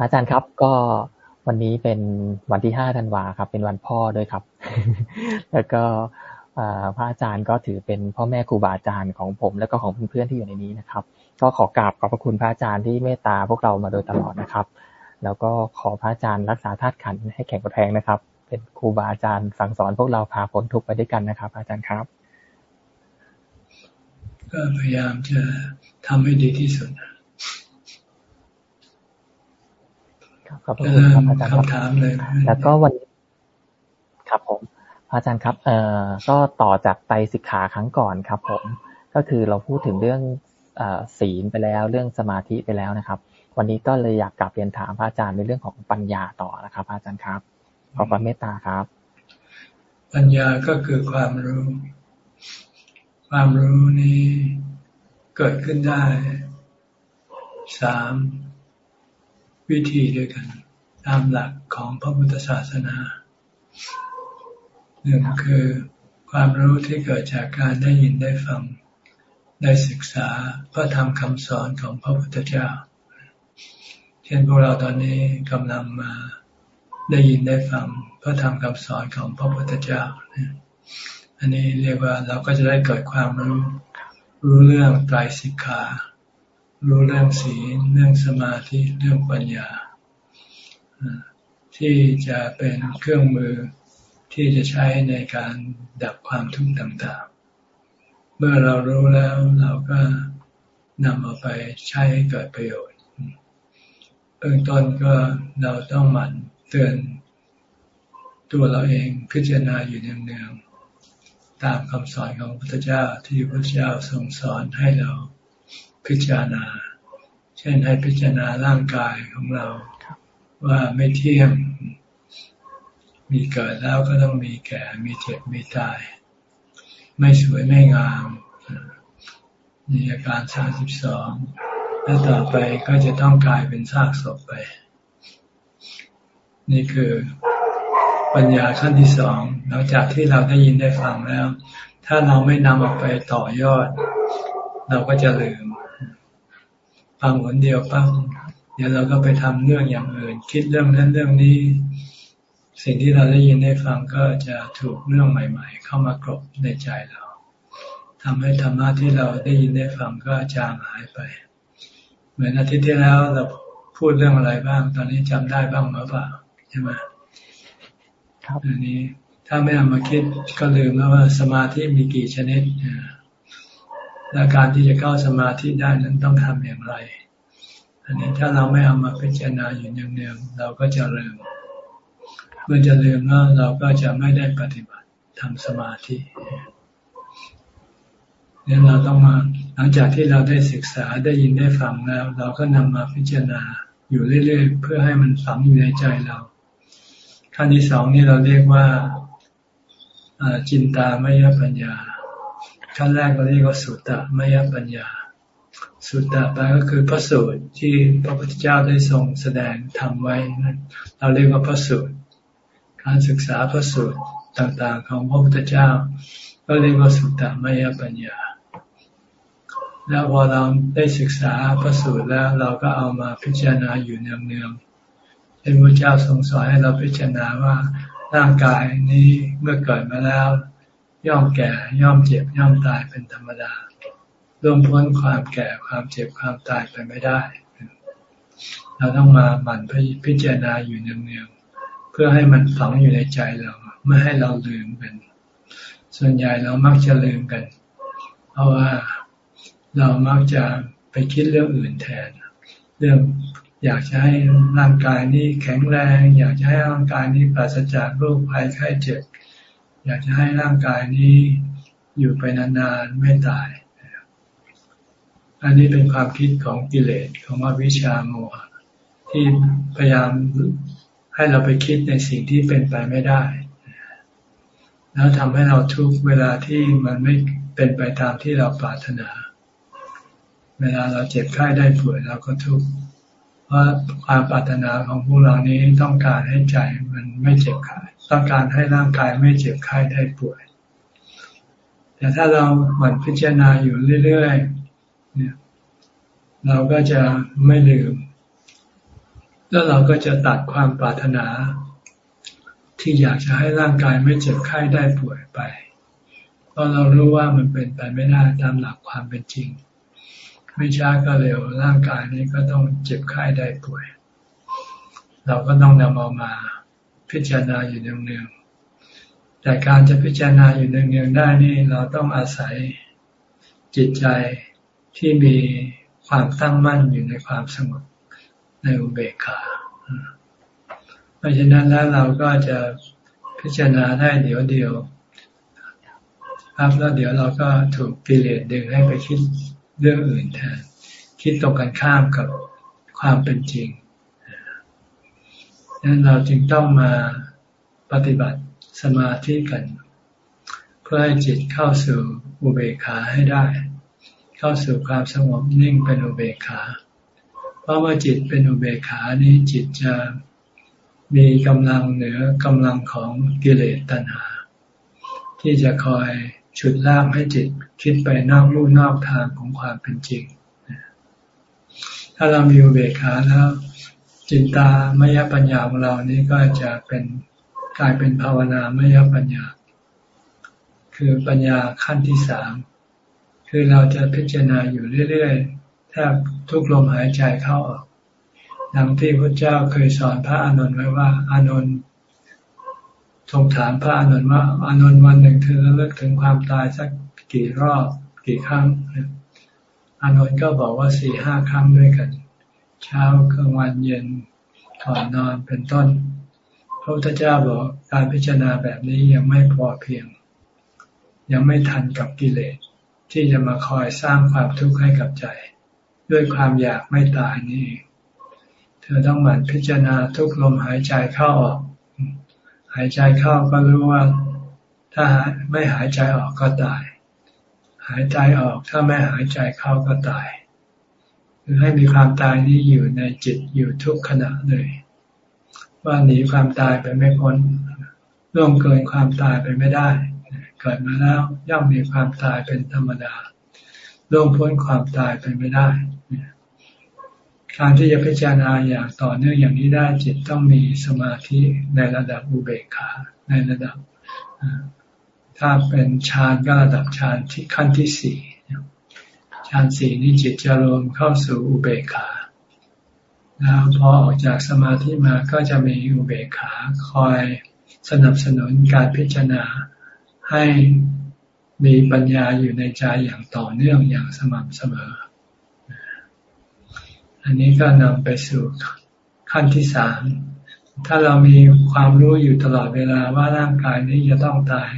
อาจารย์ครับก็วันนี้เป็นวันที่ห้าธันวาครับ เป็นวันพ่อด้วยครับ แล้วก็พระอาจารย์ก็ถือเป็นพ่อแม่ครูบาอาจารย์ของผม แล้วก็ของเพื่อนๆที่อยู่ในนี้นะครับ ก็ขอกราบขอบพระคุณพระอาจารย์ที่เมตตาพวกเรามาโดยตลอดนะครับ แล้วก็ขอพระอาจารย์รักษาธาตุขันให้แข็งแรงนะครับ เป็นครูบาอาจารย์สั่งสอนพวกเราพาพ้นทุกข์ไปด้วยกันนะครับ อาจารย์ครับ ก็พยายามจะทำให้ดีที่สุด ขอบคุณครับอาจารย์ครับถามเลยแล้วก็วันครับผม อาจารย์ครับ เอ่อก็ต่อจากไตสิกขาครั้งก่อนครับ ผม ก็คือเราพูดถึงเรื่องศีลไปแล้ว เรื่องสมาธิไปแล้วนะครับ วันนี้ก็เลยอยากกลับเรียนถามพระอาจารย์ในเรื่องของปัญญาต่อนะครับอาจารย์ครับ ขอความเมตตาครับ ปัญญาก็คือความรู้ ความรู้นี้เกิดขึ้นได้สาม วิธีด้วยกัน ตามหลักของพระพุทธศาสนาหนึ่งคือความรู้ที่เกิดจากการได้ยินได้ฟังได้ศึกษาพระธรรมคำสอนของพระพุทธเจ้า เช่นพวกเราตอนนี้กำลังมาได้ยินได้ฟังพระธรรมคำสอนของพระพุทธเจ้า อันนี้เรียกว่าเราก็จะได้เกิดความรู้รู้เรื่องไตรสิกขา รู้เรื่องศีลเรื่องสมาธิเรื่องปัญญา ที่จะเป็นเครื่องมือที่จะใช้ในการดับความทุกข์ต่างๆ เมื่อเรารู้แล้วเราก็นำเอาไปใช้ให้เกิดประโยชน์เบื้องต้นก็เราต้องหมั่นเตือนตัวเราเองพิจารณาอยู่เนืองๆตามคำสอนของพระพุทธเจ้าที่พระพุทธเจ้าทรงสอนให้เรา พิจารณา เช่นให้พิจารณาร่างกายของเรา ว่าไม่เที่ยง มีเกิดแล้วก็ต้องมีแก่ มีเจ็บ มีตาย ไม่สวยไม่งามมีอาการสามสิบสองแล้วต่อไปก็จะต้องกลายเป็นซากศพไป นี่คือปัญญาขั้นที่สองหลังจากที่เราได้ยินได้ฟังแล้ว ถ้าเราไม่นำออกไปต่อยอด เราก็จะลืม ฟังหนเดียวปั้งเดี๋ยวเราก็ไปทำเรื่องอย่างอื่น คิดเรื่องนั้นเรื่องนี้ สิ่งที่เราได้ยินได้ฟังก็จะถูกเรื่องใหม่ ๆ เข้ามากรบในใจเราทำให้ธรรมะที่เราได้ยินได้ฟังก็จางหายไป เหมือนอาทิตย์ที่แล้วเราพูดเรื่องอะไรบ้าง ตอนนี้จำได้บ้างหรือเปล่าใช่ไหมครับอันนี้ถ้าไม่เอามาคิดก็ลืมแล้วว่าสมาธิมีกี่ชนิด และการที่จะเข้าสมาธิได้นั้นต้องทำอย่างไร อันนี้ถ้าเราไม่เอามาพิจารณาอยู่เนืองๆเราก็จะลืมเมื่อจะลืมแล้วเราก็จะไม่ได้ปฏิบัติทำสมาธิเนี่ยเราต้องมาหลังจากที่เราได้ศึกษาได้ยินได้ฟังแล้ว เราก็นำมาพิจารณาอยู่เรื่อยๆ เพื่อให้มันฝังอยู่ในใจเราขั้นที่สองนี่เราเรียกว่าจินตามยปัญญา ขั้นแรกเราเรียกว่าสุตตะมยปัญญา สุตตะแปลก็คือพระสูตรที่พระพุทธเจ้าได้ทรงแสดงทำไว้นั่นเราเรียกว่าพระสูตร การศึกษาพระสูตรต่างๆ ของพระพุทธเจ้า ก็เรียกว่าสุตตะมยปัญญา แล้วพอเราได้ศึกษาพระสูตรแล้วเราก็เอามาพิจารณาอยู่เนืองๆเช่นพระเจ้าทรงสอนให้เราพิจารณาว่าร่างกายนี้เมื่อเกิดมาแล้ว ย่อมแก่ ย่อมเจ็บ ย่อมตายเป็นธรรมดาล่วงพ้นความแก่ความเจ็บความตายไปไม่ได้ เราต้องมาหมั่นพิจารณาอยู่เนืองๆเพื่อให้มันฝังอยู่ในใจเรา ไม่ให้เราลืมกัน ส่วนใหญ่เรามักจะลืมกัน เพราะว่าเรามักจะไปคิดเรื่องอื่นแทน เรื่องอยากจะให้ร่างกายนี้แข็งแรง อยากจะให้ร่างกายนี้ปราศจากโรคภัยไข้เจ็บ อยากจะให้ร่างกายนี้อยู่ไปนานๆไม่ตาย อันนี้เป็นความคิดของกิเลสของอวิชชาโมหะที่พยายามให้เราไปคิดในสิ่งที่เป็นไปไม่ได้ แล้วทำให้เราทุกเวลาที่มันไม่เป็นไปตามที่เราปรารถนา เวลาเราเจ็บไข้ได้ป่วยเราก็ทุกข์เพราะความปรารถนาของพวกเรานี้ต้องการให้ใจมันไม่เจ็บไข้ ต้องการให้ร่างกายไม่เจ็บไข้ได้ป่วย แต่ถ้าเราหมั่นพิจารณาอยู่เรื่อยๆเนี่ยเราก็จะไม่ลืม แล้วเราก็จะตัดความปรารถนา ที่อยากจะให้ร่างกายไม่เจ็บไข้ได้ป่วยไป เพราะเรารู้ว่ามันเป็นไปไม่ได้ตามหลักความเป็นจริง ไม่ช้าก็เร็วร่างกายนี้ก็ต้องเจ็บไข้ได้ป่วย เราก็ต้องนำเอามา พิจารณาอยู่เนืองๆแต่การจะพิจารณาอยู่เนืองๆได้นี่เราต้องอาศัยจิตใจที่มีความตั้งมั่นอยู่ในความสงบในอุเบกขาเพราะฉะนั้นแล้วเราก็จะพิจารณาได้เดี๋ยวเดียวครับแล้วเดี๋ยวเราก็ถูกกิเลสดึงให้ไปคิดเรื่องอื่นแทน คิดตรงกันข้ามกับความเป็นจริง นั้นเราจึงต้องมาปฏิบัติสมาธิกัน เพื่อให้จิตเข้าสู่อุเบกขาให้ได้ เข้าสู่ความสงบนิ่งเป็นอุเบกขา เพราะว่าจิตเป็นอุเบกขานี้จิตจะมีกำลังเหนือกำลังของกิเลสตัณหา ที่จะคอยฉุดลากให้จิตคิดไปนอกลู่นอกทางของความเป็นจริง ถ้าเรามีอุเบกขาแล้ว จิตตามยปัญญาของเรานี้ก็จะเป็นกลายเป็นภาวนามยปัญญา คือปัญญาขั้นที่สามคือเราจะพิจารณาอยู่เรื่อยๆแทบทุกลมหายใจเข้าออกดังที่พระเจ้าเคยสอนพระอานนท์ไว้ว่า อานนท์ทรงถามพระอานนท์ว่า อานนท์วันหนึ่งเธอเลิกถึงความตายสักกี่รอบกี่ครั้งอานนท์ก็บอกว่าสี่ห้าครั้งด้วยกัน เช้ากลางวันเย็นก่อนนอนเป็นต้น พระพุทธเจ้าบอกการพิจารณาแบบนี้ยังไม่พอเพียง ยังไม่ทันกับกิเลส ที่จะมาคอยสร้างความทุกข์ให้กับใจ ด้วยความอยากไม่ตายนี่ เธอต้องหมั่นพิจารณาทุกลมหายใจเข้าออก หายใจเข้าก็รู้ว่าถ้าไม่หายใจออกก็ตาย หายใจออกถ้าไม่หายใจเข้าก็ตาย คือให้มีความตายนี้อยู่ในจิตอยู่ทุกขณะเลย ว่าหนีความตายไปไม่พ้นร่วมเกินความตายไปไม่ได้ เกิดมาแล้วย่อมมีความตายเป็นธรรมดาร่วมพ้นความตายไปไม่ได้การที่จะพิจารณาอย่างต่อเนื่องอย่างนี้ได้จิตต้องมีสมาธิในระดับอุเบกขาในระดับ ถ้าเป็นฌานก็ระดับฌานที่ขั้นที่สี่ ฌานสี่นี้จิตจะรวมเข้าสู่อุเบกขาแล้วพอออกจากสมาธิมาก็จะมีอุเบกขาคอยสนับสนุนการพิจารณาให้มีปัญญาอยู่ในใจอย่างต่อเนื่องอย่างสม่ำเสมอ อันนี้ก็นำไปสู่ขั้นที่สาม ถ้าเรามีความรู้อยู่ตลอดเวลาว่าร่างกายนี้จะต้องตาย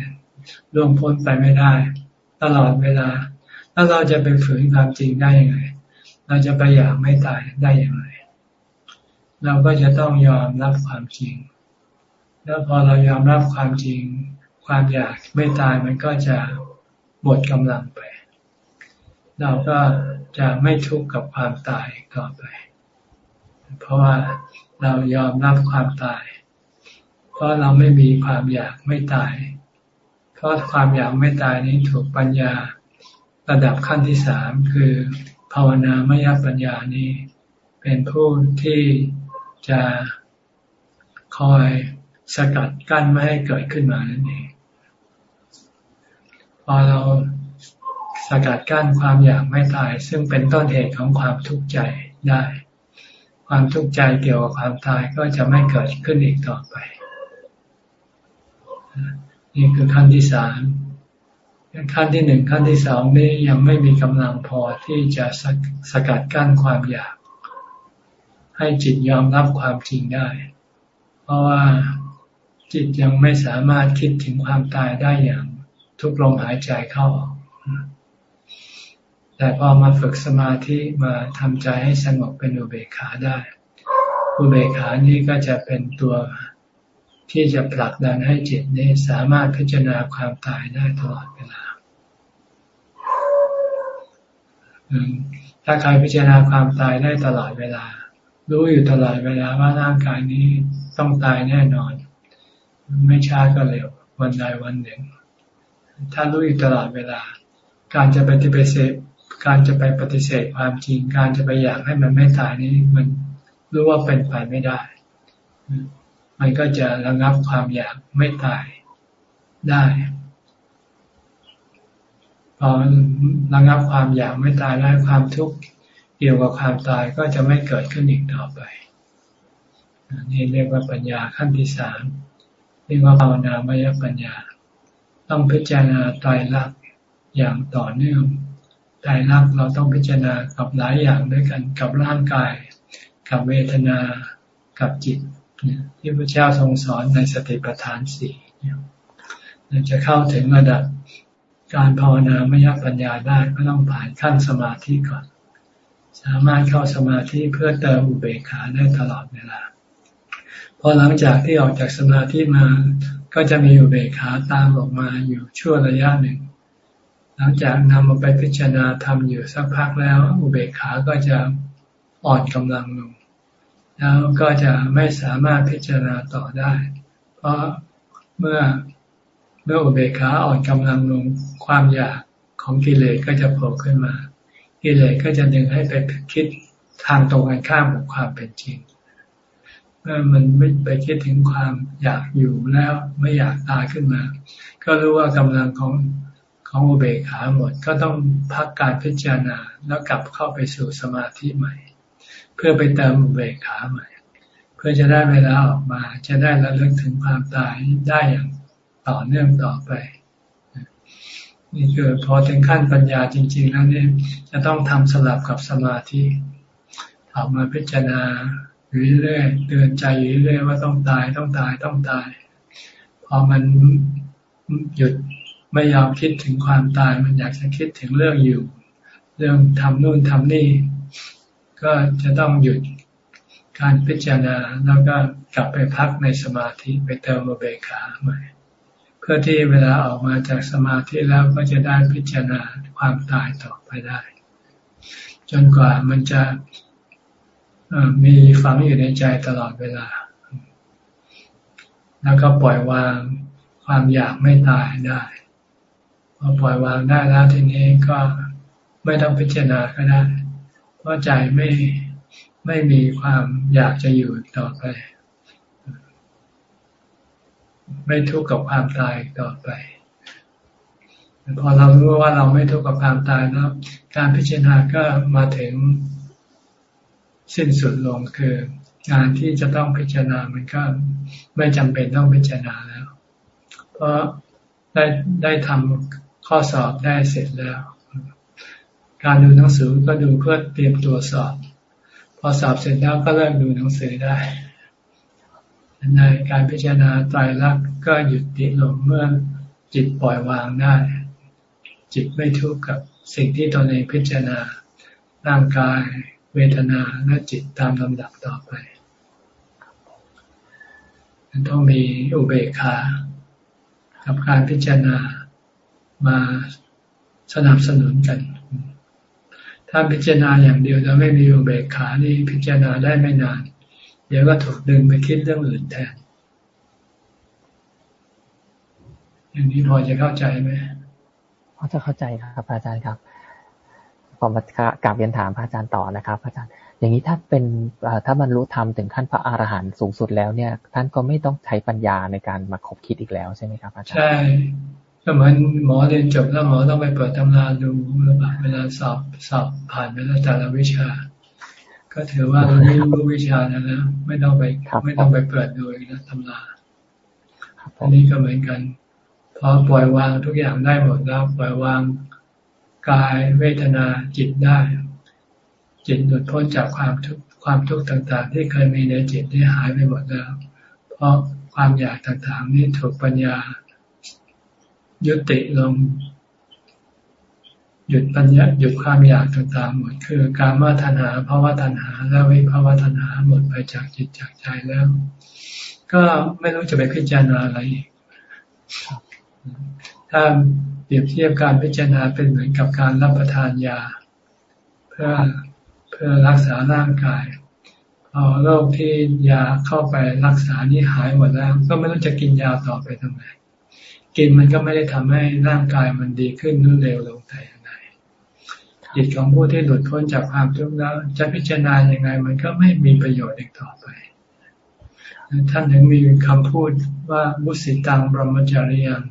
ล่วงพ้นไปไม่ได้ ตลอดเวลา แล้วเราจะไปฝืนความจริงได้ยังไง เราจะไปอยากไม่ตายได้อย่างไร เราก็จะต้องยอมรับความจริง แล้วพอเรายอมรับความจริง ความอยากไม่ตายมันก็จะหมดกำลังไป เราก็จะไม่ทุกข์กับความตายต่อไป เพราะว่าเรายอมรับความตาย เพราะเราไม่มีความอยากไม่ตาย เพราะความอยากไม่ตายนี้ถูกปัญญา ระดับขั้นที่สามคือภาวนามยปัญญานี้เป็นผู้ที่จะคอยสกัดกั้นไม่ให้เกิดขึ้นมานั่นเองพอเราสกัดกั้นความอยากไม่ตาย ซึ่งเป็นต้นเหตุของความทุกข์ใจได้ ความทุกข์ใจเกี่ยวกับความตายก็จะไม่เกิดขึ้นอีกต่อไป นี่คือขั้นที่สาม ขั้นที่หนึ่งขั้นที่สองนี้ยังไม่มีกำลังพอที่จะสสกัดกั้นความอยาก ให้จิตยอมรับความจริงได้ เพราะว่าจิตยังไม่สามารถคิดถึงความตายได้อย่าง ทุกลมหายใจเข้าออกแต่พอมาฝึกสมาธิมาทำใจให้สงบเป็นอุเบกขาได้ อุเบกขานี้ก็จะเป็นตัว ที่จะผลักดันให้จิตนี้สามารถพิจารณาความตายได้ตลอดเวลา ถ้าใครพิจารณาความตายได้ตลอดเวลา รู้อยู่ตลอดเวลาว่าร่างกายนี้ต้องตายแน่นอน ไม่ช้าก็เร็ว วันใดวันหนึ่ง ถ้ารู้อยู่ตลอดเวลา การจะไปฏิเสธการจะไปปฏิเสธความจริง การจะไปอยากให้มันไม่ตายนี้มันรู้ว่าเป็นไปไม่ได้ มันก็จะระงับความอยากไม่ตายได้ พอระงับความอยากไม่ตายได้ความทุกข์เกี่ยวกับความตายก็จะไม่เกิดขึ้นอีกต่อไปนี่เรียกว่าปัญญาขั้นที่สามเรียกว่าภาวนามยปัญญา ต้องพิจารณาตายรักอย่างต่อเนื่องตายรักเราต้องพิจารณากับหลายอย่างด้วยกัน กับร่างกาย กับเวทนา กับจิต ที่พระเจ้าทรงสอนในสติปัฏฐานสี่จะเข้าถึงระดับการภาวนามยปัญญาได้ก็ต้องผ่านขั้นสมาธิก่อน สามารถเข้าสมาธิเพื่อเติมอุเบกขาได้ตลอดเวลาพอหลังจากที่ออกจากสมาธิมาก็จะมีอุเบกขาตามออกมาอยู่ชั่วระยะหนึ่ง หลังจากนำมาไปพิจารณาทำอยู่สักพักแล้ว อุเบกขาก็จะอ่อนกำลังลง แล้วก็จะไม่สามารถพิจารณาต่อได้ เพราะเมื่อเมื่ออุเบกขาอ่อนกำลังลงความอยากของกิเลสก็จะโผล่ขึ้นมา กิเลสก็จะดึงให้ไปคิดทางตรงกันข้ามกับความเป็นจริง เมื่อมันไม่ไปคิดถึงความอยากอยู่แล้วไม่อยากตายขึ้นมา ก็รู้ว่ากำลังของของอุเบกขาหมดก็ต้องพักการพิจารณาแล้วกลับเข้าไปสู่สมาธิใหม่ เพื่อไปเติมอุเบกขาใหม่ เพื่อจะได้เวลาออกมา จะได้ระลึกถึงความตายได้อย่างต่อเนื่องต่อไป นี่คือพอถึงขั้นปัญญาจริง ๆ แล้วเนี่ยจะต้องทำสลับกับสมาธิออกมาพิจารณาอยู่เรื่อยเตือนใจอยู่เรื่อยว่าต้องตายต้องตายต้องตาย พอมันหยุดไม่ยอมคิดถึงความตาย มันอยากจะคิดถึงเรื่องอยู่ เรื่องทำนู่นทำนี่ ก็จะต้องหยุดการพิจารณาแล้วก็กลับไปพักในสมาธิไปเติมเบกขาใหม่เพื่อที่เวลาออกมาจากสมาธิแล้วก็จะได้พิจารณาความตายต่อไปได้ จนกว่ามันจะมีฝังอยู่ในใจตลอดเวลา แล้วก็ปล่อยวางความอยากไม่ตายได้พอปล่อยวางได้แล้วทีนี้ก็ไม่ต้องพิจารณาก็ได้ เพราะใจไม่ไม่มีความอยากจะอยู่ต่อไป ไม่ทุกข์กับความตายต่อไปพอเรารู้ว่าเราไม่ทุกข์กับความตายแล้วการพิจารณาก็มาถึงสิ้นสุดลงคืองานที่จะต้องพิจารณามันก็ไม่จำเป็นต้องพิจารณาแล้ว เพราะได้ได้ทำข้อสอบได้เสร็จแล้ว การดูหนังสือก็ดูเพื่อเตรียมตัวสอบ พอสอบเสร็จแล้วก็เริ่มดูหนังสือได้ ในการพิจารณาตายรักก็หยุดติลงเมื่อจิตปล่อยวางได้ จิตไม่ทุกข์กับสิ่งที่ตนเองพิจารณาร่างกายเวทนาและจิตตามลำดับต่อไปต้องมีอุเบกขากับการพิจารณามาสนับสนุนกัน ถ้าพิจารณาอย่างเดียวแล้วไม่มีอุเบกขานี่พิจารณาได้ไม่นาน เดี๋ยวก็ถูกดึงไปคิดเรื่องอื่นแทน อย่างนี้พอจะเข้าใจไหมพอจะเข้าใจครับอาจารย์ครับผมกลับเรียนถามพระอาจารย์ต่อนะครับพระอาจารย์ อย่างนี้ถ้าเป็นถ้ามันรู้ธรรมถึงขั้นพระอรหันต์สูงสุดแล้วเนี่ย ท่านก็ไม่ต้องใช้ปัญญาในการมาคบคิดอีกแล้วใช่ไหมครับอาจารย์ ใช่ ก็เหมือนหมอเรียนจบแล้วหมอต้องไปเปิดตำราดูเวลาสอบสอบผ่านไปแล้วแต่ละวิชา ก็ถือว่าเราไม่รู้วิชานั้นแล้วไม่ต้องไปไม่ต้องไปเปิดดูนะตำราอันนี้ก็เหมือนกันพอปล่อยวางทุกอย่างได้หมดแล้วปล่อยวางกายเวทนาจิตได้ จิตหลุดพ้นจากความทุกข์ความทุกข์ต่าง ๆ ที่เคยมีในจิตที่หายไปหมดแล้ว เพราะความอยากต่างๆ นี้ถูกปัญญา ยุติลง หยุดปัญญาหยุดความอยากต่างๆหมดคือการมาตัณหาภาวะตัณหา และวิภาวะตัณหาหมดไปจากจิตจากใจแล้ว ก็ไม่รู้จะไปพิจารณาอะไรอีกถ้าเปรียบเทียบการพิจารณาเป็นเหมือนกับการรับประทานยา เพื่อเพื่อรักษาร่างกายพอโรคที่ยาเข้าไปรักษานี่หายหมดแล้ว ก็ไม่รู้จะกินยาต่อไปทำไม กินมันก็ไม่ได้ทำให้ร่างกายมันดีขึ้นนุ่นเร็วลงแต่อย่างไรจิตของผู้ที่หลุดพ้นจากความทุกข์แล้ว จะพิจารณาอย่างไง มันก็ไม่มีประโยชน์อีกต่อไปท่านยังมีคำพูดว่ามุสิตังบรมจารียัง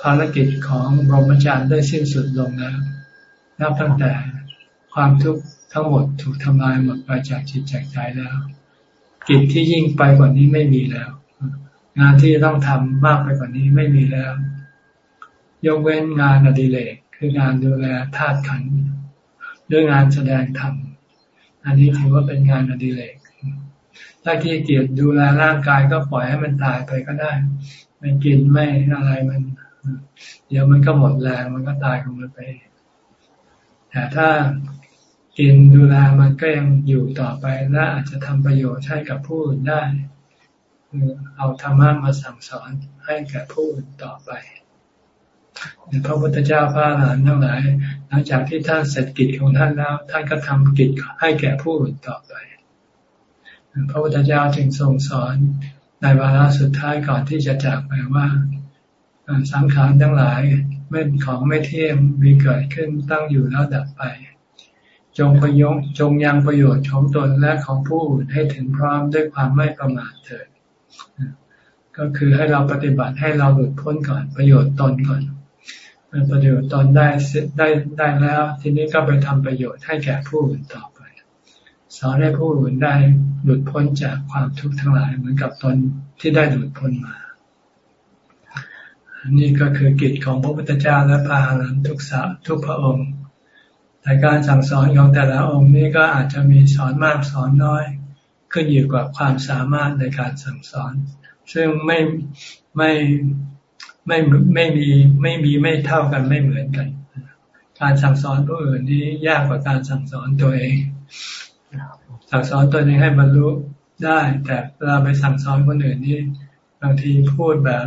ภารกิจของบรมจารย์ได้สิ้นสุดลงแล้วนับตั้งแต่ความทุกข์ทั้งหมดถูกทำลายหมดไปจากจิตจากใจแล้ว กิจที่ยิ่งไปกว่านี้ไม่มีแล้ว งานที่ต้องทำมากไปกว่านี้ไม่มีแล้ว ยกเว้นงานอดิเรกคืองานดูแลธาตุขันธ์ด้วยงานแสดงธรรมอันนี้ถือว่าเป็นงานอดิเรกถ้าขี้เกียจดูแลร่างกายก็ปล่อยให้มันตายไปก็ได้ไม่กินไม่อะไรมัน เดี๋ยวมันก็หมดแรงมันก็ตายของมันไป แต่ถ้ากินดูแลมันก็ยังอยู่ต่อไปและอาจจะทำประโยชน์ให้กับผู้อื่นได้ เอาธรรมะมาสั่งสอนให้แก่ผู้อื่นต่อไปพระพุทธเจ้าพระอรหันต์ทั้งหลาย หลังจากที่ท่านเสร็จกิจของท่านแล้ว ท่านก็ทำกิจให้แก่ผู้อื่นต่อไป พระพุทธเจ้าจึงทรงสอนในวาระสุดท้ายก่อนที่จะจากไปว่าสังขารทั้งหลายไม่ของไม่เที่ยมมีเกิดขึ้นตั้งอยู่แล้วดับไป จงประยงจงยังประโยชน์ของตนและของผู้อื่นให้ถึงพร้อมด้วยความไม่ประมาทเถิด ก็คือให้เราปฏิบัติให้เราหลุดพ้นก่อนประโยชน์ตนก่อนเมื่อประโยชน์ตนได้ได้ได้แล้ว ทีนี้ก็ไปทำประโยชน์ให้แก่ผู้อื่นต่อไป สอนให้ผู้อื่นได้หลุดพ้นจากความทุกข์ทั้งหลายเหมือนกับตนที่ได้หลุดพ้นมานี่ก็คือกิจของพระพุทธเจ้าและพระอรหันตุกษาทุกพระองค์แต่การสั่งสอนของแต่ละองค์นี้ก็อาจจะมีสอนมากสอนน้อย ขึ้นอยู่กับความสามารถในการสั่งสอน ซึ่งไม่ไม่ไม่ไม่มีไม่มีไม่เท่ากันไม่เหมือนกัน การสั่งสอนผู้อื่นนี้ยากกว่าการสั่งสอนตัวเอง สั่งสอนตัวเองให้บรรลุได้ แต่เวลาไปสั่งสอนคนอื่นนี่บางทีพูดแบบ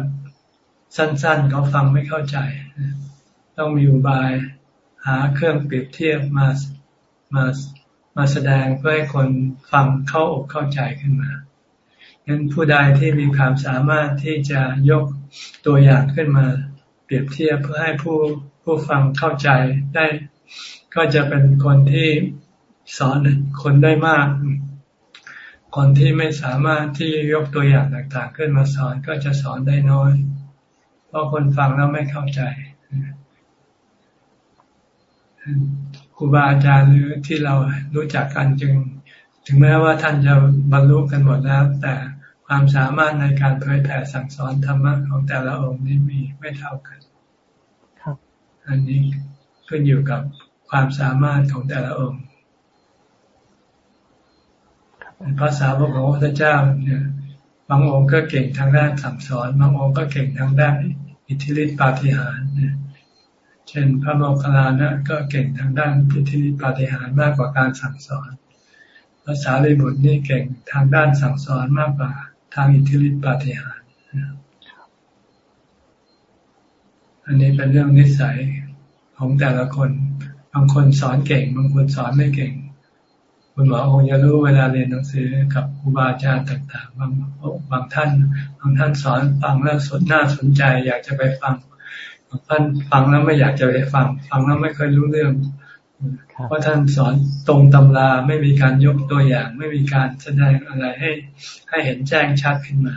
สั้นๆเขาฟังไม่เข้าใจ ต้องมีอุบายหาเครื่องเปรียบเทียบมามา มาแสดงเพื่อให้คนฟังเข้าอกเข้าใจขึ้นมางั้นผู้ใดที่มีความสามารถที่จะยกตัวอย่างขึ้นมา เปรียบเทียบเพื่อให้ผู้ผู้ฟังเข้าใจได้ ก็จะเป็นคนที่สอนคนได้มาก คนที่ไม่สามารถที่ยกตัวอย่างต่างๆ ขึ้นมาสอนก็จะสอนได้น้อย เพราะคนฟังแล้วไม่เข้าใจ ครูบาอาจารย์หรือที่เรารู้จักกันจึง ถึงแม้ว่าท่านจะบรรลุกันหมดแล้ว แต่ความสามารถในการเผยแผ่สั่งสอนธรรมะของแต่ละองค์นี้มีไม่เท่ากัน ครับ อันนี้ขึ้นอยู่กับความสามารถของแต่ละองค์ภาษาพระพุทธเจ้าเนี่ยบางองค์ก็เก่งทางด้านสั่งสอน บางองค์ก็เก่งทางด้านอิทธิฤทธิปาฏิหาริย์ เช่นพระโมคคัลลานะก็เก่งทางด้านอิทธิฤทธิปาฏิหาริย์มากกว่าการสั่งสอนภาษาลิบุตรนี่เก่งทางด้านสั่งสอนมากกว่าทางอิทธิฤทธิปาฏิหาริย์อันนี้เป็นเรื่องนิสัยของแต่ละคน บางคนสอนเก่ง บางคนสอนไม่เก่ง คุณหมอคงจะรู้เวลาเรียนหนังสือกับครูบาอาจารย์ต่าง ๆ บางบางท่าน บางท่านสอนฟังแล้วสนน่าสนใจ อยากจะไปฟัง ท่านฟังแล้วไม่อยากจะไปฟัง ฟังแล้วไม่ค่อยรู้เรื่อง เพราะท่านสอนตรงตำราไม่มีการยกตัวอย่าง ไม่มีการแสดงอะไรให้ ให้เห็นแจ้งชัดขึ้นมา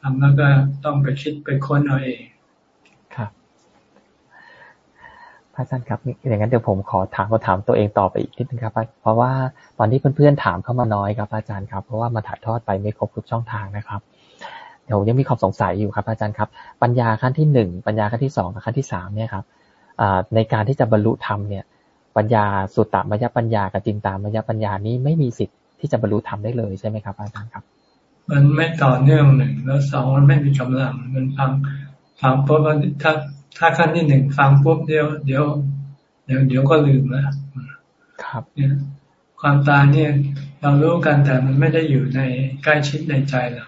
ทำแล้วก็ต้องไปคิดไปค้นเอาเองครับพระอาจารย์ครับอย่างนั้นเดี๋ยวผมขอถามคำถามตัวเองต่อไปอีกนิดนึงครับเพราะว่าตอนนี้เพื่อนๆถามเข้ามาน้อยครับอาจารย์ครับ เพราะว่ามาถ่ายทอดไปไม่ครบทุกช่องทางนะครับเดี๋ยวยังมีความสงสัยอยู่ครับ อาจารย์ครับ ปัญญาขั้นที่หนึ่งปัญญาขั้นที่สองขั้นที่สามเนี่ยครับในการที่จะบรรลุธรรมเนี่ย ปัญญาสุตตมยปัญญากับจินตามยปัญญานี้ไม่มีสิทธิ์ที่จะบรรลุธรรมได้เลยใช่ไหมครับ อาจารย์ครับ มันไม่ต่อเนื่องหนึ่งแล้วสองมันไม่มีกำลังมันฟังฟังปุ๊บถ้าถ้าขั้นที่หนึ่งฟังปุ๊บเดียวเดี๋ยวเดี๋ยวเดี๋ยวก็ลืมแล้วครับเนี่ยความตายเนี่ยเรารู้กันแต่มันไม่ได้อยู่ในใกล้ชิดในใจเรา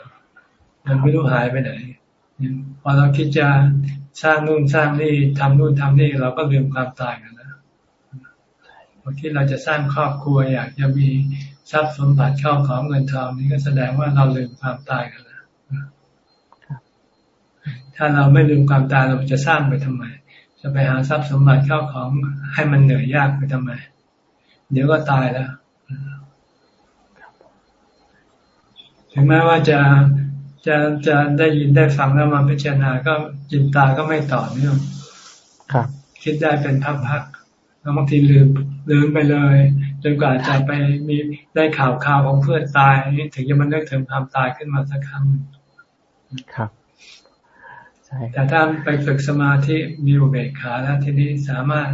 มันไม่รู้หายไปไหนพอเราคิดจะสร้างนู่นสร้างนี่ทำนู่นทำนี่เราก็ลืมความตายกันนะพอคิดเราจะสร้างครอบครัวอยากจะมีทรัพย์สมบัติเข้าของเงินทองนี่ก็แสดงว่าเราลืมความตายกันแล้วถ้าเราไม่ลืมความตายเราจะสร้างไปทำไม จะไปหาทรัพย์สมบัติเข้าของให้มันเหนื่อยยากไปทำไม เดี๋ยวก็ตายแล้วถึงแม้ว่าจะ จะจะได้ยินได้ฟังแล้วมาพิจารณาก็จินตาก็ไม่ต่อเนื่องครับ คิดได้เป็นพักๆแล้วบางทีลืมลืมไปเลยจนกว่าจะไปมีได้ข่าวข่าวของเพื่อนตายถึงจะมันนึกถึงความตายขึ้นมาสักครั้งครับใช่แต่ถ้าไปฝึกสมาธิมีอุเบกขาแล้วทีนี้สามารถ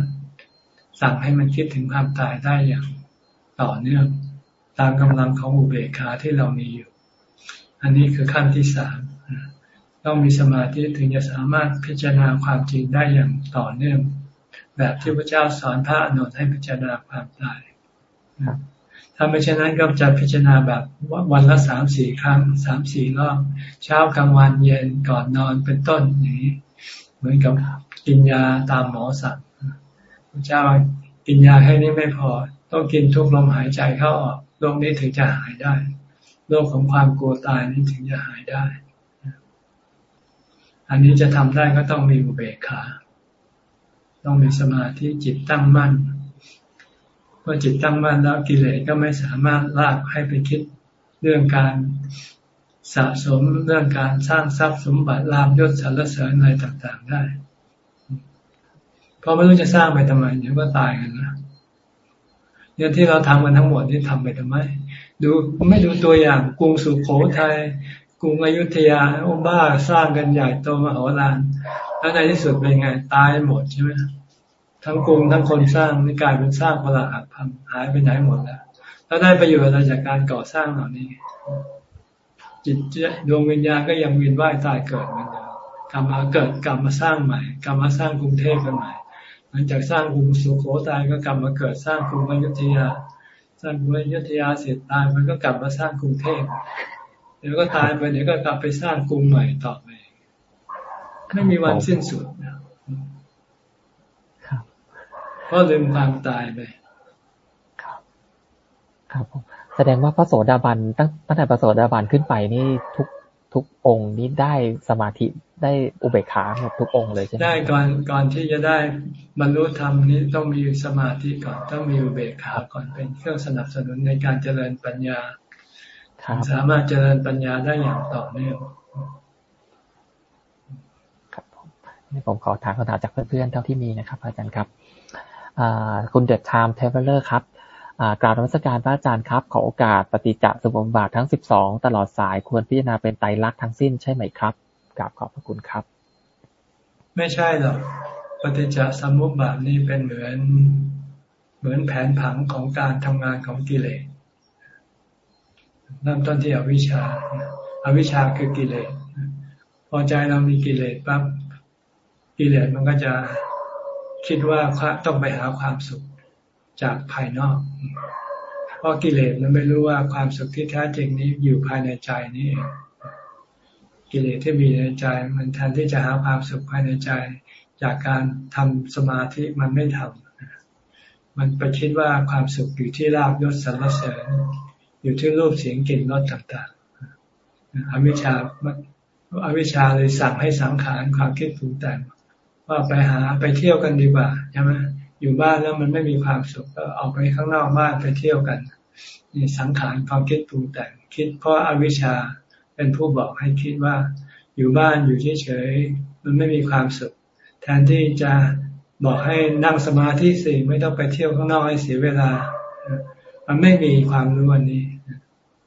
สั่งให้มันคิดถึงความตายได้อย่างต่อเนื่อง ตามกำลังของอุเบกขาที่เรามีอยู่ อันนี้คือขั้นที่สามต้องมีสมาธิถึงจะสามารถพิจารณาความจริงได้อย่างต่อเนื่อง แบบที่พระเจ้าสอนพระอนุนให้พิจารณาความตายถ้าไม่เช่นนั้นก็จะพิจารณาแบบวันละสามสี่ครั้งสามสี่รอบเช้ากลางวันเย็นก่อนนอนเป็นต้นอย่างนี้ เหมือนกับกินยาตามหมอสั่งพระเจ้ากินยาแค่นี้ไม่พอ ต้องกินทุกลมหายใจเข้าออกโรคนี้ถึงจะหายได้ โรคของความกลัวตายนี้ถึงจะหายได้ อันนี้จะทำได้ก็ต้องมีอุเบกขา ต้องมีสมาธิจิตตั้งมั่นเมื่อจิตตั้งมั่นแล้วกิเลสก็ไม่สามารถลากให้ไปคิดเรื่องการสะสมเรื่องการสร้างทรัพย์สมบัติลาบยศสรรเสริญอะไรต่าง ๆ ได้ เพราะไม่รู้จะสร้างไปทำไมเดี๋ยวก็ตายกันนะเนี่ยที่เราทำกันทั้งหมดนี่ทำไปทำไม ดูไม่ดูตัวอย่างกรุงสุขโขทัยกรุงอยุธยาโอ้บ้าสร้างกันใหญ่โตมโหฬารแล้วในที่สุดเป็นไง ตายหมดใช่ไหมทั้งกรุงทั้งคนสร้างนี่กลายเป็นสร้างพละหักพังหายไปไหนหมดแล้วแล้วได้ประโยชน์อะไรจากการก่อสร้างเหล่านี้ จิตดวงวิญญาณก็ยังวินว่ายตายเกิดเหมือนเดิมกลับมาเกิดกลับมาสร้างใหม่กลับมาสร้างกรุงเทพกันใหม่หลังจากสร้างกรุงสุโขทัยก็กลับมาเกิดสร้างกรุงอยุธยา สร้างกรุงอยุธยาเสร็จตายมันก็กลับมาสร้างกรุงเทพเดี๋ยวก็ตายไปเดี๋ยวก็กลับไปสร้างกรุงใหม่ต่อไปไม่มีวันสิ้นสุดเพราะลืมความตายไปครับครับผมแสดงว่าพระโสดาบันตั้งตั้งแต่พระโสดาบันขึ้นไปนี่ทุก ทุกองค์นี้ได้สมาธิได้อุเบกขาหมดทุกองค์เลยใช่ไหมได้ก่อนก่อนที่จะได้บรรลุธรรมนี้ต้องมีสมาธิก่อนต้องมีอุเบกขาก่อนเป็นเครื่องสนับสนุนในการเจริญปัญญาสามารถเจริญปัญญาได้อย่างต่อเนื่องครับผมผมขอถามคำถามจากเพื่อนๆเท่าที่มีนะครับ อาจารย์ครับคุณ The Time Traveler ครับ กล่าวนมัสการพระอาจารย์ครับ ขอโอกาสปฏิจจสมุปบาททั้งสิบสองตลอดสายควรพิจารณาเป็นไตรลักษณ์ทั้งสิ้นใช่ไหมครับกราบขอบพระคุณครับ ไม่ใช่หรอกปฏิจจสมุปบาทนี่เป็นเหมือนเหมือนแผนผังของการทำงานของกิเลสเริ่มต้นที่อวิชชาอาวิชชาคือกิเลสพอใจเรามีกิเลสปั๊บกิเลสมันก็จะคิดว่าต้องไปหาความสุข จากภายนอก เพราะกิเลสมันไม่รู้ว่าความสุขที่แท้จริงนี้อยู่ภายในใจนี่เองกิเลสที่มีในใจ มันแทนที่จะหาความสุขภายในใจ จากการทำสมาธิมันไม่ทำมันไปคิดว่าความสุขอยู่ที่ลาบยศสรรเสริญ อยู่ที่รูปเสียงกลิ่นรสต่างๆอวิชชาอวิชชาเลยสั่งให้สังขารความคิดปรุงแต่งว่าไปหาไปเที่ยวกันดีกว่าใช่ไหม อยู่บ้านแล้วมันไม่มีความสุขก็ออกไปข้างนอกบ้านไปเที่ยวกันนี่สังขารความคิดปรุงแต่งคิดเพราะอาวิชชาเป็นผู้บอกให้คิดว่า อยู่บ้านอยู่เฉยๆมันไม่มีความสุข แทนที่จะบอกให้นั่งสมาธิสิไม่ต้องไปเที่ยวข้างนอกให้เสียเวลา มันไม่มีความรู้อันนี้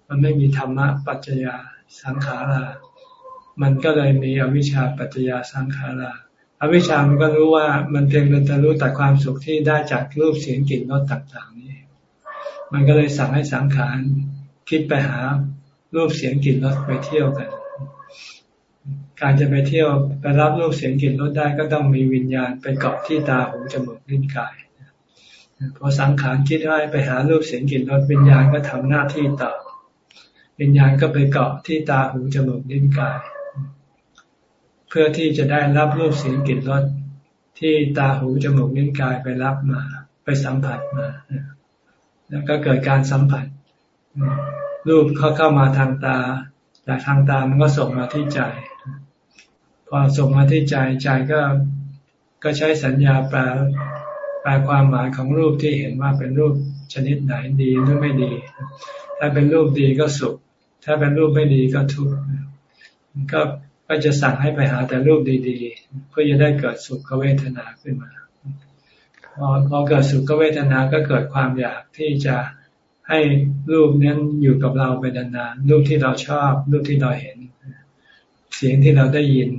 มันไม่มีธรรมะปัจจยาสังขารา มันก็เลยมีอวิชชาปัจจยาสังขารา อวิชามันก็รู้ว่ามันเพียงแต่รู้แต่ความสุขที่ได้จากรูปเสียงกลิ่นรสต่าง ๆ นี่มันก็เลยสั่งให้สังขารคิดไปหารูปเสียงกลิ่นรสไปเที่ยวกัน การจะไปเที่ยวไปรับรูปเสียงกลิ่นรสได้ก็ต้องมีวิญญาณไปเกาะที่ตาหูจมูกลิ้นกายพอสังขารคิดให้ไปหารูปเสียงกลิ่นรสวิญญาณก็ทำหน้าที่ต่อ วิญญาณก็ไปเกาะที่ตาหูจมูกลิ้นกาย พื่อที่จะได้รับรูปเสียงกลิ่นรสที่ตาหูจมูกนิ้วกายไปรับมา ไปสัมผัสมา แล้วก็เกิดการสัมผัส รูปเขาเข้ามาทางตา จากทางตามันก็ส่งมาที่ใจ พอส่งมาที่ใจใจก็ก็ใช้สัญญาแปลแปลความหมายของรูปที่เห็นว่าเป็นรูปชนิดไหนดีหรือไม่ดี ถ้าเป็นรูปดีก็สุข ถ้าเป็นรูปไม่ดีก็ทุกข์ก็ ก็จะสั่งให้ไปหาแต่รูปดีๆ เพื่อจะได้เกิดสุขเวทนาขึ้นมาพอพอเกิดสุขเวทนาก็เกิดความอยากที่จะให้รูปนั้นอยู่กับเราไปนานๆรูปที่เราชอบ รูปที่เราเห็น เสียงที่เราได้ยิน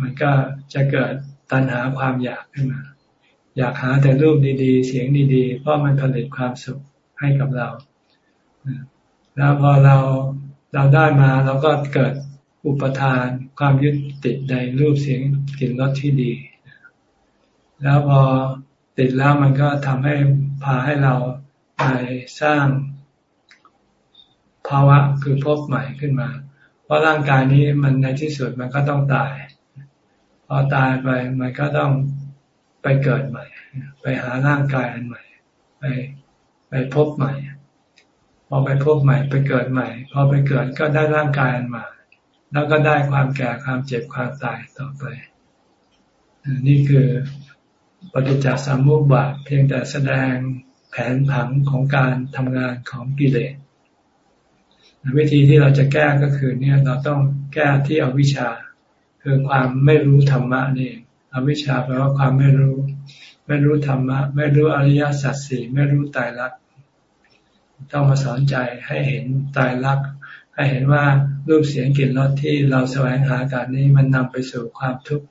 มันก็จะเกิดตัณหาความอยากขึ้นมา อยากหาแต่รูปดีๆ เสียงดีๆ เพราะมันผลิตความสุขให้กับเรา แล้วพอเราเราได้มาเราก็เกิด อุปทานความยึดติดในรูปเสียงกลิ่นรสที่ดี แล้วพอติดแล้วมันก็ทำให้พาให้เราไปสร้างภาวะคือพบใหม่ขึ้นมา เพราะร่างกายนี้มันในที่สุดมันก็ต้องตาย พอตายไปมันก็ต้องไปเกิดใหม่ ไปหาร่างกายอันใหม่ ไปไปพบใหม่ พอไปพบใหม่ ไปเกิดใหม่ พอไปเกิดก็ได้ร่างกายอันใหม่ แล้วก็ได้ความแก่ความเจ็บความตายต่อไป นี่คือปฏิจจสมุปบาทเพียงแต่แสดงแผนผังของการทำงานของกิเลสวิธีที่เราจะแก้ก็คือเนี่ยเราต้องแก้ที่อวิชชา คือความไม่รู้ธรรมะนี่อวิชชาแปลว่าความไม่รู้ ไม่รู้ธรรมะ ไม่รู้อริยสัจสี่ไม่รู้ตายรัก ต้องมาสอนใจให้เห็นตายรัก ให้เห็นว่ารูปเสียงกลิ่นรสที่เราแสวงหาการนี้มันนำไปสู่ความทุกข์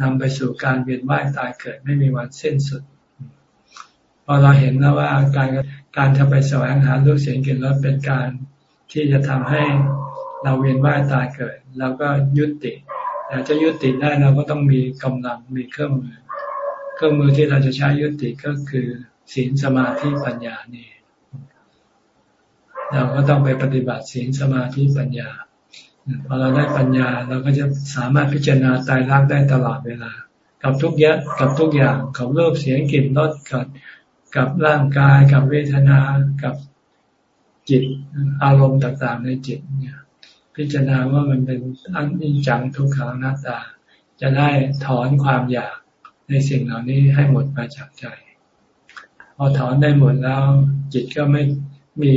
นำไปสู่การเวียนว่ายตายเกิดไม่มีวันสิ้นสุด พอเราเห็นแล้วว่าการการจะไปแสวงหารูปเสียงกลิ่นรสเป็นการที่จะทำให้เราเวียนว่ายตายเกิดเราก็ยุติแต่จะยุติได้เราก็ต้องมีกำลังมีเครื่องมือ เครื่องมือที่เราจะใช้ยุติก็คือศีลสมาธิปัญญานี่ เราก็ต้องไปปฏิบัติศีลสมาธิปัญญาพอเราได้ปัญญาเราก็จะสามารถพิจารณาตายรักได้ตลอดเวลา กับทุกอย่างกับทุกอย่างกับรูปเสียงกลิ่นรสกับกับร่างกาย กับเวทนากับจิตอารมณ์ต่างๆ ในจิตเนี่ยพิจารณาว่ามันเป็นอันนิจังทุกขังนัตตา จะได้ถอนความอยากในสิ่งเหล่านี้ให้หมดไปจากใจ พอถอนได้หมดแล้ว จิตก็ไม่มี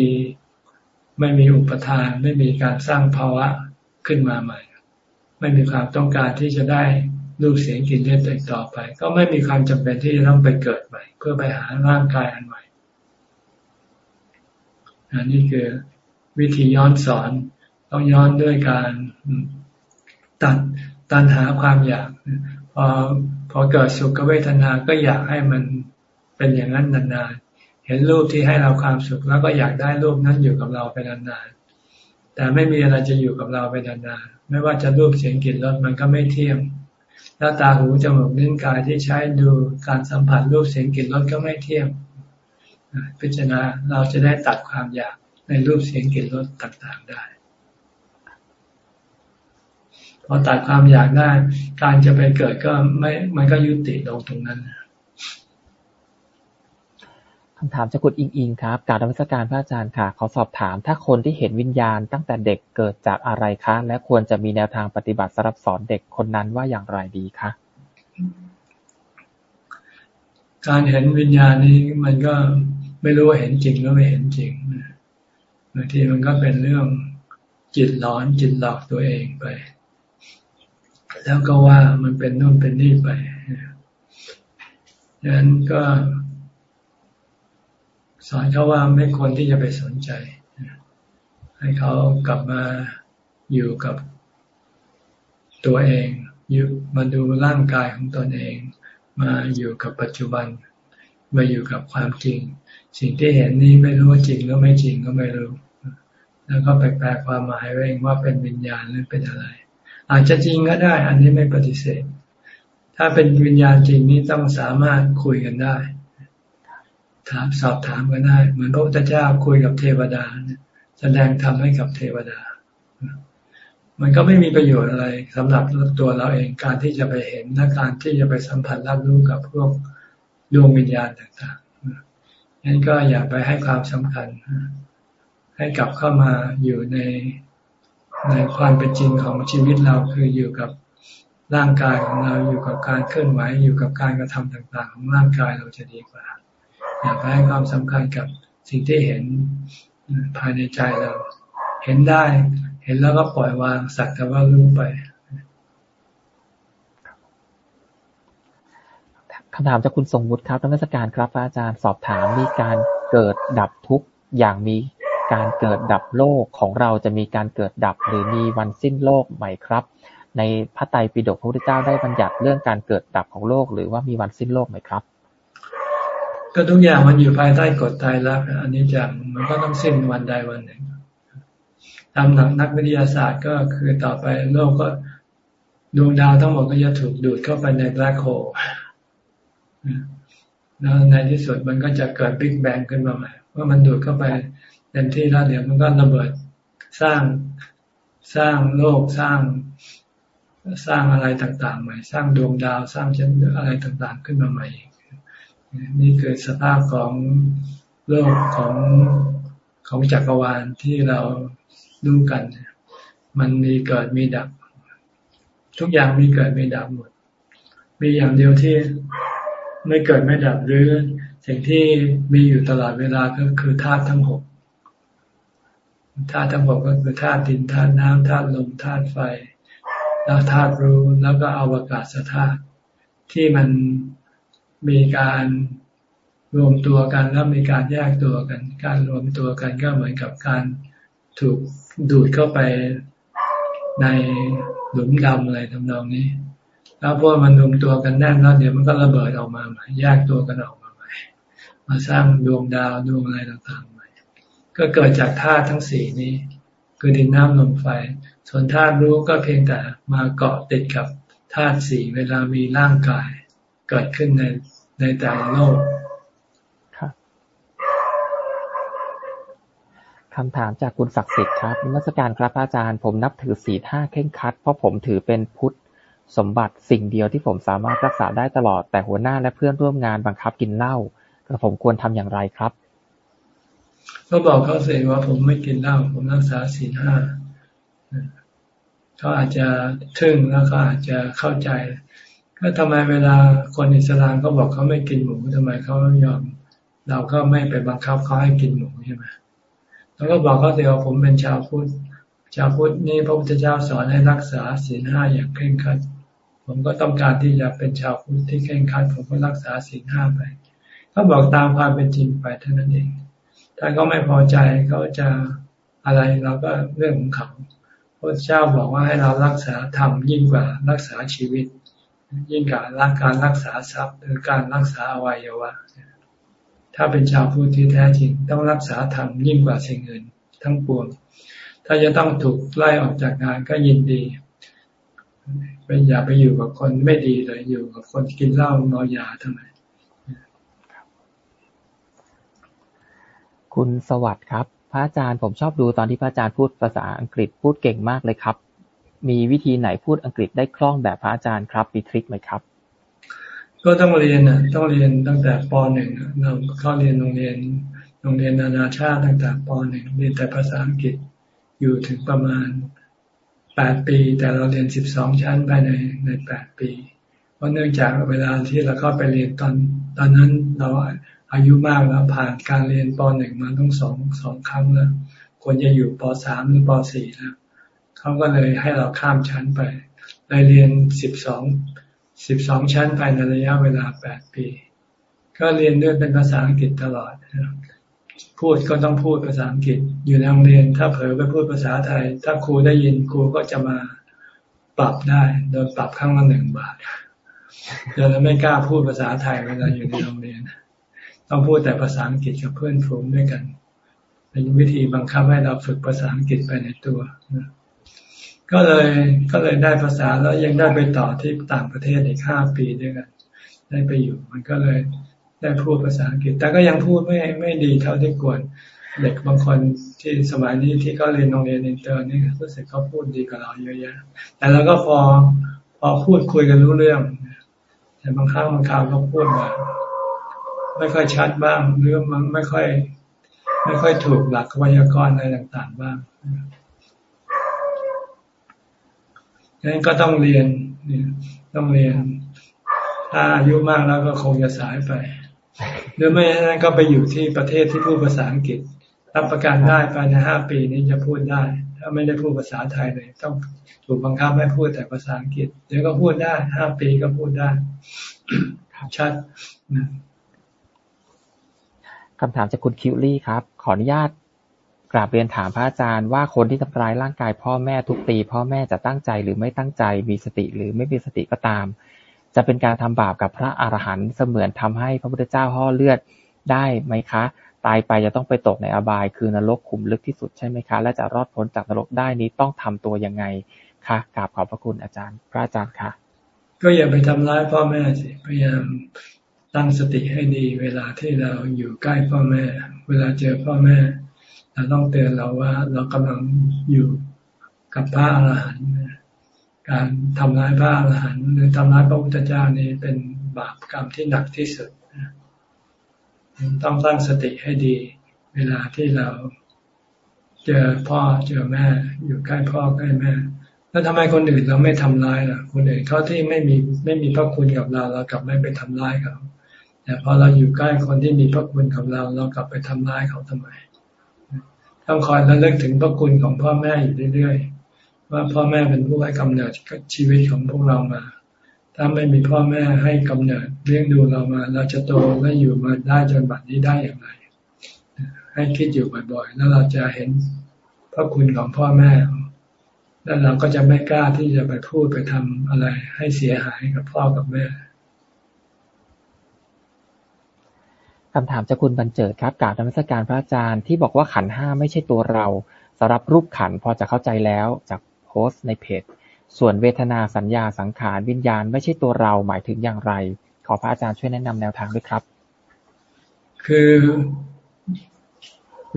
ไม่มีอุปทาน ไม่มีการสร้างภาวะขึ้นมาใหม่ ไม่มีความต้องการที่จะได้รูปเสียงกลิ่นรสต่ต่อไป ก็ไม่มีความจำเป็นที่จะต้องไปเกิดใหม่ เพื่อไปหาร่างกายอันใหม่อันนี้คือวิธีย้อนสอนต้องย้อนด้วยการตัดตันหาความอยากพอพอเกิดสุขเวทนา ก็อยากให้มันเป็นอย่างนั้นนาน เห็นรูปที่ให้เราความสุขแล้วก็อยากได้รูปนั้นอยู่กับเราไปนานๆ แต่ไม่มีอะไรจะอยู่กับเราไปนานๆ ไม่ว่าจะรูปเสียงกลิ่นรสมันก็ไม่เที่ยงแล้วตาหูจมูกนิ้วกายที่ใช้ดูการสัมผัสรูปเสียงกลิ่นรสก็ไม่เที่ยง พิจารณาเราจะได้ตัดความอยากในรูปเสียงกลิ่นรสต่างๆได้ พอตัดความอยากได้ การจะไปเกิดก็ไม่ มันก็ยุติลงตรงนั้นคำถามจากคุณอิงอิงครับการรัชการพระอาจารย์ค่ะ ขอสอบถามถ้าคนที่เห็นวิญญาณตั้งแต่เด็กเกิดจากอะไรคะ และควรจะมีแนวทางปฏิบัติสำหรับสอนเด็กคนนั้นว่าอย่างไรดีคะการเห็นวิญญาณนี้มันก็ไม่รู้ว่าเห็นจริงหรือไม่เห็นจริงบางทีมันก็เป็นเรื่องจิตหลอนจิตหลอกตัวเองไป แล้วก็ว่ามันเป็นนู่นเป็นนี่ไปดังนั้นก็ สอนเขาว่าไม่ควรที่จะไปสนใจ ให้เขากลับมาอยู่กับตัวเองอยู่มาดูร่างกายของตนเอง มาอยู่กับปัจจุบัน มาอยู่กับความจริง สิ่งที่เห็นนี้ไม่รู้ว่าจริงหรือไม่จริงก็ไม่รู้ แล้วก็ไปแปลความหมายเองว่าเป็นวิญญาณหรือเป็นอะไร อาจจะจริงก็ได้ อันนี้ไม่ปฏิเสธ ถ้าเป็นวิญญาณจริงนี้ต้องสามารถคุยกันได้ ถามสอบถามกันได้ เหมือนพระพุทธเจ้าคุยกับเทวดาแสดงธรรมให้กับเทวดา มันก็ไม่มีประโยชน์อะไรสำหรับตัวเราเองการที่จะไปเห็นและการที่จะไปสัมผัสรับรู้กับพวกดวงวิญญาณต่างๆนั้นก็อย่าไปให้ความสำคัญ ให้กลับเข้ามาอยู่ในในความเป็นจริงของชีวิตเราคืออยู่กับร่างกายของเราอยู่กับการเคลื่อนไหวอยู่กับการกระทำต่าง ๆ ของร่างกายเราจะดีกว่า อย่าไปให้ความสำคัญกับสิ่งที่เห็นภายในใจเรา เห็นได้ เห็นแล้วก็ปล่อยวางสักแต่ว่ารู้ไปคำถามจากคุณทรงวุฒิครับนักวิชาการครับอาจารย์สอบถามมีการเกิดดับทุกอย่างมีการเกิดดับโลกของเราจะมีการเกิดดับหรือมีวันสิ้นโลกไหมครับ ในพระไตรปิฎกพระพุทธเจ้าได้บัญญัติเรื่องการเกิดดับของโลก หรือว่ามีวันสิ้นโลกไหมครับ ก็ทุกอย่างมันอยู่ภายใต้กฎตายรักอันนี้จังมันก็ต้องสิ้นวันใดวันหนึ่งตามหลักนักวิทยาศาสตร์ก็คือต่อไปโลกก็ดวงดาวทั้งหมดก็จะถูกดูดเข้าไปในแบล็คโฮลแล้วในที่สุดมันก็จะเกิดบิ๊กแบงขึ้นมาใหม่ว่ามันดูดเข้าไปเต็มที่แล้วเดี๋ยวมันก็ระเบิดสร้างสร้างโลกสร้างสร้างอะไรต่างๆใหม่ สร้างดวงดาวสร้างชั้นอะไรต่างๆ ขึ้นมาใหม่ นี่คือสภาพของโลกของของจักรวาลที่เราดูกัน มันมีเกิดมีดับ ทุกอย่างมีเกิดมีดับหมด มีอย่างเดียวที่ไม่เกิดไม่ดับหรือสิ่งที่มีอยู่ตลอดเวลาก็คือธาตุทั้งหกธาตุทั้งหกก็คือธาตุดินธาตุน้ำธาตุลมธาตุไฟ แล้วธาตุรู้แล้วก็อวกาศธาตุที่มัน มีการรวมตัวกันแล้วมีการแยกตัวกัน การรวมตัวกันก็เหมือนกับการถูกดูดเข้าไปในหลุมดำอะไรทำนองนี้ แล้วพวกมันรวมตัวกันแน่นแล้วเดี๋ยวมันก็ระเบิดออกมาใหม่แยกตัวกันออกมาใหม่มาสร้างดวงดาวดวงอะไรต่างๆใหม่ก็เกิดจากธาตุทั้งสี่นี้ คือดินน้ำลมไฟ ส่วนธาตุรู้ก็เพียงแต่มาเกาะติดกับธาตุสี่เวลามีร่างกาย เกิดขึ้นในในแต่ละโลกคำถามจากคุณศักดิ์สิทธิ์ครับนักการครับอาจารย์ ผมนับถือศีลห้าเข่งคัด เพราะผมถือเป็นพุทธสมบัติสิ่งเดียวที่ผมสามารถรักษาได้ตลอด แต่หัวหน้าและเพื่อนร่วมงานบังคับกินเหล้ากระผมควรทำอย่างไรครับ ก็บอกเขาเสียว่าผมไม่กินเหล้าผมรักษาศีลห้าเขาอาจจะทึ่งแล้วก็อาจจะเข้าใจ ก็ทำไมเวลาคนอิสลามเขาบอกเขาไม่กินหมูทำไมเขายอม เราก็ไม่ไปบังคับเขาให้กินหมูใช่ไหมแล้วก็บอกเขาเสียวผมเป็นชาวพุทธชาวพุทธนี่พระพุทธเจ้าสอนให้รักษาศีลห้าอย่างเคร่งครัด ผมก็ต้องการที่จะเป็นชาวพุทธที่เคร่งครัด ผมก็รักษาศีลห้าไปเขาบอกตามความเป็นจริงไปเท่านั้นเอง ถ้าเขาไม่พอใจเขาจะอะไรเราก็เรื่องของเขาพระเจ้าบอกว่าให้เรารักษาธรรมยิ่งกว่ารักษาชีวิต ยิ่งกว่ารักการรักษาทรัพย์ หรือการรักษาอวัยวะ ถ้าเป็นชาวพุทธที่แท้จริงต้องรักษาธรรมยิ่งกว่าสิ่งอื่น ทั้งปวง ถ้าจะต้องถูกไล่ออกจากงานก็ยินดีเป็นอย่าไปอยู่กับคนไม่ดีเลยอยู่กับคนกินเหล้าเมายาทำไม คุณสวัสดิ์ครับ พระอาจารย์ผมชอบดูตอนที่พระอาจารย์พูดภาษาอังกฤษพูดเก่งมากเลยครับ มีวิธีไหนพูดอังกฤษได้คล่องแบบพระอาจารย์ครับมีทริคไหมครับ ก็ต้องเรียนนะต้องเรียนตั้งแต่ป .1 เราเข้าเรียนโรงเรียนโรงเรียนนานาชาติตั้งแต่ป .1 เรียนแต่ภาษาอังกฤษอยู่ถึงประมาณแปดปี แต่เราเรียนสิบสองชั้นภายในในแปดปี เพราะเนื่องจากเวลาที่เราเข้าไปเรียนตอนตอนนั้นเราอายุมากแล้วผ่านการเรียนปหนึ่งมาต้องสองสองครั้งแล้วควรจะอยู่ปสามหรือปสี่แล้ว เขาก็เลยให้เราข้ามชั้นไปเลยเรียนสิบสองสิบสองชั้นภายในระยะเวลาแปดปี ก็เรียนด้วยเป็นภาษาอังกฤษตลอดพูดก็ต้องพูดภาษาอังกฤษ อยู่ในโรงเรียนถ้าเผลอไปพูดภาษาไทย ถ้าครูได้ยินครูก็จะมาปรับได้โดยปรับครั้งละหนึ่งบาทเราไม่กล้าพูดภาษาไทยเวลาอยู่ในโรงเรียนต้องพูดแต่ภาษาอังกฤษกับเพื่อนฝูงด้วยกัน เป็นวิธีบังคับให้เราฝึกภาษาอังกฤษไปในตัว ก็เลยก็เลยได้ภาษาแล้วยังได้ไปต่อที่ต่างประเทศอีกห้าปีด้วยกัน ได้ไปอยู่มันก็เลยได้พูดภาษาอังกฤษ แต่ก็ยังพูดไม่ไม่ดีเท่าที่ควรเด็กบางคนที่สมัยนี้ที่เขาเรียนโรงเรียนอินเตอร์นี่รู้สึกเขาพูดดีกว่าเราเยอะแยะ แต่เราก็พอพอพูดคุยกันรู้เรื่อง แต่บางครั้งบางคราวเขาพูดมาไม่ค่อยชัดบ้างหรือมันไม่ค่อย ไม่ค่อยถูกหลักไวยากรณ์อะไรต่าง ๆ บ้าง นั้นก็ต้องเรียนต้องเรียน ถ้าอายุมากแล้วก็คงจะสายไป หรือไม่นั้นก็ไปอยู่ที่ประเทศที่พูดภาษาอังกฤษ รับประกันได้ภายในห้าปีนี้จะพูดได้ ถ้าไม่ได้พูดภาษาไทยเลย ต้องถูกบังคับให้พูดแต่ภาษาอังกฤษ เดี๋ยวก็พูดได้ห้าปีก็พูดได้ชัดคำถามจากคุณคิวลี่ครับ ขออนุญาต กราบเรียนถามพระอาจารย์ว่าคนที่ทำร้ายร่างกายพ่อแม่ทุกตีพ่อแม่จะตั้งใจหรือไม่ตั้งใจ มีสติหรือไม่มีสติก็ตาม จะเป็นการทำบาปกับพระอรหันต์เสมือนทำให้พระพุทธเจ้าห่อเลือดได้ไหมคะ ตายไปจะต้องไปตกในอบาย คือนรกขุมลึกที่สุดใช่ไหมคะ และจะรอดพ้นจากนรกได้นี้ต้องทำตัวยังไงคะกราบขอบพระคุณอาจารย์ พระอาจารย์ค่ะก็อย่าไปทำร้ายพ่อแม่สิพยายามตั้งสติให้ดี เวลาที่เราอยู่ใกล้พ่อแม่ เวลาเจอพ่อแม่ เราต้องเตือนเราว่าเรากำลังอยู่กับพระอรหันต์การทำร้ายพระอรหันต์หรือทำร้ายพระพุทธเจ้านี่เป็นบาปกรรมที่หนักที่สุด ต้องตั้งสติให้ดี เวลาที่เราเจอพ่อเจอแม่ อยู่ใกล้พ่อใกล้แม่ แล้วทำไมคนอื่นเราไม่ทำร้ายล่ะ คนอื่นเขาที่ไม่มีไม่มีพระคุณกับเรา เรากลับไม่ไปทำร้ายเขาแต่พอเราอยู่ใกล้คนที่มีพระคุณกับเรา เรากลับไปทำร้ายเขาทำไม ต้องคอยระลึกถึงพระคุณของพ่อแม่อยู่เรื่อยๆว่าพ่อแม่เป็นผู้ให้กำเนิดชีวิตของพวกเรามา ถ้าไม่มีพ่อแม่ให้กำเนิดเลี้ยงดูเรามา เราจะโตและอยู่มาได้จนบัดนี้ได้อย่างไร ให้คิดอยู่บ่อยๆ แล้วเราจะเห็นพระคุณของพ่อแม่แล้วเราก็จะไม่กล้าที่จะไปพูดไปทำอะไรให้เสียหายกับพ่อกับแม่ คำถามจากคุณบรรเจิดครับกราบธรรมสการพระอาจารย์ที่บอกว่าขันห้าไม่ใช่ตัวเราสำหรับรูปขันพอจะเข้าใจแล้วจากโพสต์ในเพจ ส่วนเวทนาสัญญาสังขารวิญญาณไม่ใช่ตัวเราหมายถึงอย่างไร ขอพระอาจารย์ช่วยแนะนำแนวทางด้วยครับ คือ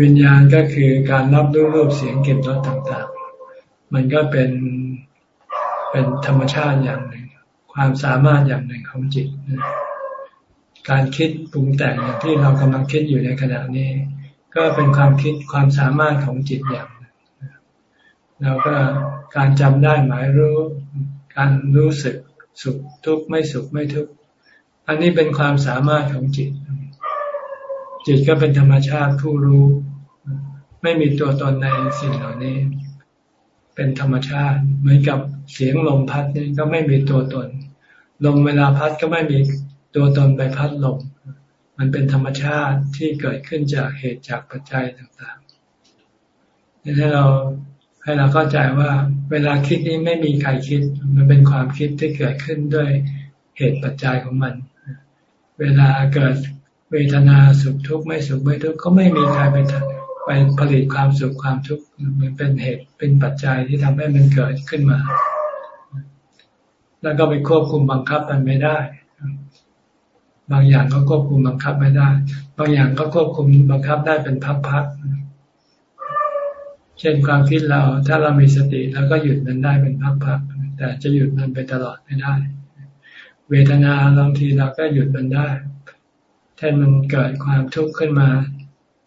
วิญญาณก็คือการรับรู้รูปเสียงกลิ่นรสต่างๆ มันก็เป็นเป็นธรรมชาติอย่างหนึ่ง ความสามารถอย่างหนึ่งของจิต การคิดปรุงแต่งอย่างที่เรากำลังคิดอยู่ในขณะนี้ ก็เป็นความคิดความสามารถของจิตอย่างแล้วก็การจำได้หมายรู้ การรู้สึกสุขทุกข์ไม่สุขไม่ทุกข์อันนี้เป็นความสามารถของจิต จิตก็เป็นธรรมชาติผู้รู้ ไม่มีตัวตนในสิ่งเหล่านี้ เป็นธรรมชาติเหมือนกับเสียงลมพัดนี่ก็ไม่มีตัวตนลมเวลาพัดก็ไม่มี ตัวตนใบพัดลมมันเป็นธรรมชาติที่เกิดขึ้นจากเหตุจากปัจจัยต่างๆให้เราให้เราเข้าใจว่าเวลาคิดนี้ไม่มีใครคิด มันเป็นความคิดที่เกิดขึ้นด้วยเหตุปัจจัยของมัน เวลาเกิดเวทนาสุขทุกข์ไม่สุขไม่ทุกข์ก็ไม่มีใครไปไปผลิตความสุขความทุกข์มันเป็นเหตุเป็นปัจจัยที่ทำให้มันเกิดขึ้นมา แล้วก็ไปควบคุมบังคับมันไม่ได้ บางอย่างก็ควบคุมบังคับไม่ได้ บางอย่างก็ควบคุมบังคับได้เป็นพักๆ เช่นความคิดเราถ้าเรามีสติแล้วก็หยุดมันได้เป็นพักๆ แต่จะหยุดมันไปตลอดไม่ได้ เวทนาบางทีเราก็หยุดมันได้เช่นมันเกิดความทุกข์ขึ้นมา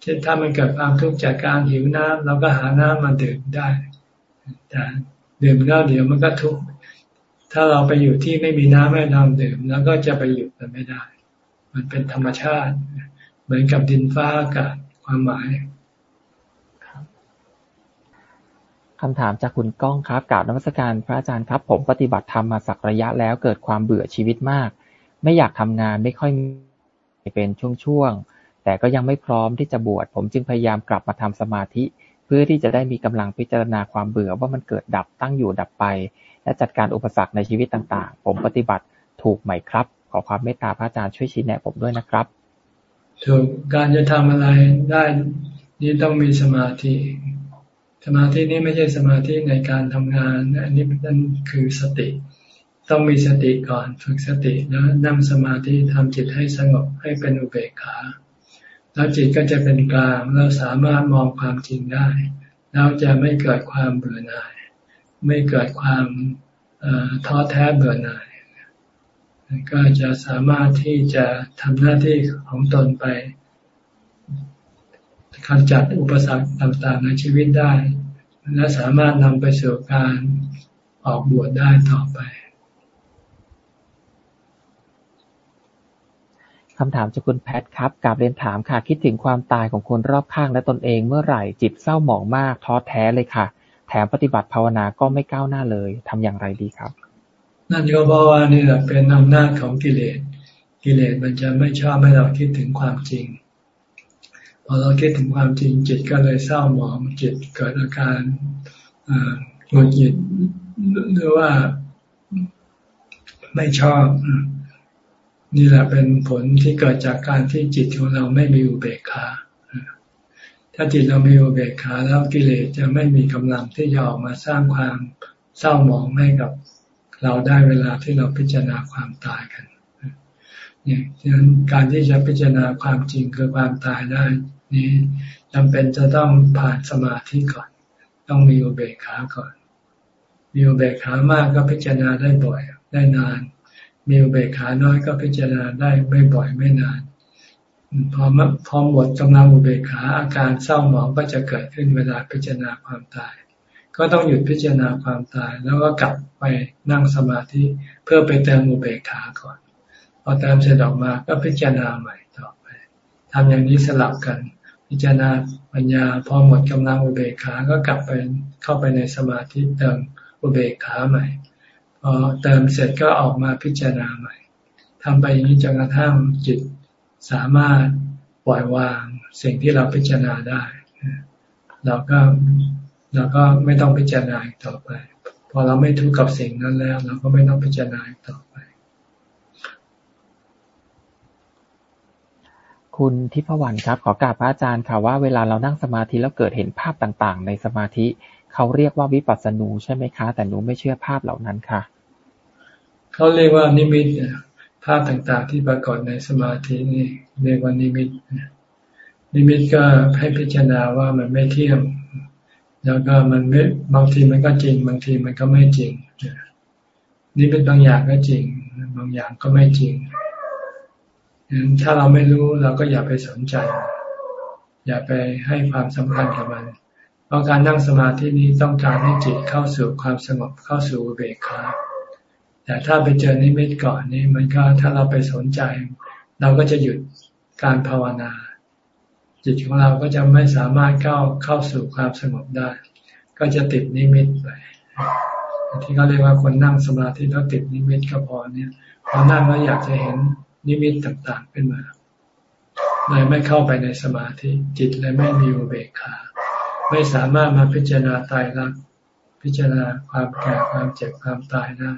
เช่นถ้ามันเกิดความทุกข์จากการหิวน้ำเราก็หาน้ำมาดื่มได้ แต่ดื่มแล้วเดี๋ยวมันก็ทุกข์ ถ้าเราไปอยู่ที่ไม่มีน้ำให้เราดื่ม แล้วก็จะไปหยุดมันไม่ได้ มันเป็นธรรมชาติ เหมือนกับดินฟ้าอากาศความหมายคำถามจากคุณก้องครับกราบนมัสการพระอาจารย์ครับ ผมปฏิบัติธรรมมาสักระยะแล้วเกิดความเบื่อชีวิตมาก ไม่อยากทำงานไม่ค่อยเป็นช่วงๆแต่ก็ยังไม่พร้อมที่จะบวชผมจึงพยายามกลับมาทำสมาธิ เพื่อที่จะได้มีกำลังพิจารณาความเบื่อว่ามันเกิดดับตั้งอยู่ดับไป และจัดการอุปสรรคในชีวิตต่างๆ ผมปฏิบัติถูกไหมครับ ขอความเมตตาพระอาจารย์ช่วยชี้แนะผมด้วยนะครับถูกการจะทำอะไรได้นี่ต้องมีสมาธิ สมาธินี้ไม่ใช่สมาธิในการทำงานอันนี้นั่นคือสติ ต้องมีสติก่อนฝึกสติแล้วนั่งสมาธิทำจิตให้สงบให้เป็นอุเบกขา แล้วจิตก็จะเป็นกลางแล้วสามารถมองความจริงได้ แล้วจะไม่เกิดความเบื่อหน่าย ไม่เกิดความท้อแท้เบื่อหน่าย ก็จะสามารถที่จะทำหน้าที่ของตนไปขจัดอุปสรรคต่างๆในชีวิตได้ และสามารถนำไปสู่การออกบวชได้ต่อไปคำถามจากคุณแพทครับกาบเรียนถามค่ะ คิดถึงความตายของคนรอบข้างและตนเองเมื่อไหร่จิตเศร้าหมองมากท้อแท้เลยค่ะ แถมปฏิบัติภาวนาก็ไม่ก้าวหน้าเลยทำอย่างไรดีครับ นั่นก็เพราะว่านี่แหละเป็นอำนาจของกิเลส กิเลสมันจะไม่ชอบให้เราคิดถึงความจริง พอเราคิดถึงความจริงจิตก็เลยเศร้าหมองจิตเกิดอาการหงุดหงิดหรือว่าไม่ชอบ นี่แหละเป็นผลที่เกิดจากการที่จิตของเราไม่มีอุเบกขาถ้าจิตเรามีอุเบกขาแล้วกิเลสจะไม่มีกำลังที่จะออกมาสร้างความเศร้าหมองให้กับ เราได้เวลาที่เราพิจารณาความตายกันเนี่ยฉะนั้นการที่จะพิจารณาความจริงคือความตายได้ นี้จำเป็นจะต้องผ่านสมาธิก่อน ต้องมีอุเบกขาก่อน มีอุเบกขามากก็พิจารณาได้บ่อย ได้นาน มีอุเบกขาน้อยก็พิจารณาได้ไม่บ่อยไม่นาน พอพอหมดกำลังอุเบกขาอาการเศร้าหมองก็จะเกิดขึ้นเวลาพิจารณาความตาย ก็ต้องหยุดพิจารณาความตาย แล้วก็กลับไปนั่งสมาธิเพื่อไปเติมอุเบกขาก่อน พอเติมเสร็จออกมาก็พิจารณาใหม่ต่อไปทำอย่างนี้สลับกัน พิจารณาปัญญาพอหมดกำลังอุเบกขาก็กลับไปเข้าไปในสมาธิเติมอุเบกขาใหม่ พอเติมเสร็จก็ออกมาพิจารณาใหม่ทำไปอย่างนี้จนกระทั่งจิตสามารถปล่อยวางสิ่งที่เราพิจารณาได้ เราก็ เราก็ไม่ต้องพิจารณาอีกต่อไป พอเราไม่ทุกข์กับสิ่งนั้นแล้ว เราก็ไม่ต้องพิจารณาอีกต่อไป คุณทิพวรรณครับ ขอกราบพระอาจารย์ค่ะว่าเวลาเรานั่งสมาธิแล้วเกิดเห็นภาพต่างๆ ในสมาธิเขาเรียกว่าวิปัสสนูใช่ไหมคะ แต่หนูไม่เชื่อภาพเหล่านั้นค่ะ เขาเรียกว่านิมิตภาพต่างๆ ที่ปรากฏในสมาธินี่เรียกว่านิมิตนิมิตก็ให้พิจารณาว่ามันไม่เที่ยง แล้วก็มันไม่บางทีมันก็จริง บางทีมันก็ไม่จริงนิมิตบางอย่างก็จริง บางอย่างก็ไม่จริงถ้าเราไม่รู้เราก็อย่าไปสนใจ อย่าไปให้ความสำคัญกับมัน เพราะการนั่งสมาธินี้ต้องการให้จิตเข้าสู่ความสงบเข้าสู่เบกขาแต่ถ้าไปเจอนิมิตก่อนนี่มันก็ถ้าเราไปสนใจ เราก็จะหยุดการภาวนา จิตของเราก็จะไม่สามารถเข้าเข้าสู่ความสงบได้ ก็จะติดนิมิตไปที่เขาเรียกว่าคนนั่งสมาธิแล้วติดนิมิตก็พอเนี่ยพอนั่งแล้วอยากจะเห็นนิมิตต่างๆขึ้นมาเลยไม่เข้าไปในสมาธิจิตเลยไม่มีอุเบกขา ไม่สามารถมาพิจารณาตายรักพิจารณาความแก่ความเจ็บความตายได้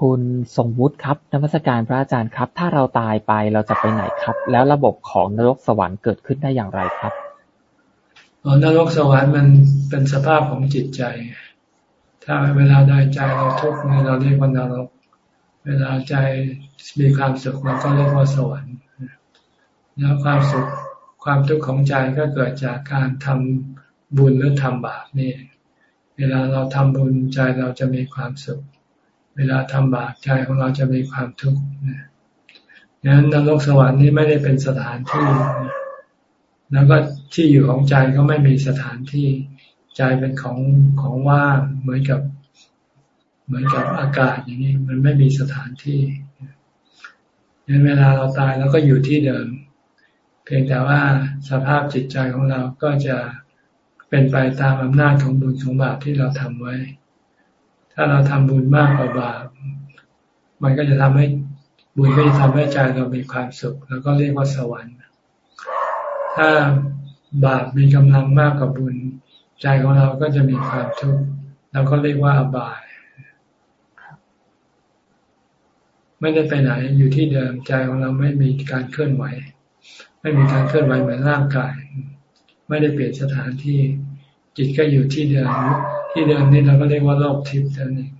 คุณทรงวุฒิครับ นมัสการพระอาจารย์ครับ ถ้าเราตายไปเราจะไปไหนครับ แล้วระบบของนรกสวรรค์เกิดขึ้นได้อย่างไรครับนรกสวรรค์มันเป็นสภาพของจิตใจ ถ้าเวลาใดใจเราทุกข์เราเรียกว่านรก เวลาใจมีความสุขเราก็เรียกว่าสวรรค์ แล้วความสุขความทุกข์ของใจก็เกิดจากการทำบุญหรือทำบาปนี่ เวลาเราทำบุญใจเราจะมีความสุข เวลาทำบาปใจของเราจะมีความทุกข์ดังนั้นนรกสวรรค์นี้ไม่ได้เป็นสถานที่ แล้วก็ที่อยู่ของใจก็ไม่มีสถานที่ใจเป็นของของว่างเหมือนกับเหมือนกับอากาศอย่างนี้ มันไม่มีสถานที่ดังนั้นเวลาเราตายเราก็อยู่ที่เดิม เพียงแต่ว่าสภาพจิตใจของเราก็จะเป็นไปตามอำนาจของบุญของบาปที่เราทำไว้ ถ้าเราทำบุญมากกว่าบาปมันก็จะทำให้บุญก็จะทำให้ใจเรามีความสุข แล้วก็เรียกว่าสวรรค์ ถ้าบาปมีกำลังมากกว่าบุญ ใจของเราก็จะมีความทุกข์เราก็เรียกว่าอบาย ไม่ได้ไปไหนอยู่ที่เดิมใจของเราไม่มีการเคลื่อนไหว ไม่มีการเคลื่อนไหวเหมือนร่างกาย ไม่ได้เปลี่ยนสถานที่จิตก็อยู่ที่เดิม ที่เดิมนี่เราก็เรียกว่าโลกทิพย์นั่นเอง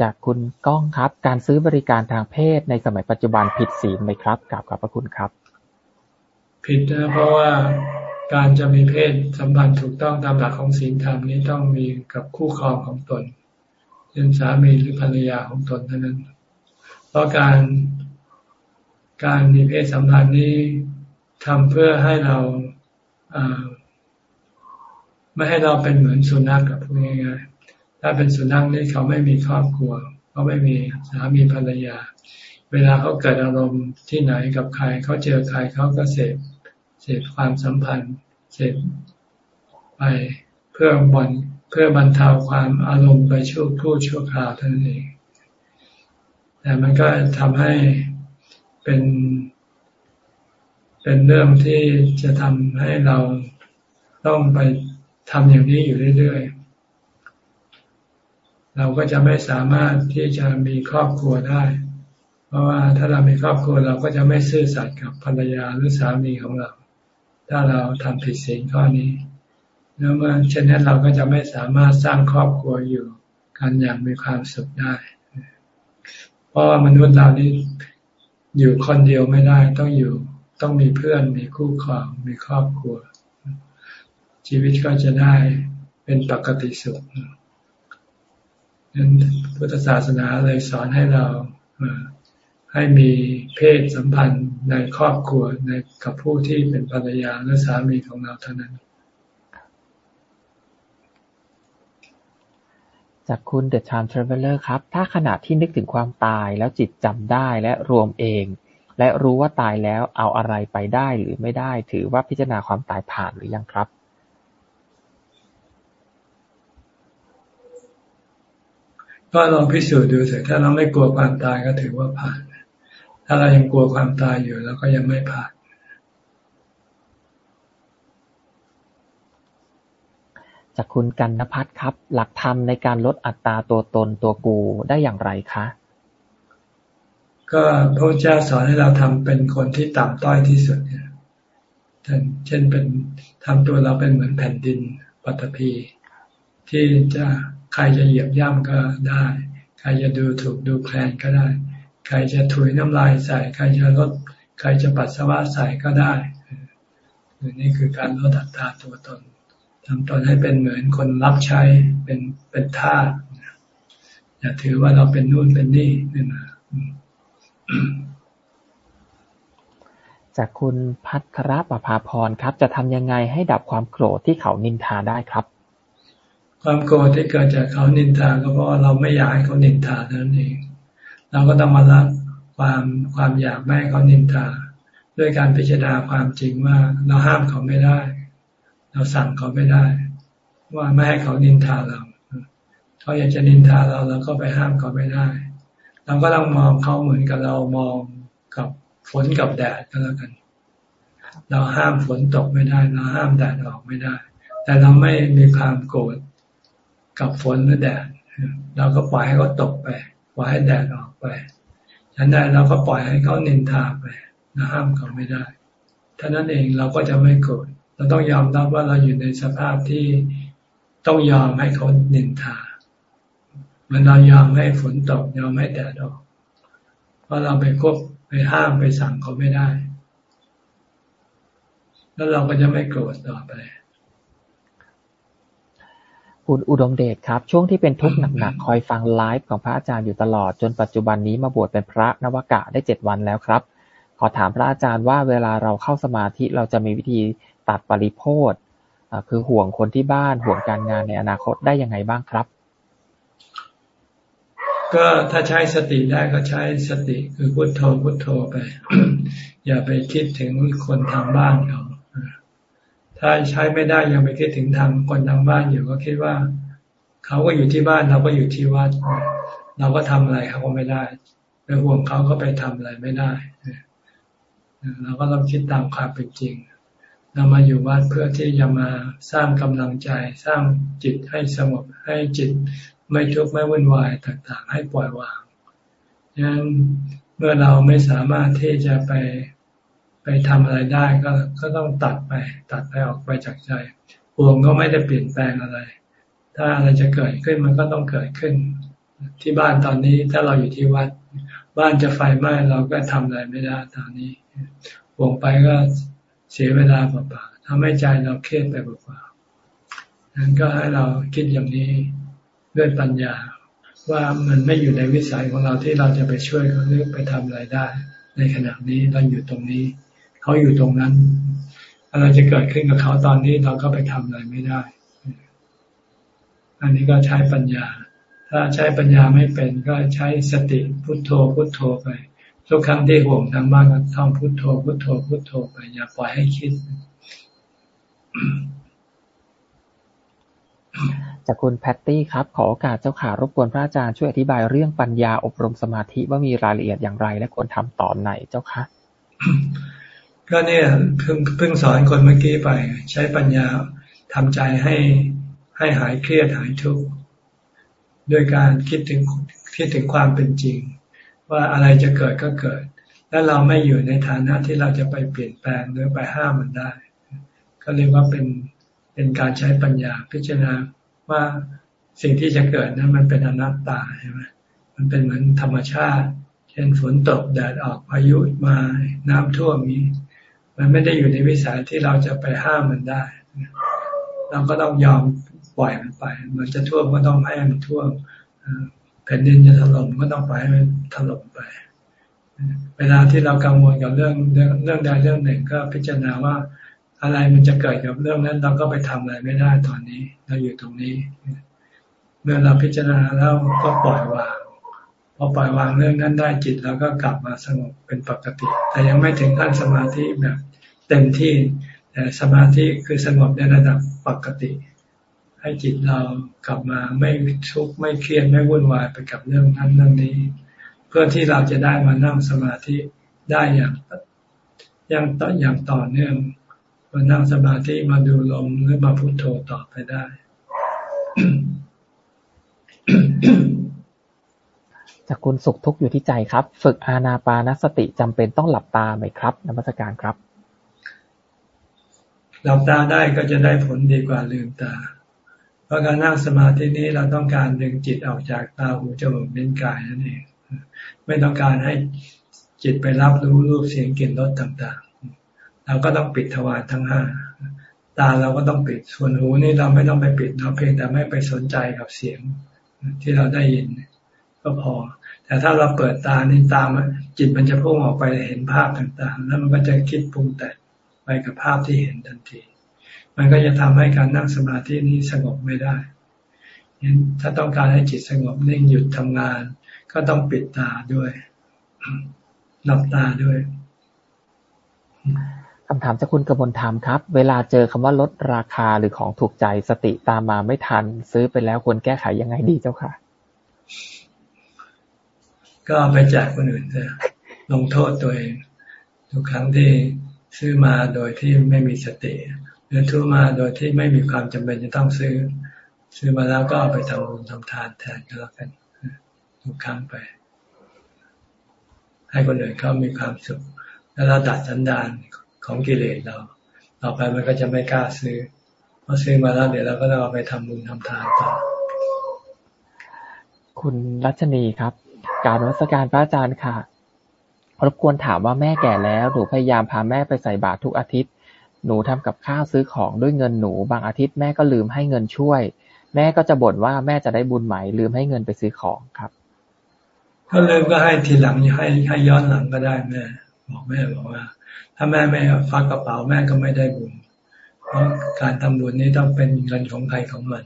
จากคุณก้องครับ การซื้อบริการทางเพศในสมัยปัจจุบันผิดศีลไหมครับกราบขอบพระคุณครับ ผิดนะเพราะว่าการจะมีเพศสัมพันธ์ถูกต้องตามหลักของศีลธรรมนี้ต้องมีกับคู่ครองของตนเช่นสามีหรือภรรยาของตนเท่านั้น เพราะการการมีเพศสัมพันธ์นี้ทำเพื่อให้เรา ไม่ให้เราเป็นเหมือนสุนัขกับพูดง่ายๆถ้าเป็นสุนัขนี่เขาไม่มีครอบครัว เขาไม่มีสามีภรรยา เวลาเขาเกิดอารมณ์ที่ไหนกับใคร เขาเจอใครเขาก็เสพเสพความสัมพันธ์ เสพไปเพื่อบอนเพื่อบรรเทาความอารมณ์ไปชั่วครู่ชั่วคราวเท่านั้นเองแต่มันก็ทำให้เป็น เป็นเรื่องที่จะทำให้เราต้องไป ทำอย่างนี้อยู่เรื่อยๆ เราก็จะไม่สามารถที่จะมีครอบครัวได้ เพราะว่าถ้าเรามีครอบครัวเราก็จะไม่ซื่อสัตย์กับภรรยาหรือสามีของเรา ถ้าเราทำผิดศีลข้อนี้แล้วเมื่อเช่นนั้นเราก็จะไม่สามารถสร้างครอบครัวอยู่กันอย่างมีความสุขได้ เพราะมนุษย์เรานี้อยู่คนเดียวไม่ได้ต้องอยู่ ต้องมีเพื่อนมีคู่ครองมีครอบครัว ชีวิตก็จะได้เป็นปกติสุขนั้นพุทธศาสนาเลยสอนให้เราให้มีเพศสัมพันธ์ในครอบครัวในกับผู้ที่เป็นภรรยาและสามีของเราเท่านั้น จากคุณ The Time Traveler ครับ ถ้าขณะที่นึกถึงความตายแล้วจิตจำได้และรวมเอง และรู้ว่าตายแล้วเอาอะไรไปได้หรือไม่ได้ ถือว่าพิจารณาความตายผ่านหรือยังครับ ก็ลองพิสูจน์ดูเถอะถ้าเราไม่กลัวความตายก็ถือว่าผ่าน ถ้าเรายังกลัวความตายอยู่เราก็ยังไม่ผ่าน จากคุณกันนภัทรครับ หลักธรรมในการลดอัตราตัวตนตัวกูได้อย่างไรคะ ก็พระเจ้าสอนให้เราทำเป็นคนที่ต่ำต้อยที่สุดเนี่ยเช่นเป็นทำตัวเราเป็นเหมือนแผ่นดินปัตภีที่จะ ใครจะเหยียบย่ำก็ได้ ใครจะดูถูกดูแคลนก็ได้ ใครจะถุยน้ำลายใส่ ใครจะลดใครจะปัสสาวะใส่ก็ได้นี่คือการลดอัตราตัวตนทำตนให้เป็นเหมือนคนรับใช้เป็นเป็นทาสอย่าถือว่าเราเป็นนู่นเป็นนี่นี่นะจากคุณพัทรประภาพรครับ จะทำยังไงให้ดับความโกรธที่เขานินทาได้ครับ ความโกรธที่เกิดจากเขานินทาก็เพราะเราไม่อยากให้เขานินทาเท่านั้นเอง เราก็ต้องมาละความความอยากไม่ให้เขานินทา ด้วยการพิจารณาความจริงว่าเราห้ามเขาไม่ได้ เราสั่งเขาไม่ได้ ว่าไม่ให้เขานินทาเรา เขาอยากจะนินทาเราเราก็ไปห้ามเขาไม่ได้ เราก็ต้องมองเขาเหมือนกับเรามองกับฝนกับแดดก็แล้วกัน เราห้ามฝนตกไม่ได้ เราห้ามแดดออกไม่ได้ แต่เราไม่มีความโกรธ กับฝนหรือแดดเราก็ปล่อยให้เขาตกไป ปล่อยให้แดดออกไปฉันได้เราก็ปล่อยให้เขานินทาไปเราห้ามเขาไม่ได้ท่านั้นเองเราก็จะไม่โกรธเราต้องยอมรับว่าเราอยู่ในสภาพที่ต้องยอมให้เขานินทามันเรายอมให้ฝนตกยอมให้แดดออก เพราะเราไปควบไปห้ามไปสั่งเขาไม่ได้ แล้วเราก็จะไม่โกรธต่อไป คุณอุดมเดชครับ ช่วงที่เป็นทุกข์หนักๆ คอยฟังไลฟ์ของพระอาจารย์อยู่ตลอด จนปัจจุบันนี้มาบวชเป็นพระนวกะได้เจ็ดวันแล้วครับ ขอถามพระอาจารย์ว่าเวลาเราเข้าสมาธิเราจะมีวิธีตัดปริโภธคือห่วงคนที่บ้านห่วงการงานในอนาคตได้ยังไงบ้างครับ ก็ถ้าใช้สติได้ก็ใช้สติคือพุโทโธพุโทโธไป อย่าไปคิดถึงคนทางบ้านเขา ถ้าใช้ไม่ได้ยังไปคิดถึงทางคนทางบ้านอยู่ก็คิดว่า เขาก็อยู่ที่บ้านเราก็อยู่ที่วัด เราก็ทำอะไรเขาก็ไม่ได้ไปห่วงเขาก็ไปทำอะไรไม่ได้เราก็ต้องคิดตามความเป็นจริง เรามาอยู่วัดเพื่อที่จะมาสร้างกำลังใจ สร้างจิตให้สงบให้จิตไม่ทุกข์ไม่วุ่นวายต่างๆ ให้ปล่อยวางดังนั้นเมื่อเราไม่สามารถที่จะไป ไปทำอะไรได้ก็ก็ต้องตัดไป ตัดไปออกไปจากใจห่วงก็ไม่ได้เปลี่ยนแปลงอะไร ถ้าอะไรจะเกิดขึ้นมันก็ต้องเกิดขึ้น ที่บ้านตอนนี้ถ้าเราอยู่ที่วัด บ้านจะไฟไหม้เราก็ทำอะไรไม่ได้ตอนนี้ห่วงไปก็เสียเวลาเปล่าๆทำให้ใจเราเครียดไปเปล่าๆนั้นก็ให้เราคิดอย่างนี้ด้วยปัญญาว่ามันไม่อยู่ในวิสัยของเราที่เราจะไปช่วยเขาหรือไปทำอะไรได้ ในขณะนี้เราอยู่ตรงนี้ เขาอยู่ตรงนั้น อะไรจะเกิดขึ้นกับเขาตอนนี้เราก็ไปทำอะไรไม่ได้ อันนี้ก็ใช้ปัญญา ถ้าใช้ปัญญาไม่เป็นก็ใช้สติพุทโธพุทโธไป ทุกครั้งที่ห่วงทางบ้านก็ท่องพุทโธพุทโธพุทโธไปอย่าปล่อยให้คิดจากคุณแพตตี้ครับ ขอโอกาสเจ้าขารบกวนพระอาจารย์ช่วยอธิบายเรื่องปัญญาอบรมสมาธิว่ามีรายละเอียดอย่างไร และควรทำตอนไหนเจ้าคะ ก็เนี่ยเพิ่งเพิ่งสอนคนเมื่อกี้ไป ใช้ปัญญาทำใจให้ให้หายเครียดหายทุกข์ด้วยการคิดถึงคิดถึงความเป็นจริง ว่าอะไรจะเกิดก็เกิด และเราไม่อยู่ในฐานะที่เราจะไปเปลี่ยนแปลงหรือไปห้ามมันได้ ก็เรียกว่าเป็นเป็นการใช้ปัญญาพิจารณาว่าสิ่งที่จะเกิดนั้นมันเป็นอนัตตาใช่ไหมมันเป็นเหมือนธรรมชาติ เช่นฝนตกแดดออกพายุมาน้ำท่วมนี้ มันไม่ได้อยู่ในวิสัยที่เราจะไปห้ามมันได้ เราก็ต้องยอมปล่อยมันไป มันจะท่วมก็ต้องให้มันท่วมแผ่นดินจะถล่มก็ต้องปล่อยให้มันถล่มไป เวลาที่เรากังวลกับเรื่องเรื่องใดเรื่องหนึ่งก็พิจารณาว่าอะไรมันจะเกิดกับเรื่องนั้น เราก็ไปทำอะไรไม่ได้ตอนนี้ เราอยู่ตรงนี้ เมื่อเราพิจารณาแล้วก็ปล่อยวาง พอปล่อยวางเรื่องนั้นได้จิตเราก็กลับมาสงบเป็นปกติ แต่ยังไม่ถึงขั้นสมาธิแบบเต็มที่แต่สมาธิคือสงบในระดับปกติ ให้จิตเรากลับมาไม่ทุกข์ไม่เครียดไม่วุ่นวายไปกับเรื่องนั้นเรื่องนี้ เพื่อที่เราจะได้มานั่งสมาธิได้อย่างอย่างต่ออย่างต่อเนื่องมานั่งสมาธิมาดูลมหรือมาพุโทโธต่อไปได้ จากคุณสุขทุกข์อยู่ที่ใจครับ ฝึกอาณาปานสติจำเป็นต้องหลับตาไหมครับนมัสการครับ หลับตาได้ก็จะได้ผลดีกว่าลืมตา เพราะการนั่งสมาธินี้เราต้องการดึงจิตออกจากตาหูจมูกลิ้นกายนั่นเอง ไม่ต้องการให้จิตไปรับรู้รูปเสียงกลิ่นรสต่างๆ เราก็ต้องปิดทวารทั้งห้าตาเราก็ต้องปิด ส่วนหูนี่เราไม่ต้องไปปิดเราเพียงแต่ไม่ไปสนใจกับเสียงที่เราได้ยิน ก็พอ แต่ถ้าเราเปิดตานี่ตามจิตมันจะพุ่งออกไปเห็นภาพต่างๆ แล้วมันก็จะคิดปรุงแต่งไปกับภาพที่เห็นทันที มันก็จะทำให้การนั่งสมาธินี้สงบไม่ได้ยันถ้าต้องการให้จิตสงบนิ่งหยุดทำงาน ก็ต้องปิดตาด้วยหลับตาด้วยคำถามจากคุณกระมลธรรมครับ เวลาเจอคำว่าลดราคาหรือของถูกใจสติตามมาไม่ทัน ซื้อไปแล้วควรแก้ไขยังไงดีเจ้าค่ะ ก็ไปแจกคนอื่นเถอะลงโทษตัวเอง ทุกครั้งที่ซื้อมาโดยที่ไม่มีสติหรือทุมาโดยที่ไม่มีความจำเป็นจะต้องซื้อ ซื้อมาแล้วก็เอาไปทำบุญทำทานแทนก็แล้วกันทุกครั้งไป ให้คนอื่นเขามีความสุขแล้วเราดัดสันดานของกิเลสเราต่อไปมันก็จะไม่กล้าซื้อพอซื้อมาแล้วเดี๋ยวเราก็ต้องเอาไปทำบุญทำทานต่อ คุณรัชนีครับ การวัสการพระอาจารย์ค่ะ รบกวนถามว่าแม่แก่แล้ว หนูพยายามพาแม่ไปใส่บาตรทุกอาทิตย์ หนูทำกับข้าวซื้อของด้วยเงินหนู บางอาทิตย์แม่ก็ลืมให้เงินช่วย แม่ก็จะบ่นว่าแม่จะได้บุญไหมลืมให้เงินไปซื้อของครับ ก็ลืมก็ให้ทีหลังให้ให้ย้อนหลังก็ได้แม่บอกแม่บอกว่า ถ้าแม่ไม่ฟักกระเป๋าแม่ก็ไม่ได้บุญเพราะการทำบุญนี้ต้องเป็นเงินของใครของมัน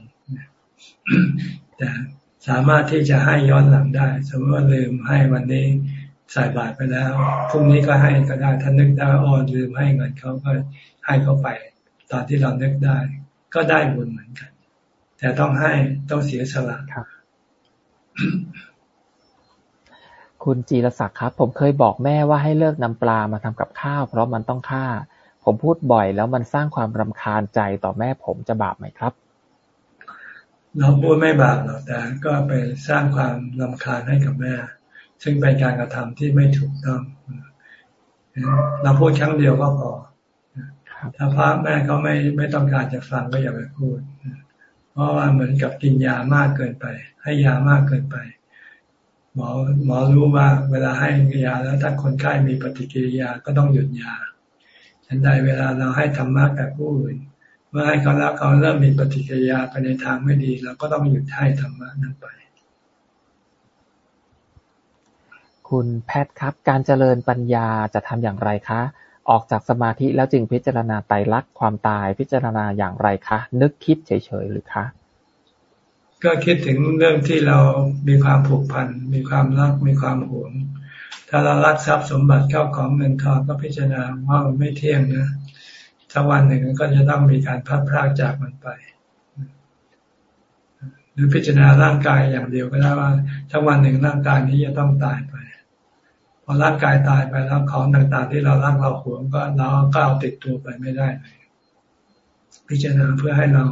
แต่ สามารถที่จะให้ย้อนหลังได้ สมมติว่าลืมให้วันนี้ใส่บาตรไปแล้วพรุ่งนี้ก็ให้ก็ได้ถ้านึกได้อ๋อลืมให้เงินเขาก็ให้เขาไป ตอนที่เรานึกได้ ก็ได้บุญเหมือนกัน แต่ต้องให้ต้องเสียสละครับคุณจีรศักดิ์ครับ ผมเคยบอกแม่ว่าให้เลิกนำปลามาทำกับข้าว เพราะมันต้องฆ่า ผมพูดบ่อยแล้วมันสร้างความรำคาญใจต่อแม่ผมจะบาปไหมครับ เราพูดไม่บาปหรอกแต่ก็ไปสร้างความรำคาญให้กับแม่ ซึ่งเป็นการกระทำที่ไม่ถูกต้องเราพูดครั้งเดียวก็พอถ้าพระแม่เขาไม่ไม่ต้องการจะฟังก็อย่าไปพูด เพราะว่าเหมือนกับกินยามากเกินไป ให้ยามากเกินไป หมอหมอรู้ว่า เวลาให้ยาแล้วถ้าคนไข้มีปฏิกิริยาก็ต้องหยุดยาฉันใดเวลาเราให้ธรรมะแก่ผู้อื่น เมื่อให้เขาแล้วเขาเริ่มมีปฏิกิริยาไปในทางไม่ดีเราก็ต้องหยุดให้ธรรมะนั้นไป คุณแพทครับ การเจริญปัญญาจะทำอย่างไรคะ ออกจากสมาธิแล้วจึงพิจารณาไตรลักษณ์ความตายพิจารณาอย่างไรคะ นึกคิดเฉยๆหรือคะก็คิดถึงเรื่องที่เรามีความผูกพัน มีความรัก มีความหวง ถ้าเรารักทรัพย์สมบัติเข้าของเงินทองก็พิจารณาว่ามันไม่เที่ยงนะ สักวันหนึ่งก็จะต้องมีการพัดพรากจากมันไป หรือพิจารณาร่างกายอย่างเดียวก็ได้ว่าสักวันหนึ่งร่างกายนี้จะต้องตายไป พอร่างกายตายไปแล้วของต่างๆ ที่เรารักเราหวงก็เราก้าวติดตัวไปไม่ได้พิจารณาเพื่อให้เรา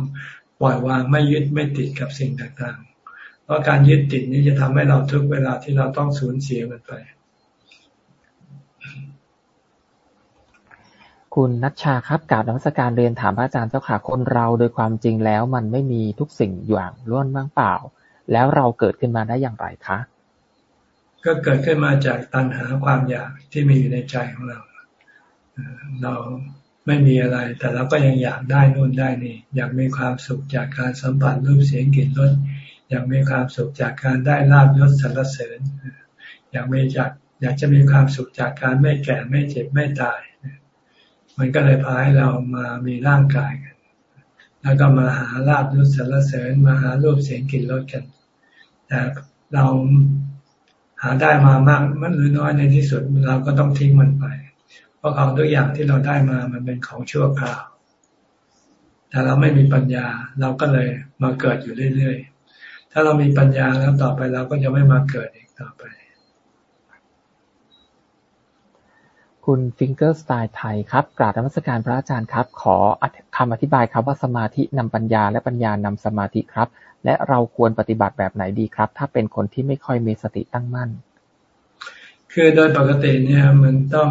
ปล่อยวางไม่ยึดไม่ติดกับสิ่งต่างๆ เพราะการยึดติดนี้จะทำให้เราทุกเวลาที่เราต้องสูญเสียมันไป คุณนัชชาครับกราบนมัสการเรียนถามพระอาจารย์เจ้าค่ะคนเราโดยความจริงแล้วมันไม่มีทุกสิ่งอย่างล้วนว่างเปล่า แล้วเราเกิดขึ้นมาได้อย่างไรคะ ก็เกิดขึ้นมาจากตัณหาความอยากที่มีอยู่ในใจของเรา เราไม่มีอะไร แต่เราก็ยังอยากได้นู่นได้นี่ อยากมีความสุขจากการสัมผัสรูปเสียงกลิ่นรสอยากมีความสุขจากการได้ลาบยศสรรเสริญ อยากมีจากอยากจะมีความสุขจากการไม่แก่ไม่เจ็บไม่ตาย มันก็เลยพาให้เรามามีร่างกายกัน แล้วก็มาหาลาบยศสรรเสริญมาหารูปเสียงกลิ่นรสกัน แต่เราหาได้มามากมันหรือน้อยในที่สุดเราก็ต้องทิ้งมันไป เพราะของทุกอย่างที่เราได้มามันเป็นของชั่วคราว แต่เราไม่มีปัญญาเราก็เลยมาเกิดอยู่เรื่อยๆ ถ้าเรามีปัญญาแล้วต่อไปเราก็จะไม่มาเกิดอีกต่อไป คุณฟิงเกอร์สไตล์ไทยครับ กราบธรรมสการพระอาจารย์ครับ ขอคำอธิบายครับว่าสมาธินำปัญญาและปัญญานำสมาธิครับ และเราควรปฏิบัติแบบไหนดีครับ ถ้าเป็นคนที่ไม่ค่อยมีสติตั้งมั่น คือโดยปกติเนี่ยมันต้อง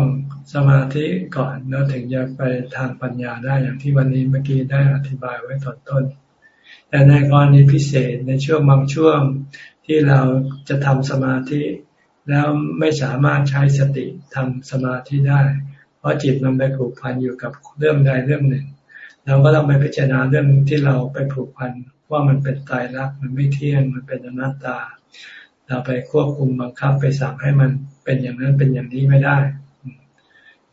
สมาธิก่อนแล้วถึงจะไปทางปัญญาได้อย่างที่วันนี้เมื่อกี้ได้อธิบายไว้ตอนต้น แต่ในกรณีพิเศษในช่วงบางช่วงที่เราจะทำสมาธิ แล้วไม่สามารถใช้สติทำสมาธิได้ เพราะจิตมันไปผูกพันอยู่กับเรื่องใดเรื่องหนึ่ง เราก็ต้องไปพิจารณาเรื่องที่เราไปผูกพันว่ามันเป็นตายรักมันไม่เที่ยงมันเป็นอนัตตา เราไปควบคุมบังคับไปสั่งให้มันเป็นอย่างนั้นเป็นอย่างนี้ไม่ได้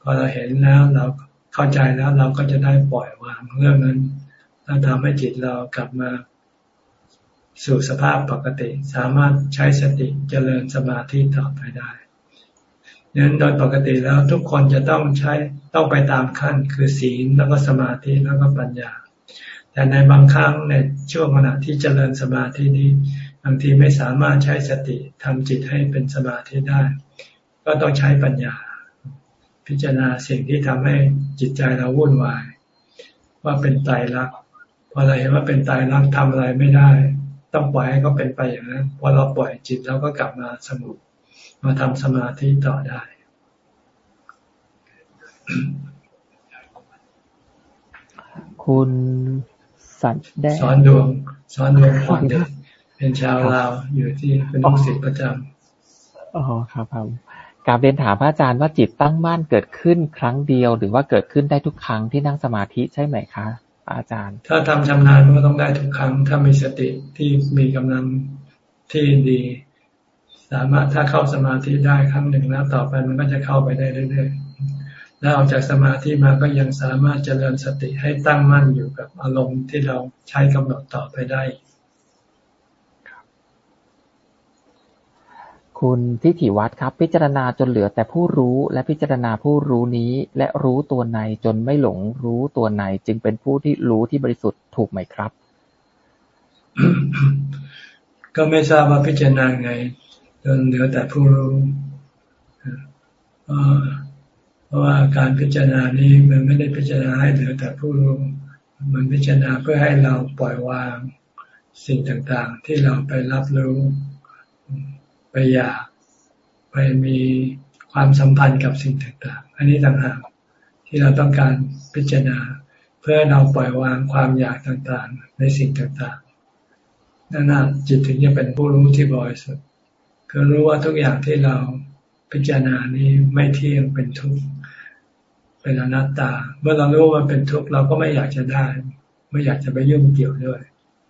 พอเราเห็นแล้วเราเข้าใจแล้วเราก็จะได้ปล่อยวางเรื่องนั้นแล้วทำให้จิตเรากลับมา สู่สภาพปกติสามารถใช้สติเจริญสมาธิต่อไปได้ดังนั้นโดยปกติแล้วทุกคนจะต้องใช้ต้องไปตามขั้นคือศีลแล้วก็สมาธิแล้วก็ปัญญา แต่ในบางครั้งในช่วงขณะที่เจริญสมาธินี้บางทีไม่สามารถใช้สติทำจิตให้เป็นสมาธิได้ ก็ต้องใช้ปัญญา พิจารณาสิ่งที่ทำให้จิตใจเราวุ่นวาย ว่าเป็นตายรักพอเราเห็นว่าเป็นตายรักทำอะไรไม่ได้ ต้องปล่อยให้เขาเป็นไปอย่างนั้นพอเราปล่อยจิตเราก็กลับมาสงบมาทำสมาธิต่อได้คุณสันแดงสอนดวงสอนดวงพรเด็กเป็นชาวลาวอยู่ที่เป็นลูกศิษย์ประจำอ๋อครับครับกาบเรียนถามพระอาจารย์ว่าจิตตั้งมั่นเกิดขึ้นครั้งเดียว หรือว่าเกิดขึ้นได้ทุกครั้งที่นั่งสมาธิใช่ไหมคะ อาจารย์ ถ้าทำชำนาญมันก็ต้องได้ทุกครั้ง ถ้ามีสติที่มีกำลังที่ดี สามารถถ้าเข้าสมาธิได้ครั้งหนึ่งแล้วต่อไปมันก็จะเข้าไปได้เรื่อยๆแล้วออกจากสมาธิมาก็ยังสามารถเจริญสติให้ตั้งมั่นอยู่กับอารมณ์ที่เราใช้กำหนดต่อไปได้ คุณทิฏฐิวัตรครับ พิจารณาจนเหลือแต่ผู้รู้ และพิจารณาผู้รู้นี้ และรู้ตัวในจนไม่หลงรู้ตัวในจึงเป็นผู้ที่รู้ที่บริสุทธิ์ถูกไหมครับ ก็ไม่ทราบว่าพิจารณาไงจนเหลือแต่ผู้รู้เพราะว่าการพิจารณานี้มันไม่ได้พิจารณาให้เหลือแต่ผู้รู้ มันพิจารณาเพื่อให้เราปล่อยวางสิ่งต่างๆ ที่เราไปรับรู้ ไปอยากไปมีความสัมพันธ์กับสิ่งต่างๆ อันนี้ต่างหากที่เราต้องการพิจารณา เพื่อเราปล่อยวางความอยากต่างๆ ในสิ่งต่างๆนั่นนะจิตถึงจะเป็นผู้รู้ที่บริสุทธิ์คือรู้ว่าทุกอย่างที่เราพิจารณานี้ไม่เที่ยงเป็นทุกข์เป็นอนัตตา เมื่อเรารู้ว่ามันเป็นทุกข์เราก็ไม่อยากจะได้ ไม่อยากจะไปยุ่งเกี่ยวด้วย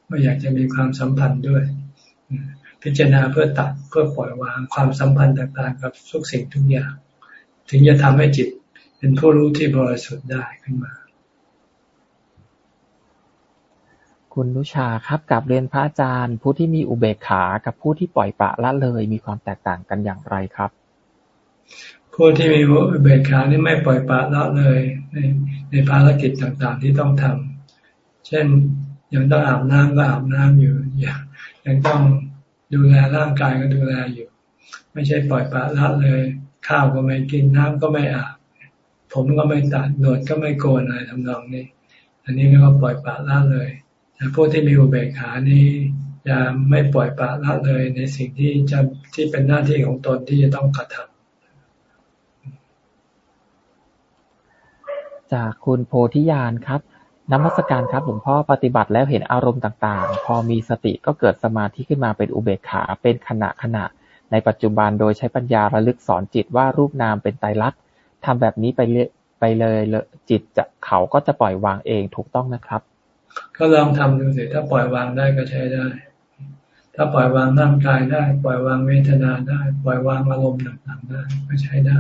ไม่อยากจะมีความสัมพันธ์ด้วย พิจารณาเพื่อตัดเพื่อปล่อยวางความสัมพันธ์ต่างๆ กับทุกสิ่งทุกอย่าง ถึงจะทำให้จิตเป็นผู้รู้ที่บริสุทธิ์ได้ขึ้นมา คุณนุชาครับกับเรียนพระอาจารย์ ผู้ที่มีอุเบกขากับผู้ที่ปล่อยปะละเลยมีความแตกต่างกันอย่างไรครับ ผู้ที่มีอุเบกขานี่ไม่ปล่อยปะละเลย ในในภารกิจต่างๆ ที่ต้องทำเช่นยังต้องอาบน้ำก็อาบน้ำอยู่ยังยังต้อง ดูแลร่างกายก็ดูแลอยู่ ไม่ใช่ปล่อยปละละเลย ข้าวก็ไม่กินน้ำก็ไม่อาบผมก็ไม่ตัดหนวดก็ไม่โกนอะไรทำนองนี้ อันนี้ก็ปล่อยปละละเลยแต่ผู้ที่มีอุเบกขานี้จะไม่ปล่อยปละละเลยในสิ่งที่จะที่เป็นหน้าที่ของตนที่จะต้องกระทำจากคุณโพธิญาณครับ นมัสการครับหลวงพ่อ ปฏิบัติแล้วเห็นอารมณ์ต่าง ๆ พอมีสติก็เกิดสมาธิขึ้นมาเป็นอุเบกขา เป็นขณะขณะ ในปัจจุบันโดยใช้ปัญญาระลึกสอนจิตว่ารูปนามเป็นไตรลักษณ์ทำแบบนี้ไปเไปเลยจิตจะเขาก็จะปล่อยวางเองถูกต้องนะครับ ก็ลองทำดูสิถ้าปล่อยวางได้ก็ใช้ได้ ถ้าปล่อยวางร่างกายได้ ปล่อยวางเวทนาได้ ปล่อยวางอารมณ์ต่างๆได้ก็ใช้ได้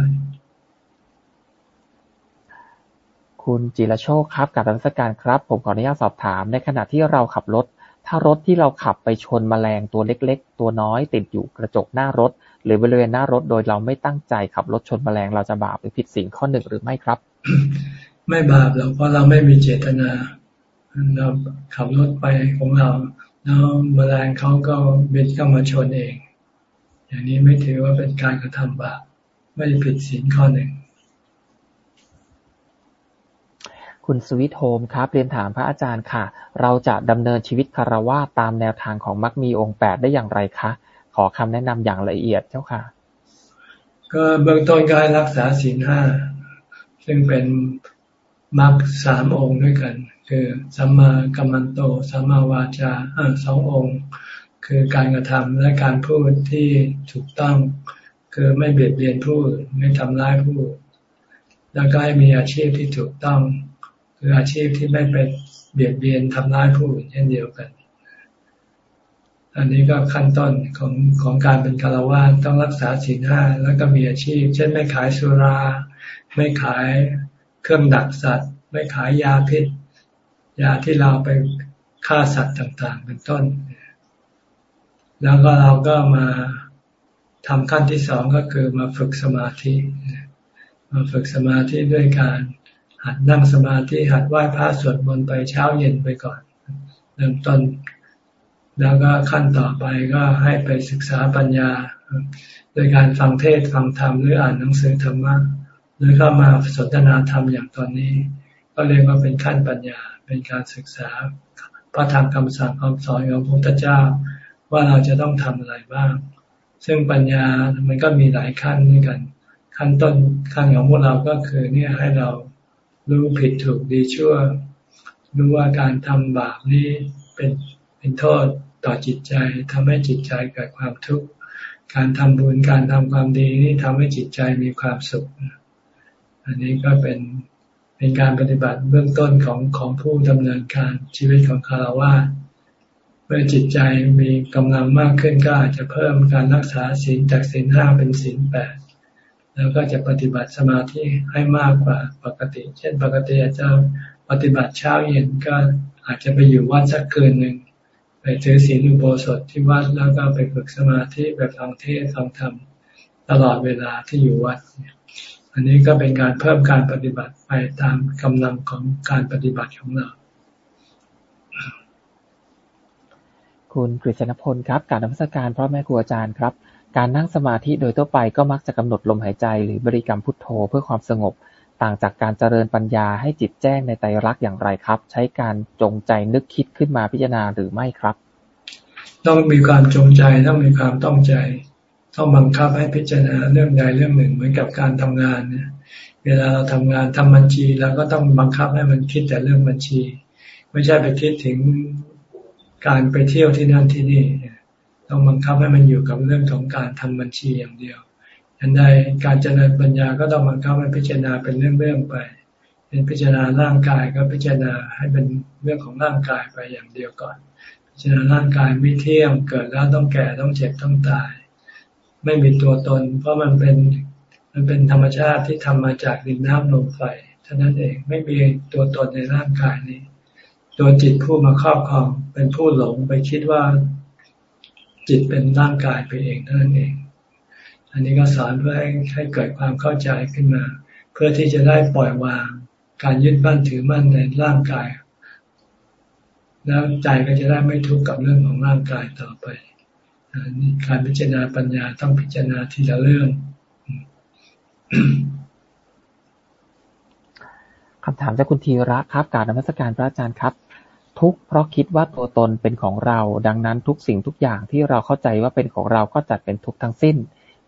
คุณจิรโชค ครับกับรัชการครับ ผมขออนุญาตสอบถาม ในขณะที่เราขับรถ ถ้ารถที่เราขับไปชนแมลงตัวเล็ก ๆ ตัวน้อยติดอยู่กระจกหน้ารถ หรือบริเวณหน้ารถโดยเราไม่ตั้งใจขับรถชนแมลงเราจะบาปหรือผิดสิ่งข้อหนึ่งหรือไม่ครับ ไม่บาปหรอกเพราะเราไม่มีเจตนาเราขับรถไปของเราแล้วแมลงเขาก็บินเข้ามาชนเอง อย่างนี้ไม่ถือว่าเป็นการกระทำบาปไม่ผิดศีลข้อหนึ่ง คุณสวิทโฮมครับ เรียนถามพระอาจารย์ค่ะ เราจะดำเนินชีวิตคารวะตามแนวทางของมรรคมีองค์แปดได้อย่างไรคะ ขอคำแนะนำอย่างละเอียดเจ้าค่ะ ก็เบื้องต้นก็ให้รักษาศีลห้า ซึ่งเป็นมรรคสามองค์ด้วยกัน คือสัมมากัมมันโต สัมมาวาจาสององค์ คือการกระทำและการพูดที่ถูกต้อง คือไม่เบียดเบียนผู้ไม่ทำร้ายผู้ แล้วก็ให้มีอาชีพที่ถูกต้อง คืออาชีพที่ไม่ไปเบียดเบียนทำร้ายผู้อื่นเช่นเดียวกัน อันนี้ก็ขั้นต้นของของการเป็นคารวะต้องรักษาศีลห้าแล้วก็มีอาชีพ เช่นไม่ขายสุรา ไม่ขายเครื่องดักสัตว์ ไม่ขายยาพิษ ยาที่เราไปฆ่าสัตว์ต่าง ๆ เป็นต้น แล้วก็เราก็มาทำขั้นที่สองก็คือมาฝึกสมาธิมาฝึกสมาธิด้วยการ หัดนั่งสมาธิหัดไหว้พระสวดมนต์ไปเช้าเย็นไปก่อน เริ่มต้น แล้วก็ขั้นต่อไปก็ให้ไปศึกษาปัญญา โดยการฟังเทศฟังธรรมหรืออ่านหนังสือธรรมะหรือเข้ามาสนทนาธรรมอย่างตอนนี้ ก็เรียกว่าเป็นขั้นปัญญา เป็นการศึกษาพระธรรมคำสั่งคำสอนของพระพุทธเจ้า ว่าเราจะต้องทำอะไรบ้าง ซึ่งปัญญามันก็มีหลายขั้นด้วยกัน ขั้นต้นขั้นของพวกเราก็คือเนี่ยให้เรา รู้ผิดถูกดีชั่ว รู้ว่าการทำบาปนี้เป็นเป็นโทษต่อจิตใจทำให้จิตใจเกิดความทุกข์ การทำบุญการทำความดีนี้ทำให้จิตใจมีความสุข อันนี้ก็เป็นเป็นการปฏิบัติเบื้องต้นของของผู้ดำเนินการชีวิตของคารวะเมื่อจิตใจมีกำลังมากขึ้นก็อาจจะเพิ่มการรักษาศีลจากศีลห้าเป็นศีลแปด แล้วก็จะปฏิบัติสมาธิให้มากกว่าปกติ เช่นปกติอาจจะปฏิบัติเช้าเย็นก็อาจจะไปอยู่วัดสักคืนหนึ่งไปถือศีลอุโบสถที่วัดแล้วก็ไปฝึกสมาธิแบบฟังเทศฟังธรรมตลอดเวลาที่อยู่วัด อันนี้ก็เป็นการเพิ่มการปฏิบัติไปตามกำลังของการปฏิบัติของเรา คุณกฤษณพลครับ การนมัสการพ่อแม่ครูอาจารย์ครับ การนั่งสมาธิโดยทั่วไปก็มักจะกำหนดลมหายใจหรือบริกรรมพุทโธเพื่อความสงบ ต่างจากการเจริญปัญญาให้จิตแจ้งในไตรลักษณ์อย่างไรครับ ใช้การจงใจนึกคิดขึ้นมาพิจารณาหรือไม่ครับ ต้องมีความจงใจต้องมีความต้องใจ ต้องบังคับให้พิจารณาเรื่องใดเรื่องหนึ่งเหมือนกับการทำงานเนี่ยเวลาเราทำงานทำบัญชีเราก็ต้องบังคับให้มันคิดแต่เรื่องบัญชี ไม่ใช่ไปคิดถึงการไปเที่ยวที่นั่นที่นี่ ต้องบังคับให้มันอยู่กับเรื่องของการทำบัญชีอย่างเดียวอันใดการเจริญปัญญาก็ต้องบังคับให้พิจารณาเป็นเรื่องๆไปเป็นพิจารณาร่างกายก็พิจารณาให้เป็นเรื่องของร่างกายไปอย่างเดียวก่อน พิจารณาร่างกายไม่เที่ยงเกิดแล้วต้องแก่ต้องเจ็บต้องตาย ไม่มีตัวตน เพราะมันเป็นมันเป็นธรรมชาติที่ทำมาจากดินน้ำลมไฟเท่านั้นเองไม่มีตัวตนในร่างกายนี้ตัวจิตผู้มาครอบครองเป็นผู้หลงไปคิดว่า จิตเป็นร่างกายไปเองนั้นเอง อันนี้ก็สอนเพื่อให้ให้เกิดความเข้าใจขึ้นมา เพื่อที่จะได้ปล่อยวาง การยึดมั่นถือมั่นในร่างกาย แล้วใจก็จะได้ไม่ทุกข์กับเรื่องของร่างกายต่อไปการพิจารณาปัญญาต้องพิจารณาทีละเรื่องคำถามจากคุณธีระครับ การนมัสการพระอาจารย์ครับ ทุกเพราะคิดว่าตัวตนเป็นของเรา ดังนั้นทุกสิ่งทุกอย่างที่เราเข้าใจว่าเป็นของเราก็จัดเป็นทุกทั้งสิ้น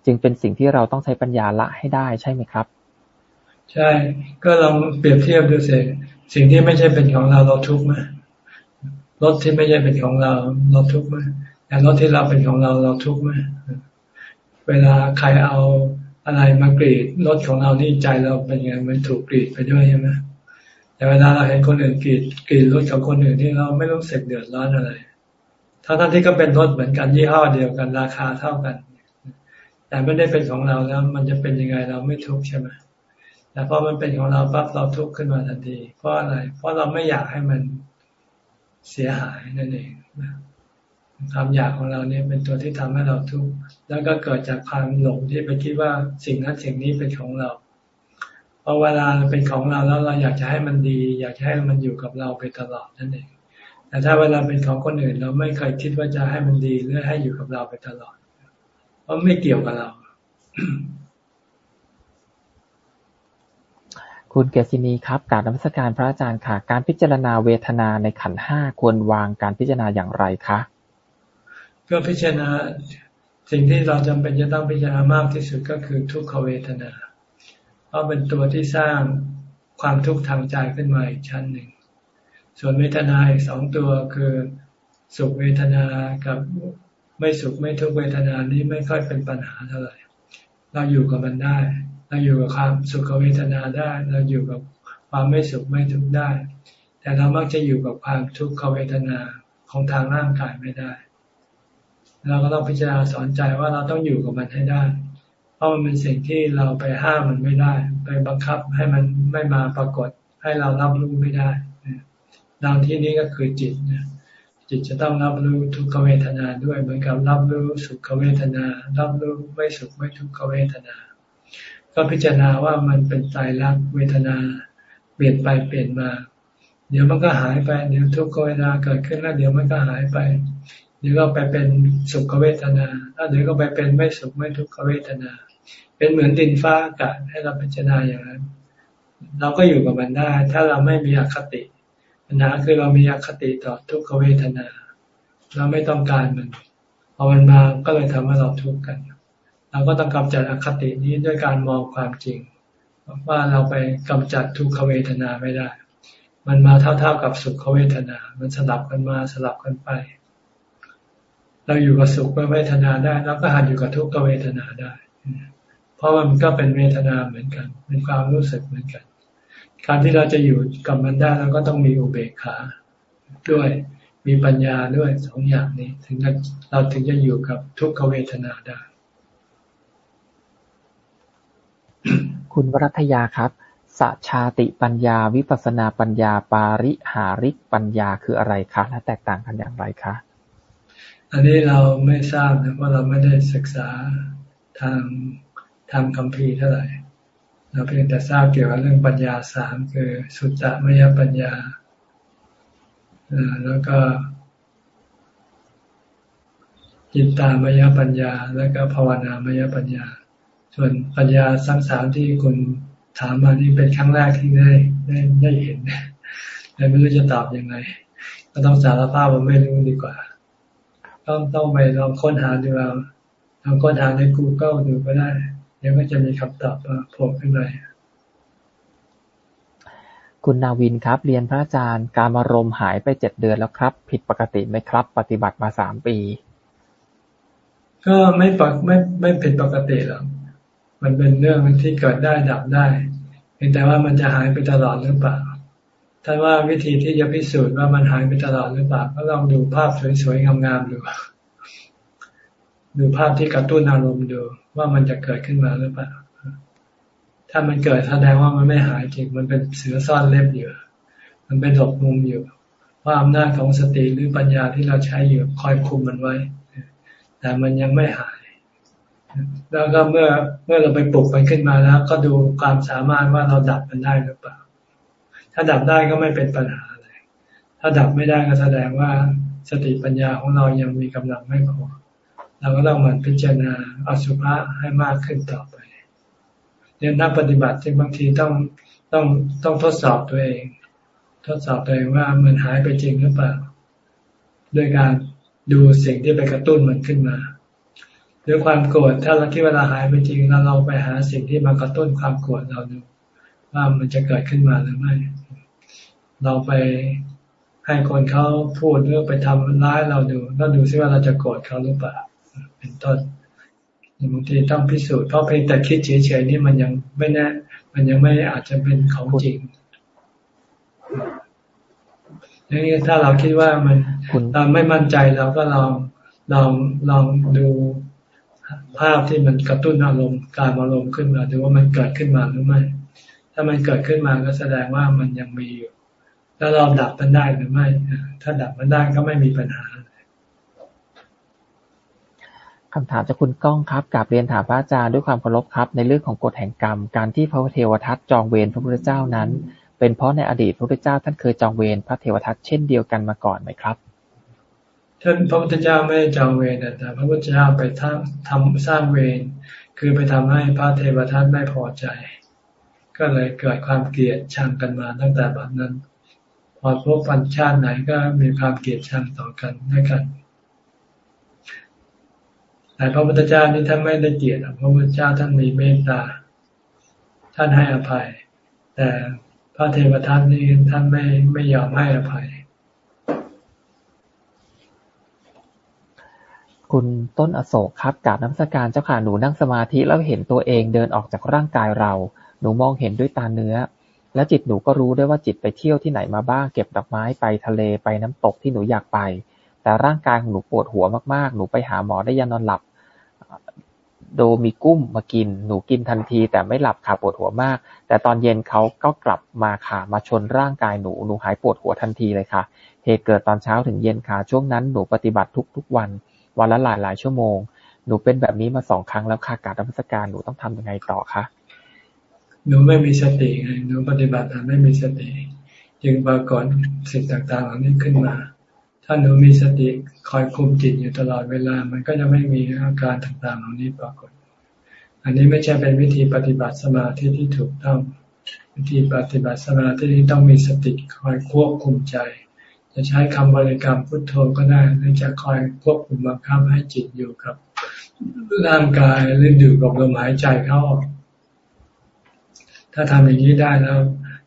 จึงเป็นสิ่งที่เราต้องใช้ปัญญาละให้ได้ใช่ไหมครับ ใช่ ก็ลองเปรียบเทียบดูสิสิ่งที่ไม่ใช่เป็นของเราเราทุกข์ไหมรถที่ไม่ใช่เป็นของเราเราทุกข์ไหมแต่รถที่เราเป็นของเราเราทุกข์ไหมเวลาใครเอาอะไรมากรีดรถของเรานี่ใจเราเป็นยังไงมันถูกกรีดไปด้วยใช่ไหม แต่เวลาเราเห็นคนอื่นกรีดกรีดรถของคนอื่นที่เราไม่รู้สึกเดือดร้อนอะไรทั้งทั้งที่ก็เป็นรถเหมือนกันยี่ห้อเดียวกันราคาเท่ากัน แต่ไม่ได้เป็นของเราแล้ว มันจะเป็นยังไงเราไม่ทุกข์ใช่ไหมแต่พอมันเป็นของเราปั๊บเราทุกข์ขึ้นมาทันทีเพราะอะไร เพราะเราไม่อยากให้มันเสียหายนั่นเองความอยากของเราเนี่ยเป็นตัวที่ทำให้เราทุกข์แล้วก็เกิดจากความหลงที่ไปคิดว่าสิ่งนั้นสิ่งนี้เป็นของเรา พอเวลาเป็นของเราแล้วเราอยากจะให้มันดี อยากจะให้มันอยู่กับเราไปตลอดนั่นเอง แต่ถ้าเวลาเป็นของคนอื่น เราไม่เคยคิดว่าจะให้มันดีหรือให้อยู่กับเราไปตลอด เพราะไม่เกี่ยวกับเรา คุณเกษินีครับ การนมัสการพระอาจารย์ค่ะ การพิจารณาเวทนาในขันห้าควรวางการพิจารณาอย่างไรคะก็พิจารณาสิ่งที่เราจำเป็นจะต้องพิจารณามากที่สุดก็คือทุกขเวทนาเพ ราะเป็นตัวที่สร้างความทุกข์ทางใจขึ้นมาอีกชั้นหนึ่ง ส่วนเวทนาอีกสองตัวคือสุขเวทนากับไม่สุขไม่ทุกเวทนานี้ไม่ค่อยเป็นปัญหาเท่าไหร่ เราอยู่กับมันได้ เราอยู่กับความสุขเวทนาได้ เราอยู่กับความไม่สุขไม่ทุกข์ได้ แต่เรามักจะอยู่กับความทุกขเวทนาของทางร่างกายไม่ได้ เราก็ต้องพิจารณาสอนใจว่าเราต้องอยู่กับมันให้ได้ ราะมันเป็นสิ่งที่เราไปห้ามมันไม่ได้ ไปบังคับให้มันไม่มาปรากฏ ให้เรารับรู้ไม่ได้ดังที่นี้ก็คือจิตจิตจะต้องรับรู้ทุกขเวทนาด้วย เหมือนกับรับรู้สุขเวทนา รับรู้ไม่สุขไม่ทุกขเวทนา ก็พิจารณาว่ามันเป็นใจรักเวทนา เปลี่ยนไปเปลี่ยนมา เดี๋ยวมันก็หายไป เดี๋ยวทุกขเวทนาเกิดขึ้นแล้วเดี๋ยวมันก็หายไป เดี๋ยวก็ไปเป็นสุขเวทนา แล้วเดี๋ยวก็ไปเป็นไม่สุขไม่ทุกขเวทนา เป็นเหมือนดินฟ้าอากาศให้เราพิจารณาอย่างนั้น เราก็อยู่กับมันได้ ถ้าเราไม่มีอคติปัญหาคือเรามีอคติต่อทุกขเวทนา เราไม่ต้องการมันพอมันมาก็เลยทำให้เราทุกข์กัน เราก็ต้องกำจัดอคตินี้ด้วยการมองความจริงว่าเราไปกำจัดทุกขเวทนาไม่ได้ มันมาเท่าๆกับสุขเวทนา มันสลับกันมาสลับกันไป เราอยู่กับสุขเวทนาได้เราก็หันอยู่กับทุกขเวทนาได้ เพราะมันก็เป็นเวทนาเหมือนกัน เป็นความรู้สึกเหมือนกัน การที่เราจะอยู่กับมันได้เราก็ต้องมีอุเบกขาด้วยมีปัญญาด้วยสองอย่างนี้ ถึงเราถึงจะอยู่กับทุกขเวทนาได้ คุณวรัตยาครับสัชาติปัญญา วิปัสนาปัญญา ปาริหาริกปัญญาคืออะไรคะ และแตกต่างกันอย่างไรคะ อันนี้เราไม่ทราบนะเพราะเราไม่ได้ศึกษาทาง ทางคำพีเท่าไหร่ เราเพียงแต่ทราบเกี่ยวกับเรื่องปัญญาสามคือสุตตมยปัญญาแล้วก็จิตตามยปัญญา แล้วก็ภาวนามยปัญญา ส่วนปัญญาสังสามที่คุณถามมานี่เป็นครั้งแรกที่ได้ได้ได้เห็นแต่ไม่รู้จะตอบยังไง ก็ต้องสารภาพว่าไม่รู้ดีกว่า ต้องต้องไปลองค้นหาดูเอาลองค้นหาใน Google ดูก็ได้ เดี๋ยวก็จะมีคำตอบโผล่ขึ้นมาคุณนาวินครับ เรียนพระอาจารย์ การมารมหายไปเจ็ดเดือนแล้วครับ ผิดปกติไหมครับ ปฏิบัติมาสามปี ก็ไม่ปกไม่ไม่ผิดปกติหรอกมันเป็นเรื่องที่เกิดได้ดับได้เพียงแต่ว่ามันจะหายไปตลอดหรือเปล่าท่านว่าวิธีที่จะพิสูจน์ว่ามันหายไปตลอดหรือเปล่าก็ลองดูภาพสวยๆงามๆดู ดูภาพที่กระตุ้นอารมณ์ดูว่ามันจะเกิดขึ้นมาหรือเปล่า ถ้ามันเกิดแสดงว่ามันไม่หายจริง มันเป็นเสือซ่อนเล็บอยู่ มันเป็นหลบมุมอยู่ ว่าอำนาจของสติหรือปัญญาที่เราใช้อยู่คอยคุมมันไว้ แต่มันยังไม่หาย แล้วก็เมื่อเมื่อเราไปปลุกมันขึ้นมาแล้ว ก็ดูความสามารถว่าเราดับมันได้หรือเปล่า ถ้าดับได้ก็ไม่เป็นปัญหาอะไรถ้าดับไม่ได้ก็แสดงว่าสติปัญญาของเรายังมีกำลังไม่พอ เราก็ต้องมันพิจารณาอสุภะให้มากขึ้นต่อไปเนี่ยนักปฏิบัติที่บางทีต้องต้องต้องทดสอบตัวเอง ทดสอบตัวเองว่ามันหายไปจริงหรือเปล่าด้วยการดูสิ่งที่ไปกระตุ้นมันขึ้นมาด้วยความโกรธถ้าเราคิดเวลาหายไปจริงเราเราไปหาสิ่งที่มากระตุ้นความโกรธเราดูว่ามันจะเกิดขึ้นมาหรือไม่ เราไปให้คนเขาพูดหรือไปทำร้ายเราดูแล้วดูซิว่าเราจะโกรธเขาหรือเปล่า เป็นต้นบางทีต้องพิสูจน์เพราะเพียงแต่คิดเฉยๆนี่มันยังไม่แน่ มันยังไม่อาจจะเป็นของจริงนี่ถ้าเราคิดว่ามันเราไม่มั่นใจเราก็ลองลองลองดูภาพที่มันกระตุ้นอารมณ์การอารมณ์ขึ้นมาดูว่ามันเกิดขึ้นมาหรือไม่ ถ้ามันเกิดขึ้นมาก็แสดงว่ามันยังมีอยู่ แล้วเราดับมันได้หรือไม่ ถ้าดับมันได้ก็ไม่มีปัญหา คำถามจากคุณก้องครับกลับเรียนถามพระอาจารย์ด้วยความเคารพครับ ในเรื่องของกฎแห่งกรรม การที่พระเทวทัตจองเวรพระพุทธเจ้านั้น เป็นเพราะในอดีตพระพุทธเจ้าท่านเคยจองเวรพระเทวทัตเช่นเดียวกันมาก่อนไหมครับท่านพระพุทธเจ้าไม่จองเวรแต่พระพุทธเจ้าไปทำทำสร้างเวรคือไปทำให้พระเทวทัตไม่พอใจ ก็เลยเกิดความเกลียดชังกันมาตั้งแต่บัดนั้น พอพบปัญชาติไหนก็มีความเกลียดชังต่อกันด้วยกัน แต่พระพุทธเจ้านี่ท่านไม่ได้เกลียดพระพุทธเจ้าท่านมีเมตตา ท่านให้อภัย แต่พระเทวทัตนี่ท่านไม่ไม่ยอมให้อภัย คุณต้นอโศกครับกาบน้ำสการเจ้าค่ะหนูนั่งสมาธิแล้วเห็นตัวเองเดินออกจากร่างกายเรา หนูมองเห็นด้วยตาเนื้อ และจิตหนูก็รู้ด้วยว่าจิตไปเที่ยวที่ไหนมาบ้าง เก็บดอกไม้ไปทะเลไปน้ำตกที่หนูอยากไป แต่ร่างกายของหนูปวดหัวมาก ๆ หนูไปหาหมอได้ยานอนหลับ โดมีกุ้มมากิน หนูกินทันที แต่ไม่หลับขาปวดหัวมาก แต่ตอนเย็นเขาก็กลับมาขามาชนร่างกายหนู หนูหายปวดหัวทันทีเลยค่ะ เหตุเกิดตอนเช้าถึงเย็นค่ะ ช่วงนั้นหนูปฏิบัติทุก ๆ วัน วันละหลายหลายชั่วโมง หนูเป็นแบบนี้มาสองครั้งแล้วค่ะการรัชการหนูต้องทํำยังไงต่อคะหนูไม่มีสติไงหนูปฏิบัติไม่มีสติ จึงปรากฏสิ่งต่างๆเหล่านี้ขึ้นมา ถ้าหนูมีสติคอยคุมจิตอยู่ตลอดเวลา มันก็จะไม่มีอาการต่างๆเหล่านี้ปรากฏ อันนี้ไม่ใช่เป็นวิธีปฏิบัติสมาธิที่ถูกต้อง วิธีปฏิบัติสมาธิที่ต้องมีสติคอยควบคุมใจ จะใช้คำบริกรรมพุทโธก็ได้หรือจะคอยควบคุมบังคับให้จิตอยู่กับร่างกายหรืออยู่กับลมหายใจเข้าออก ถ้าทำอย่างนี้ได้แล้ว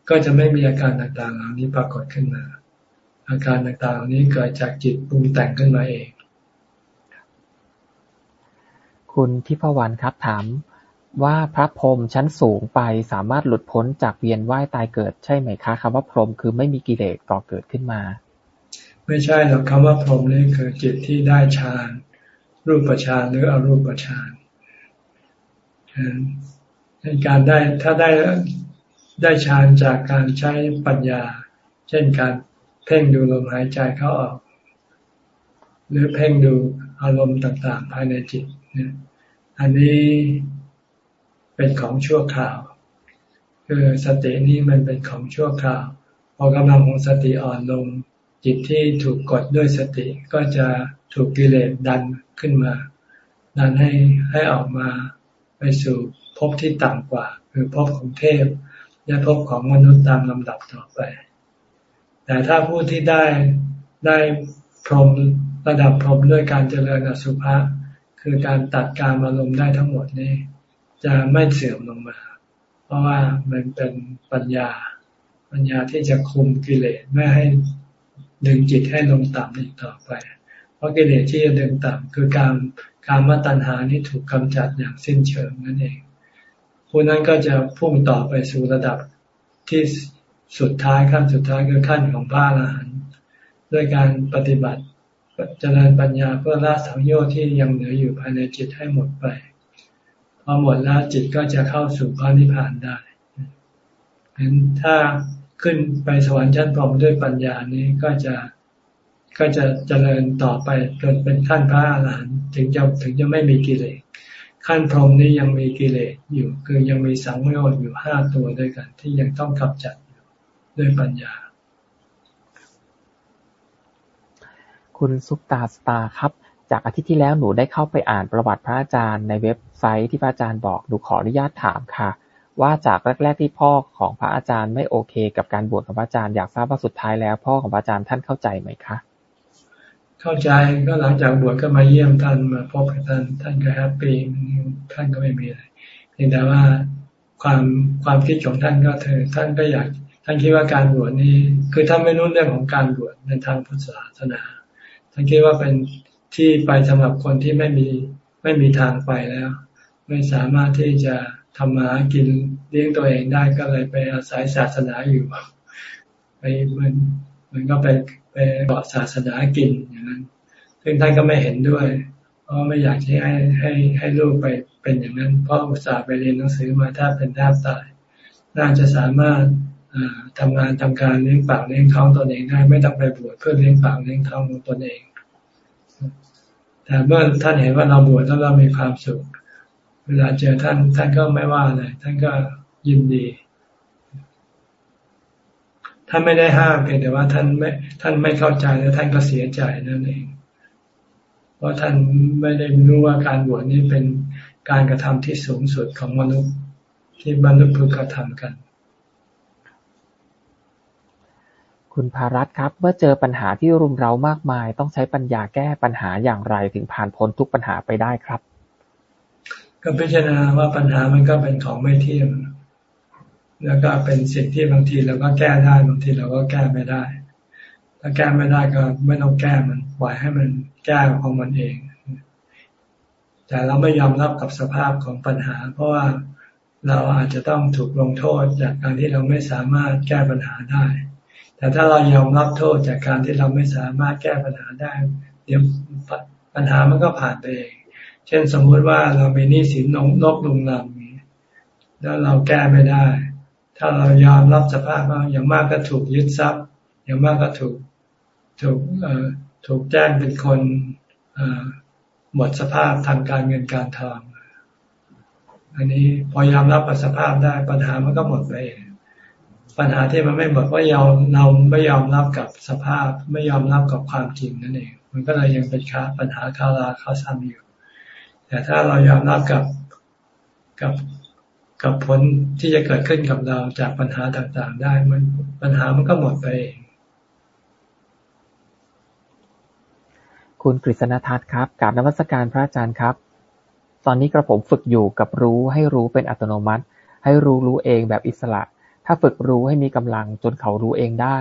ก็จะไม่มีอาการต่างๆเหล่านี้ปรากฏขึ้นมา อาการต่างๆ นี้เกิดจากจิตปรุงแต่งขึ้นมาเอง คุณทิพวรรณครับถามว่าพระพรหมชั้นสูงไปสามารถหลุดพ้นจากเวียนว่ายตายเกิดใช่ไหมคะคำว่าพรหมคือไม่มีกิเลสก่อเกิดขึ้นมา ไม่ใช่หรอกคำว่าพรหมนี่คือจิตที่ได้ฌานรูปฌานหรืออรูปฌานในการได้ถ้าได้ได้ฌานจากการใช้ปัญญา เช่นการ เพ่งดูลมหายใจเข้าออก หรือเพ่งดูอารมณ์ต่างๆ ภายในจิตเนี่ยอันนี้เป็นของชั่วคราว คือสตินี้มันเป็นของชั่วคราว พอกำลังของสติอ่อนลง จิตที่ถูกกดด้วยสติก็จะถูกกิเลสดันขึ้นมา ดันให้ให้ออกมาไปสู่ภพที่ต่ำกว่า คือภพของเทพ และภพของมนุษย์ตามลำดับต่อไป แต่ถ้าผู้ที่ได้ได้พรหมระดับพรหมด้วยการเจริญอสุภะคือการตัดการอารมณ์ได้ทั้งหมดนี้ จะไม่เสื่อมลงมา เพราะว่ามันเป็นปัญญา ปัญญาที่จะคุมกิเลสไม่ให้ดึงจิตให้ลงต่ำอีกต่อไป เพราะกิเลสที่จะดึงต่ำคือการการมาตัญหานี้ถูกกำจัดอย่างสิ้นเชิงนั่นเองผู้นั้นก็จะพุ่งต่อไปสู่ระดับที่ สุดท้ายขั้นสุดท้ายคือขั้นของพระอรหันต์ด้วยการปฏิบัติเจริญปัญญาเพื่อละสังโยชน์ที่ยังเหลืออยู่ภายในจิตให้หมดไปพอหมดแล้วจิตก็จะเข้าสู่พระนิพพานได้เห็นถ้าขึ้นไปสวรรค์ชั้นพรหมด้วยปัญญานี้ก็จะก็จะเจริญต่อไปจนเป็นขั้นพระอรหันต์ถึงจะถึงจะไม่มีกิเลสขั้นพรหมนี้ยังมีกิเลสอยู่ คือยังมีสังโยชน์อยู่ห้าตัวด้วยกัน ที่ยังต้องกำจัด ด้วยปัญญา คุณซุปตาสตาร์ครับ จากอาทิตย์ที่แล้วหนูได้เข้าไปอ่านประวัติพระอาจารย์ในเว็บไซต์ที่พระอาจารย์บอกหนูขออนุญาตถามค่ะ ว่าจากแรก ๆที่พ่อของพระอาจารย์ไม่โอเค กับการบวชของพระอาจารย์อยากทราบว่าสุดท้ายแล้ว พ่อของพระอาจารย์ท่านเข้าใจไหมคะเข้าใจก็หลังจากบวชก็มาเยี่ยมท่านมาพบกับท่านท่านก็แฮปปี้ท่านก็ไม่มีอะไรเพียงแต่ว่าความความคิดของท่านก็เธอท่านก็อยาก ท่านคิดว่าการบวชนี้ คือท่านไม่รู้เรื่องของการบวชในทางพุทธศาสนา ท่านคิดว่าเป็นที่ไปสำหรับคนที่ไม่มีไม่มีทางไปแล้ว ไม่สามารถที่จะทำมากินเลี้ยงตัวเองได้ก็เลยไปอาศัยศาสนาอยู่ไปมันมันก็ไปไปเกาะศาสนากินอย่างนั้น ซึ่งท่านก็ไม่เห็นด้วย เพราะไม่อยากให้ให้ให้ลูกไปเป็นอย่างนั้น เพราะอุตส่าห์ไปเรียนหนังสือมาแทบเป็นแทบตาย น่าจะสามารถ ทำงานทำการเลี้ยงปากเลี้ยงท้องตนเองได้ไม่ต้องไปบวชเพื่อเลี้ยงปากเลี้ยงท้องของตนเอง แต่เมื่อท่านเห็นว่าเราบวชแล้วเรามีความสุข เวลาเจอท่านท่านก็ไม่ว่าอะไรท่านก็ยินดีท่านไม่ได้ห้ามเพียงแต่ว่าท่านไม่ท่านไม่เข้าใจแล้วท่านก็เสียใจนั่นเอง เพราะท่านไม่ได้รู้ว่าการบวชนี้เป็นการกระทำที่สูงสุดของมนุษย์ที่มนุษย์พึงกระทำกัน คุณภารัตครับ เมื่อเจอปัญหาที่รุมเร้ามากมาย ต้องใช้ปัญญาแก้ปัญหาอย่างไรถึงผ่านพ้นทุกปัญหาไปได้ครับ ก็พิจารณาว่าปัญหามันก็เป็นของไม่เที่ยงแล้วก็เป็นสิ่งที่บางทีเราก็แก้ได้บางทีเราก็แก้ไม่ได้ ถ้าแก้ไม่ได้ก็ไม่ต้องแก้มันปล่อยให้มันแก้ของมันเอง แต่เราไม่ยอมรับกับสภาพของปัญหา เพราะว่าเราอาจจะต้องถูกลงโทษจากการที่เราไม่สามารถแก้ปัญหาได้ แต่ถ้าเรายอมรับโทษจากการที่เราไม่สามารถแก้ปัญหาได้ เดี๋ยวปัญหามันก็ผ่านไปเอง เช่นสมมุติว่าเรามีหนี้สินลบลุงลำแล้วเราแก้ไม่ได้ ถ้าเรายอมรับสภาพว่าอย่างมากก็ถูกยึดทรัพย์ อย่างมากก็ถูกถูกถูกแจ้งเป็นคนหมดสภาพทางการเงินการทองอันนี้พอยอมรับกับสภาพได้ปัญหามันก็หมดไป ปัญหาที่มันไม่หมดเพราะเราเราไม่ยอมรับกับสภาพ ไม่ยอมรับกับความจริงนั่นเอง มันก็เลยยังเป็นค้าปัญหาคาราคาซ้ำอยู่ แต่ถ้าเรายอมรับกับกับกับผลที่จะเกิดขึ้นกับเราจากปัญหาต่างๆ ได้มันปัญหามันก็หมดไปเองคุณกฤษณทัศน์ครับกราบนวัตการพระอาจารย์ครับ ตอนนี้กระผมฝึกอยู่กับรู้ให้รู้เป็นอัตโนมัติ ให้รู้รู้เองแบบอิสระ ถ้าฝึกรู้ให้มีกำลังจนเขารู้เองได้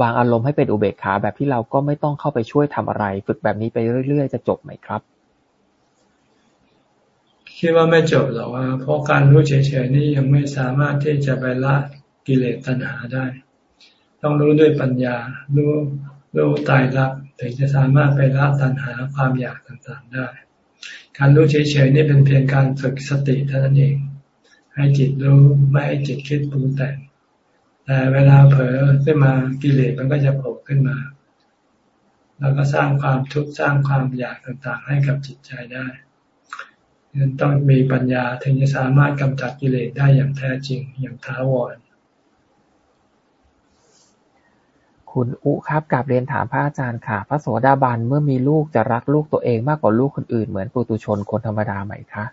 วางอารมณ์ให้เป็นอุเบกขาแบบที่เราก็ไม่ต้องเข้าไปช่วยทำอะไร ฝึกแบบนี้ไปเรื่อยๆ จะจบไหมครับ คิดว่าไม่จบหรอกว่า เพราะการรู้เฉยๆนี่ยังไม่สามารถที่จะไปละกิเลสตัณหาได้ ต้องรู้ด้วยปัญญา รู้รู้ตายรักถึงจะสามารถไปละตัณหาความอยากต่างๆได้ การรู้เฉยๆนี่เป็นเพียงการฝึกสติเท่านั้นเอง ให้จิตรู้ไม่ให้จิตคิดปรุงแต่งแต่เวลาเผลอขึ้นมากิเลสมันก็จะโผล่ขึ้นมา แล้วก็สร้างความทุกข์สร้างความอยากต่างๆ ให้กับจิตใจได้ต้องมีปัญญาถึงจะสามารถกำจัดกิเลสได้อย่างแท้จริงอย่างท้าวร คุณอุครับกับเรียนถามพระอาจารย์ค่ะ พระโสดาบันเมื่อมีลูกจะรักลูกตัวเองมากกว่าลูกคนอื่นเหมือนปุตุชนคนธรรมดาไหมคะ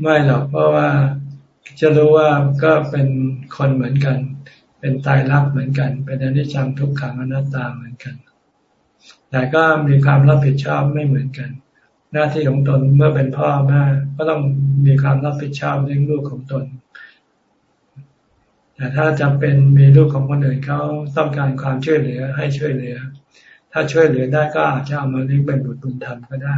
ไม่หรอกเพราะว่าจะรู้ว่าก็เป็นคนเหมือนกัน เป็นตายรักเหมือนกัน เป็นอนิจจังทุกขังอนัตตาเหมือนกัน แต่ก็มีความรับผิดชอบไม่เหมือนกัน หน้าที่ของตนเมื่อเป็นพ่อแม่ก็ต้องมีความรับผิดชอบเลี้ยงลูกของตน แต่ถ้าจำเป็นมีลูกของคนอื่นเขาต้องการความช่วยเหลือให้ช่วยเหลือ ถ้าช่วยเหลือได้ก็อาจจะเอามาเลี้ยงเป็นบุตรบุญธรรมก็ได้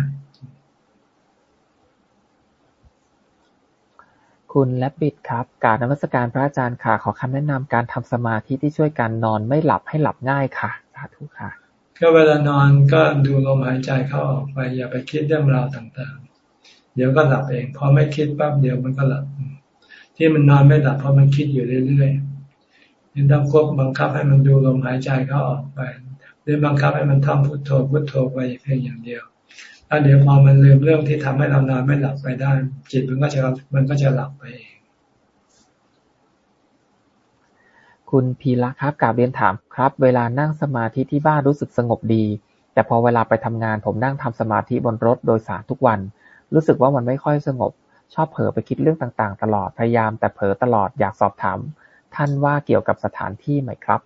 คุณแลบบิดครับการนมัสการพระอาจารย์ค่ะ ขอคำแนะนำการทำสมาธิที่ช่วยการนอนไม่หลับให้หลับง่ายค่ะ สาธุค่ะ ก็เวลานอนก็ดูลมหายใจเข้าออกไปอย่าไปคิดเรื่องราวต่างๆ เดี๋ยวก็หลับเองพอไม่คิดปั๊บเดี๋ยวมันก็หลับ ที่มันนอนไม่หลับเพราะมันคิดอยู่เรื่อยๆนี่ต้องควบบังคับให้มันดูลมหายใจเข้าออกไป หรือบังคับให้มันท่องพุทโธพุทโธไปเพียงอย่างเดียว แล้วเดี๋ยวพอมันลืมเรื่องที่ทำให้เรานอนไม่หลับไปได้ จิตมันก็จะมันก็จะหลับไปเองคุณพีระครับกาบเรียนถามครับ เวลานั่งสมาธิที่บ้านรู้สึกสงบดี แต่พอเวลาไปทำงานผมนั่งทำสมาธิบนรถโดยสารทุกวัน รู้สึกว่ามันไม่ค่อยสงบ ชอบเผลอไปคิดเรื่องต่างๆ ตลอดพยายามแต่เผลอตลอดอยากสอบถามท่านว่าเกี่ยวกับสถานที่ไหมครับ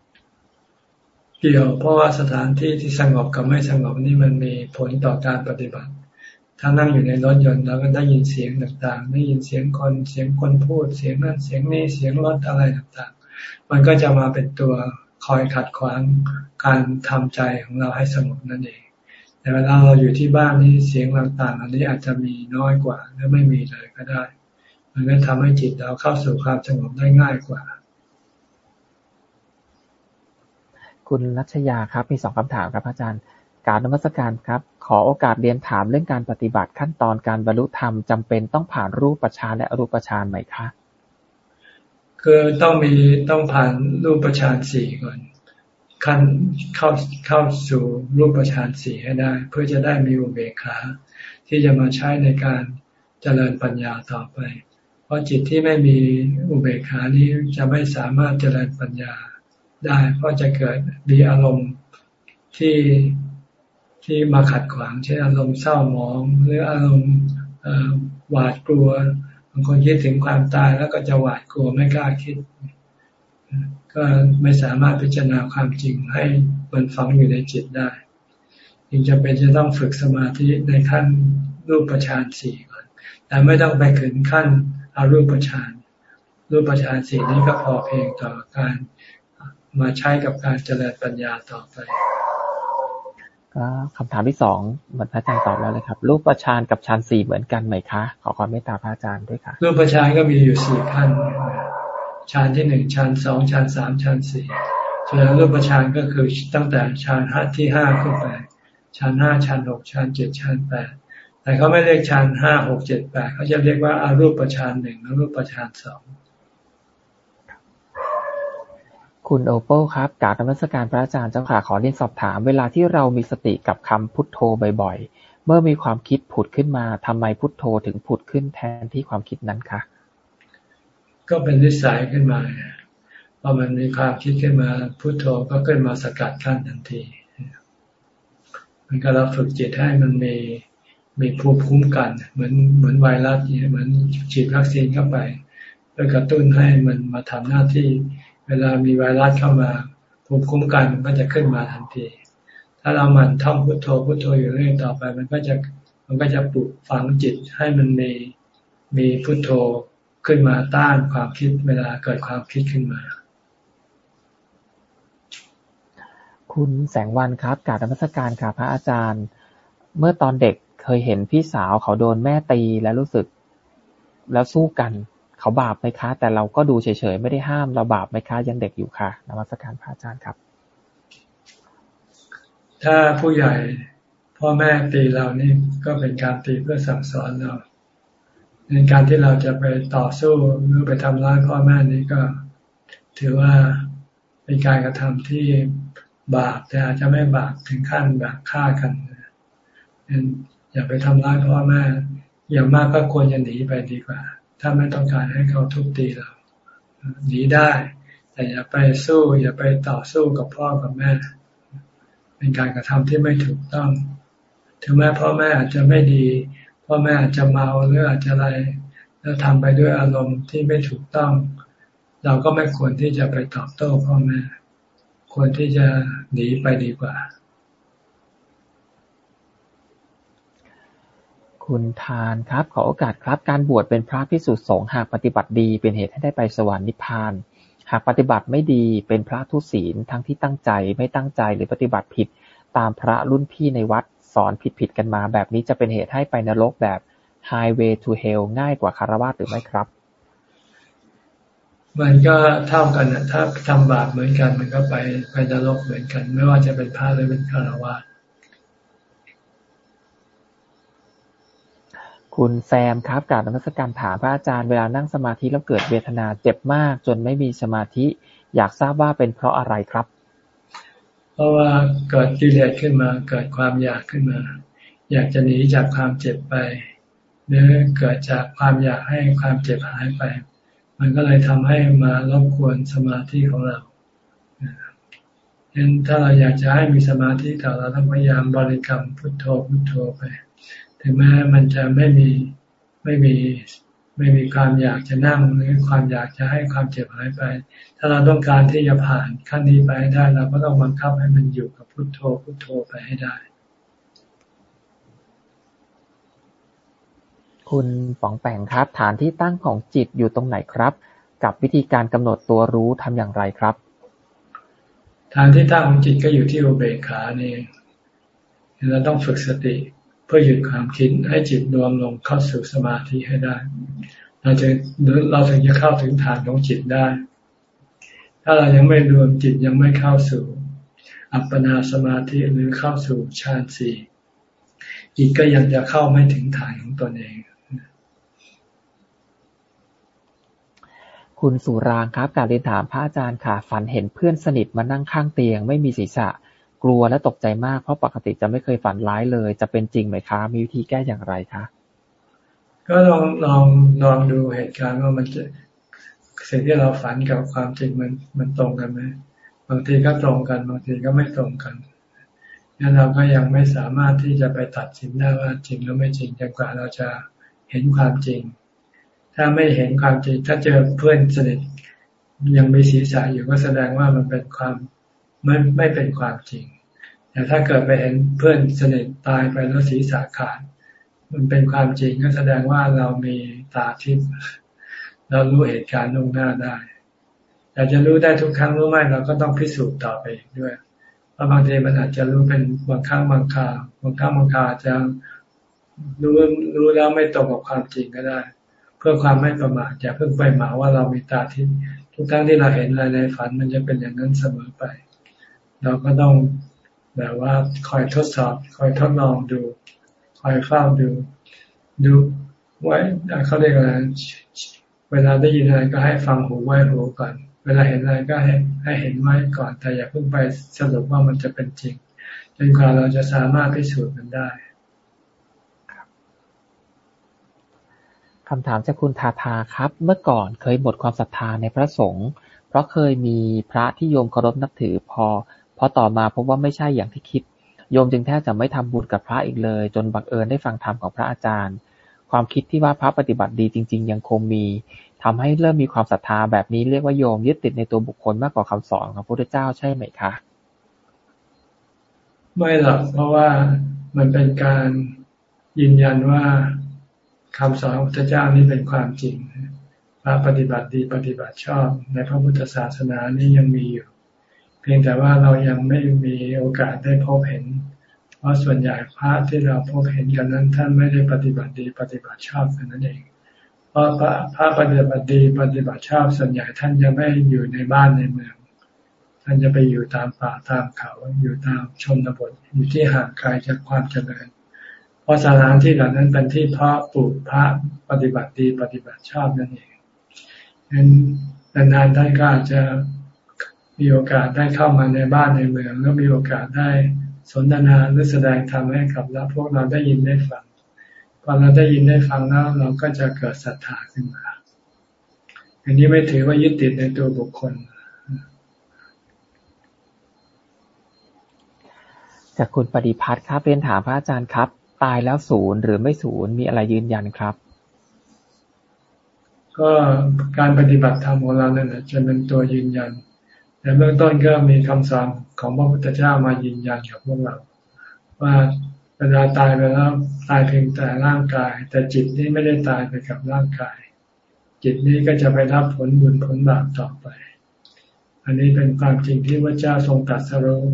เกี่ยวเพราะว่าสถานที่ที่สงบกับไม่สงบนี่มันมีผลต่อการปฏิบัติ ถ้านั่งอยู่ในรถยนต์เราก็ได้ยินเสียงต่างๆ ได้ยินเสียงคนเสียงคนพูด เสียงนั่นเสียงนี้เสียงรถอะไรต่างๆ มันก็จะมาเป็นตัวคอยขัดขวางการทำใจของเราให้สงบนั่นเองแต่เวลาเราอยู่ที่บ้านนี่เสียงต่างๆอันนี้อาจจะมีน้อยกว่าหรือไม่มีเลยก็ได้ มันก็ทำให้จิตเราเข้าสู่ความสงบได้ง่ายกว่า คุณนัชยาครับ มีสองคำถามครับอาจารย์ การนมัสการครับ ขอโอกาสเรียนถามเรื่องการปฏิบัติขั้นตอนการบรรลุธรรมจำเป็นต้องผ่านรูปฌานและอรูปฌานไหมคะ คือต้องมีต้องผ่านรูปประชานสี่ก่อนขั้นเข้าเข้าสู่รูปประชานสี่ให้ได้ เพื่อจะได้มีอุเบกขาที่จะมาใช้ในการเจริญปัญญาต่อไป เพราะจิตที่ไม่มีอุเบกขานี้จะไม่สามารถเจริญปัญญา ได้เพราะจะเกิดมีอารมณ์ที่ที่มาขัดขวางเช่นอารมณ์เศร้าหมอง หรืออารมณ์หวาดกลัวบางคนคิดถึงความตายแล้วก็จะหวาดกลัวไม่กล้าคิด ก็ไม่สามารถพิจารณาความจริงให้มันฝังอยู่ในจิตได้จึงจะเป็นจะต้องฝึกสมาธิในขั้นรูปฌานสี่ก่อนแต่ไม่ต้องไปถึงขั้นอารูปฌานรูปฌานสี่นี้ก็พอเพียงต่อการ มาใช้กับการเจริญปัญญาต่อไป ก็คำถามที่สองเหมือนพระอาจารย์ตอบแล้วเลยครับ รูปประชานกับฌานสี่เหมือนกันไหมคะ ขอความเมตตาพระอาจารย์ด้วยค่ะรูปประชานก็มีอยู่สี่ขั้นฌานที่หนึ่งฌานสองฌานสามฌานสี่ส่วนรูปประชานก็คือตั้งแต่ฌานห้าที่ห้าขึ้นไปฌานห้าฌานหกฌานเจ็ดฌานแปดแต่เขาไม่เรียกฌานห้าหกเจ็ดแปดเขาจะเรียกว่าอารูปประชานหนึ่งและรูปประชานสอง คุณโอโปครับ กราบนมัสการพระอาจารย์เจ้าค่ะ ขอเรียนสอบถาม เวลาที่เรามีสติกับคำพุทโธบ่อยๆ เมื่อมีความคิดผุดขึ้นมาทำไมพุทโธถึงผุดขึ้นแทนที่ความคิดนั้นคะ ก็เป็นนิสัยขึ้นมาพอมันมีความคิดขึ้นมาพุทโธก็ขึ้นมาสกัดกั้นทันที มันก็เราฝึกจิตให้มันมีมีภูมิคุ้มกัน เหมือนเหมือนไวรัสเนี่ยเหมือนฉีดวัคซีนเข้าไปเพื่อกระตุ้นให้มันมาทำหน้าที่ เวลามีไวรัสเข้ามาภูมิคุ้มกันมันก็จะขึ้นมาทันที ถ้าเราหมั่นท่องพุทโธพุทโธอยู่เรื่อยต่อไป มันก็จะมันก็จะปลุกฝังจิตให้มันมีมีพุทโธขึ้นมาต้านความคิดเวลาเกิดความคิดขึ้นมา คุณแสงวันครับกาบธรรมสการค่ะพระอาจารย์ เมื่อตอนเด็กเคยเห็นพี่สาวเขาโดนแม่ตีแล้วรู้สึก แล้วสู้กัน เขาบาปไหมคะ แต่เราก็ดูเฉยๆ ไม่ได้ห้ามเราบาปไหมคะยังเด็กอยู่ค่ะนมัสการพระอาจารย์ครับ ถ้าผู้ใหญ่พ่อแม่ตีเรานี่ก็เป็นการตีเพื่อสั่งสอนเราในการที่เราจะไปต่อสู้หรือไปทำร้ายพ่อแม่นี้ก็ ถือว่าเป็นการกระทำที่บาปแต่อาจจะไม่บาปถึงขั้นแบบฆ่ากันอย่าไปทำร้ายพ่อแม่อย่างมากก็ควรจะหนีไปดีกว่า ถ้าไม่ต้องการให้เขาทุบตีเราหนีได้ แต่อย่าไปสู้ อย่าไปต่อสู้กับพ่อกับแม่ เป็นการกระทำที่ไม่ถูกต้อง ถึงแม้พ่อแม่อาจจะไม่ดี พ่อแม่อาจจะเมาหรืออาจจะอะไร แล้วทำไปด้วยอารมณ์ที่ไม่ถูกต้อง เราก็ไม่ควรที่จะไปตอบโต้พ่อแม่ ควรที่จะหนีไปดีกว่า คุณทานครับ ขอโอกาสครับ การบวชเป็นพระพิสุสงฆ์หากปฏิบัติดี เป็นเหตุให้ได้ไปสวรรค์นิพพาน หากปฏิบัติไม่ดีเป็นพระทุศีลทั้งที่ตั้งใจไม่ตั้งใจหรือปฏิบัติผิด ตามพระรุ่นพี่ในวัดสอนผิดๆกันมาแบบนี้จะเป็นเหตุให้ไปนรกแบบ Highway to Hell ง่ายกว่าคารวะหรือไม่ครับ มันก็เท่ากันนะถ้าทำบาปเหมือนกัน มันก็ไปไปนรกเหมือนกัน ไม่ว่าจะเป็นพระหรือเป็นฆรวาส คุณแซมครับการนมัสการถามพระอาจารย์ เวลานั่งสมาธิแล้วเกิดเวทนาเจ็บมาก จนไม่มีสมาธิ อยากทราบว่าเป็นเพราะอะไรครับ เพราะว่าเกิดกิเลสขึ้นมา เกิดความอยากขึ้นมา อยากจะหนีจากความเจ็บไป หรือเกิดจากความอยากให้ความเจ็บหายไป มันก็เลยทำให้มารบกวนสมาธิของเราฉะนั้นถ้าเราอยากจะให้มีสมาธิต่อเราต้องพยายามบริกรรมพุทโธพุทโธไป ถึงแม้มันจะไม่มีไม่มีไม่มีความอยากจะนั่งหรือความอยากจะให้ความเจ็บหายไป ถ้าเราต้องการที่จะผ่านขั้นนี้ไปได้เราก็ต้องบังคับให้มันอยู่กับพุทโธพุทโธไปให้ได้ คุณป๋องแปงครับ ฐานที่ตั้งของจิตอยู่ตรงไหนครับ กับวิธีการกำหนดตัวรู้ทำอย่างไรครับ ฐานที่ตั้งของจิตก็อยู่ที่อุเบกขานี่เราต้องฝึกสติ เพื่อหยุดความคิดให้จิตรวมลงเข้าสู่สมาธิให้ได้ เราจะเราถึงจะเข้าถึงฐานของจิตได้ ถ้าเรายังไม่รวมจิตยังไม่เข้าสู่ อัปปนาสมาธิหรือเข้าสู่ฌานสี่จิตก็ยังจะเข้าไม่ถึงฐานของตนเอง คุณสุรางครับการเรียนถามพระอาจารย์ค่ะ ฝันเห็นเพื่อนสนิทมานั่งข้างเตียง ไม่มีศีรษะ กลัวและตกใจมาก เพราะปกติจะไม่เคยฝันร้ายเลย จะเป็นจริงไหมคะ มีวิธีแก้อย่างไรคะ ก็ลองลองลองดูเหตุการณ์ว่ามันจะสิ่งที่เราฝันกับความจริงมันมันตรงกันไหมบางทีก็ตรงกัน บางทีก็ไม่ตรงกันงั้นเราก็ยังไม่สามารถที่จะไปตัดสินได้ว่าจริงหรือไม่จริงจนกว่าเราจะเห็นความจริง ถ้าไม่เห็นความจริง ถ้าเจอเพื่อนสนิทยังมีศีรษะอยู่ก็แสดงว่ามันเป็นความ ไม่ไม่เป็นความจริง แต่ถ้าเกิดไปเห็นเพื่อนสนิทตายไปแล้วศีรษะขาด มันเป็นความจริงก็แสดงว่าเรามีตาทิพย์เรารู้เหตุการณ์ลงหน้าได้แต่จะรู้ได้ทุกครั้งรู้ไหมเราก็ต้องพิสูจน์ต่อไปอีกด้วยเพราะบางทีมันอาจจะรู้เป็นบางครั้งบางคราบางครั้งบางคราจะรู้รู้แล้วไม่ตรงกับความจริงก็ได้ เพื่อความไม่ประมาทอย่าเพิ่งไปหมาว่าเรามีตาทิพย์ทุกครั้งที่เราเห็นอะไรในฝันมันจะเป็นอย่างนั้นเสมอไป เราก็ต้องแบบว่าคอยทดสอบ คอยทดลองดู คอยเฝ้าดู ดูไว้เขาเรียกอะไรเวลาได้ยินอะไรก็ให้ฟังหูไว้หูก่อน เวลาเห็นอะไรก็ให้ให้เห็นไว้ก่อน แต่อย่าเพิ่งไปสรุปว่ามันจะเป็นจริงจนกว่าเราจะสามารถพิสูจน์มันได้คำถามจากคุณทาทาครับ เมื่อก่อนเคยหมดความศรัทธาในพระสงฆ์เพราะเคยมีพระที่โยมเคารพนับถือพอ อต่อมาพบว่าไม่ใช่อย่างที่คิด โยมจึงแทบจะไม่ทำบุญกับพระอีกเลย จนบังเอิญได้ฟังธรรมของพระอาจารย์ ความคิดที่ว่าพระปฏิบัติดีจริง ๆ ยังคงมีทำให้เริ่มมีความศรัทธาแบบนี้เรียกว่าโยมยึดติดในตัวบุคคลมากกว่าคำสอนของพระพุทธเจ้าใช่ไหมคะ ไม่หรอกเพราะว่ามันเป็นการยืนยันว่าคำสอนของพระพุทธเจ้านี่เป็นความจริงพระปฏิบัติดีปฏิบัติชอบในพระพุทธศาสนานี้ยังมีอยู่ เพียงแต่ว่าเรายังไม่มีโอกาสได้พบเห็น เพราะส่วนใหญ่พระที่เราพบเห็นกันนั้น ท่านไม่ได้ปฏิบัติดีปฏิบัติชอบกันนั่นเอง เพราะพระพระปฏิบัติดีปฏิบัติชอบส่วนใหญ่ท่านจะไม่อยู่ในบ้านในเมือง ท่านจะไปอยู่ตามป่าตามเขาอยู่ตามชนบทอยู่ที่ห่างไกลจากความเจริญเพราะสถานที่เหล่านั้นเป็นที่พระปลูกพระปฏิบัติดีปฏิบัติชอบนั่นเองนั้นนานๆท่านก็อาจจะ มีโอกาสได้เข้ามาในบ้านในเมืองแล้วมีโอกาสได้สนทนาหรือแสดงธรรมให้กับเราพวกเราได้ยินได้ฟังพอเราได้ยินได้ฟังแล้วเราก็จะเกิดศรัทธาขึ้นมา อันนี้ไม่ถือว่ายึดติดในตัวบุคคล จากคุณปฏิพัฒน์ครับเรียนถามพระอาจารย์ครับ ตายแล้วศูนย์หรือไม่ศูนย์มีอะไรยืนยันครับ ก็การปฏิบัติธรรมของเราเนี่ยจะเป็นตัวยืนยัน ในเบื้องต้นก็มีคำสั่งของพระพุทธเจ้ามายืนยันกับพวกเราว่าเวลาตายไปแล้วตายเพียงแต่ร่างกาย แต่จิตนี้ไม่ได้ตายไปกับร่างกาย จิตนี้ก็จะไปรับผลบุญผลบาปต่อไป อันนี้เป็นความจริงที่พระเจ้าทรงตรัสรู้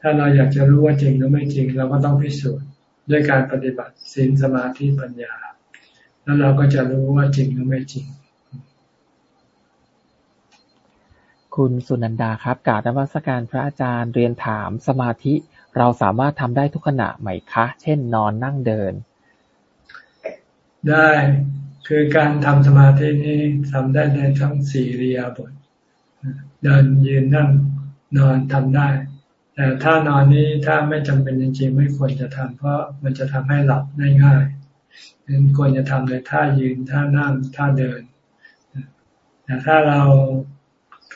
ถ้าเราอยากจะรู้ว่าจริงหรือไม่จริง เราก็ต้องพิสูจน์ด้วยการปฏิบัติศีลสมาธิปัญญา แล้วเราก็จะรู้ว่าจริงหรือไม่จริง คุณสุนันดาครับ กราบนวัตการพระอาจารย์ เรียนถาม สมาธิเราสามารถทำได้ทุกขณะไหมคะ เช่น นอนนั่งเดิน ได้ คือการทำสมาธินี้ทำได้ในทั้งสี่เรียบท เดินยืนนั่งนอนทำได้ แต่ถ้านอนนี้ถ้าไม่จำเป็นจริงๆ ไม่ควรจะทำเพราะมันจะทำให้หลับได้ง่ายนั้นควรจะทำในท่ายืนท่านั่งท่าเดินแต่ถ้าเรา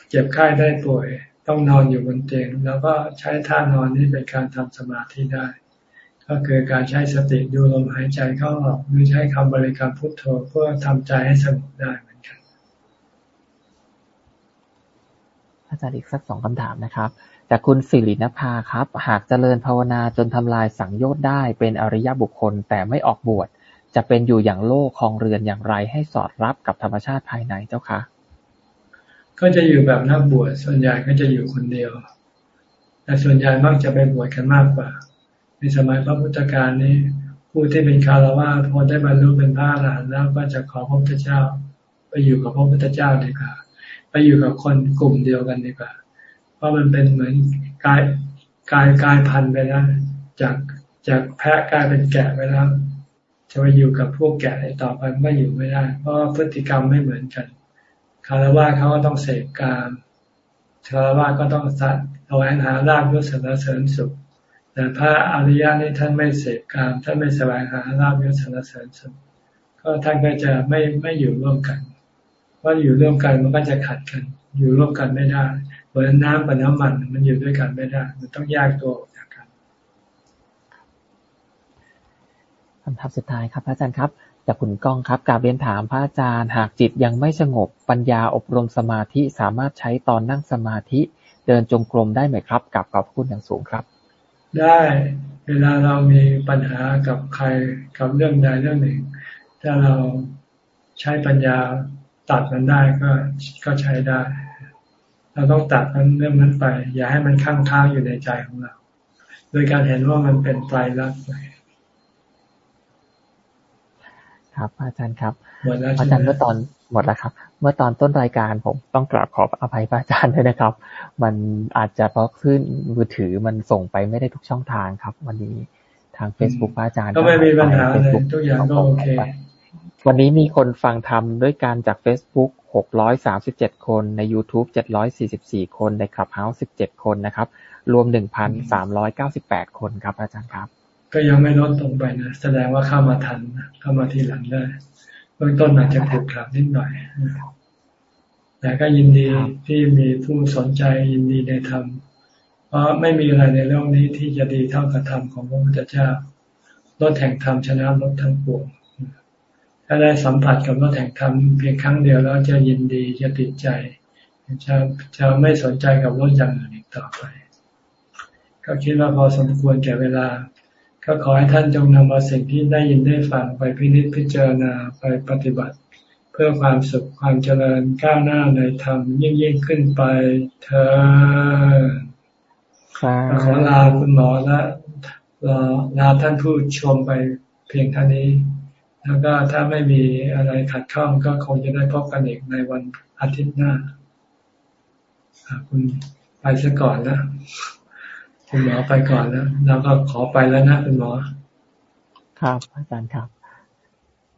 เจ็บไข้ได้ป่วย ต้องนอนอยู่บนเตียงแล้วก็ใช้ท่านอนนี้เป็นการทำสมาธิได้ ก็คือการใช้สติดูลมหายใจเข้าออกหรือใช้คำบริกรรมพุทโธเพื่อทำใจให้สงบได้เหมือนกัน อาจารย์อีกสักสองคำถามนะครับจากคุณสิรินภาครับ หากเจริญภาวนาจนทำลายสังโยชน์ได้เป็นอริยบุคคลแต่ไม่ออกบวชจะเป็นอยู่อย่างโลกคลองเรือนอย่างไรให้สอดรับกับธรรมชาติภายในเจ้าคะ ก็จะอยู่แบบนักบวชส่วนใหญ่ก็จะอยู่คนเดียว แต่ส่วนใหญ่มักจะไปบวชกันมากกว่า ในสมัยพระพุทธการนี้ ผู้ที่เป็นคารวะพอได้บรรลุเป็นพระอรหันต์แล้วก็จะขอพระพุทธเจ้า ไปอยู่กับพระพุทธเจ้าดีกว่า ไปอยู่กับคนกลุ่มเดียวกันดีกว่า เพราะมันเป็นเหมือนกายกายกายพันไปแล้วจากจากแพะกลายเป็นแกะไปแล้วจะไปอยู่กับพวกแกะต่อไปไม่อยู่ไม่ได้ เพราะพฤติกรรมไม่เหมือนกัน คารวะเขาก็ต้องเสกการคารวะก็ต้องสัตว์แสวงหาลาภยศสรรเสริญสุข แต่พระอริยะนี่ท่านไม่เสกการท่านไม่แสวงหาลาภยศสรรเสริญสุข ก็ท่านก็จะไม่ไม่อยู่ร่วมกันว่าอยู่ร่วมกันมันก็จะขัดกัน อยู่ร่วมกันไม่ได้เหมือนน้ำกับน้ำมันมันอยู่ด้วยกันไม่ได้ มันต้องแยกตัวออกจากกันคำถามสุดท้ายครับอาจารย์ครับ จากคุณก้องครับกาบเรียนถามพระอาจารย์ หากจิตยังไม่สงบปัญญาอบรมสมาธิสามารถใช้ตอนนั่งสมาธิเดินจงกรมได้ไหมครับกับขอบคุณอย่างสูงครับ ได้เวลาเรามีปัญหากับใครกับเรื่องใดเรื่องหนึ่ง ถ้าเราใช้ปัญญาตัดมันได้ก็ก็ใช้ได้ เราต้องตัดมันเรื่องนั้นไป อย่าให้มันค้างค้างอยู่ในใจของเรา โดยการเห็นว่ามันเป็นไตรลักษณ์ไป ครับอาจารย์ครับอาจารย์เมื่อตอนหมดแล้วครับ เมื่อตอนต้นรายการผมต้องกราบขออภัยพระอาจารย์ด้วยนะครับ มันอาจจะเพราะขึ้นมือถือมันส่งไปไม่ได้ทุกช่องทางครับ วันนี้ทาง Facebook พระอาจารย์ก็ไม่มีปัญหาเลยทุกอย่างก็โอเควันนี้มีคนฟังทำด้วยการจาก Facebook 637 คน ใน YouTube 744 คน ใน Clubhouse 17 คนนะครับ รวม 1,398 คนครับ อาจารย์ครับ ก็ยังไม่ลดลงไปนะแสดงว่าเข้ามาทันเข้ามาทีหลังได้เบื้องต้นอาจจะผูกขาดนิดหน่อยแต่ก็ยินดีที่มีผู้สนใจยินดีในธรรมเพราะไม่มีอะไรในโลกนี้ที่จะดีเท่ากับธรรมของพระพุทธเจ้ารถแห่งธรรมชนะรถทั้งปวงถ้าได้สัมผัสกับรถแห่งธรรมเพียงครั้งเดียวแล้วจะยินดีจะติดใจจะจะไม่สนใจกับรถอย่างอื่นอีกต่อไป ก็คิดว่าพอสมควรแก่เวลา ก็ขอให้ท่านจงนำเอาสิ่งที่ได้ยินได้ฟังไปพินิจพิจารณาไปปฏิบัติ เพื่อความสุขความเจริญก้าวหน้าในธรรมยิ่งยิ่งขึ้นไปเธอขอลาคุณหมอและลาลาท่านผู้ชมไปเพียงเท่านี้ แล้วก็ถ้าไม่มีอะไรขัดข้องก็คงจะได้พบกันอีกในวันอาทิตย์หน้าคุณไปซะก่อนนะ คุณหมอไปก่อนแล้วเราก็ขอไปแล้วนะคุณหมอ ครับอาจารย์ครับ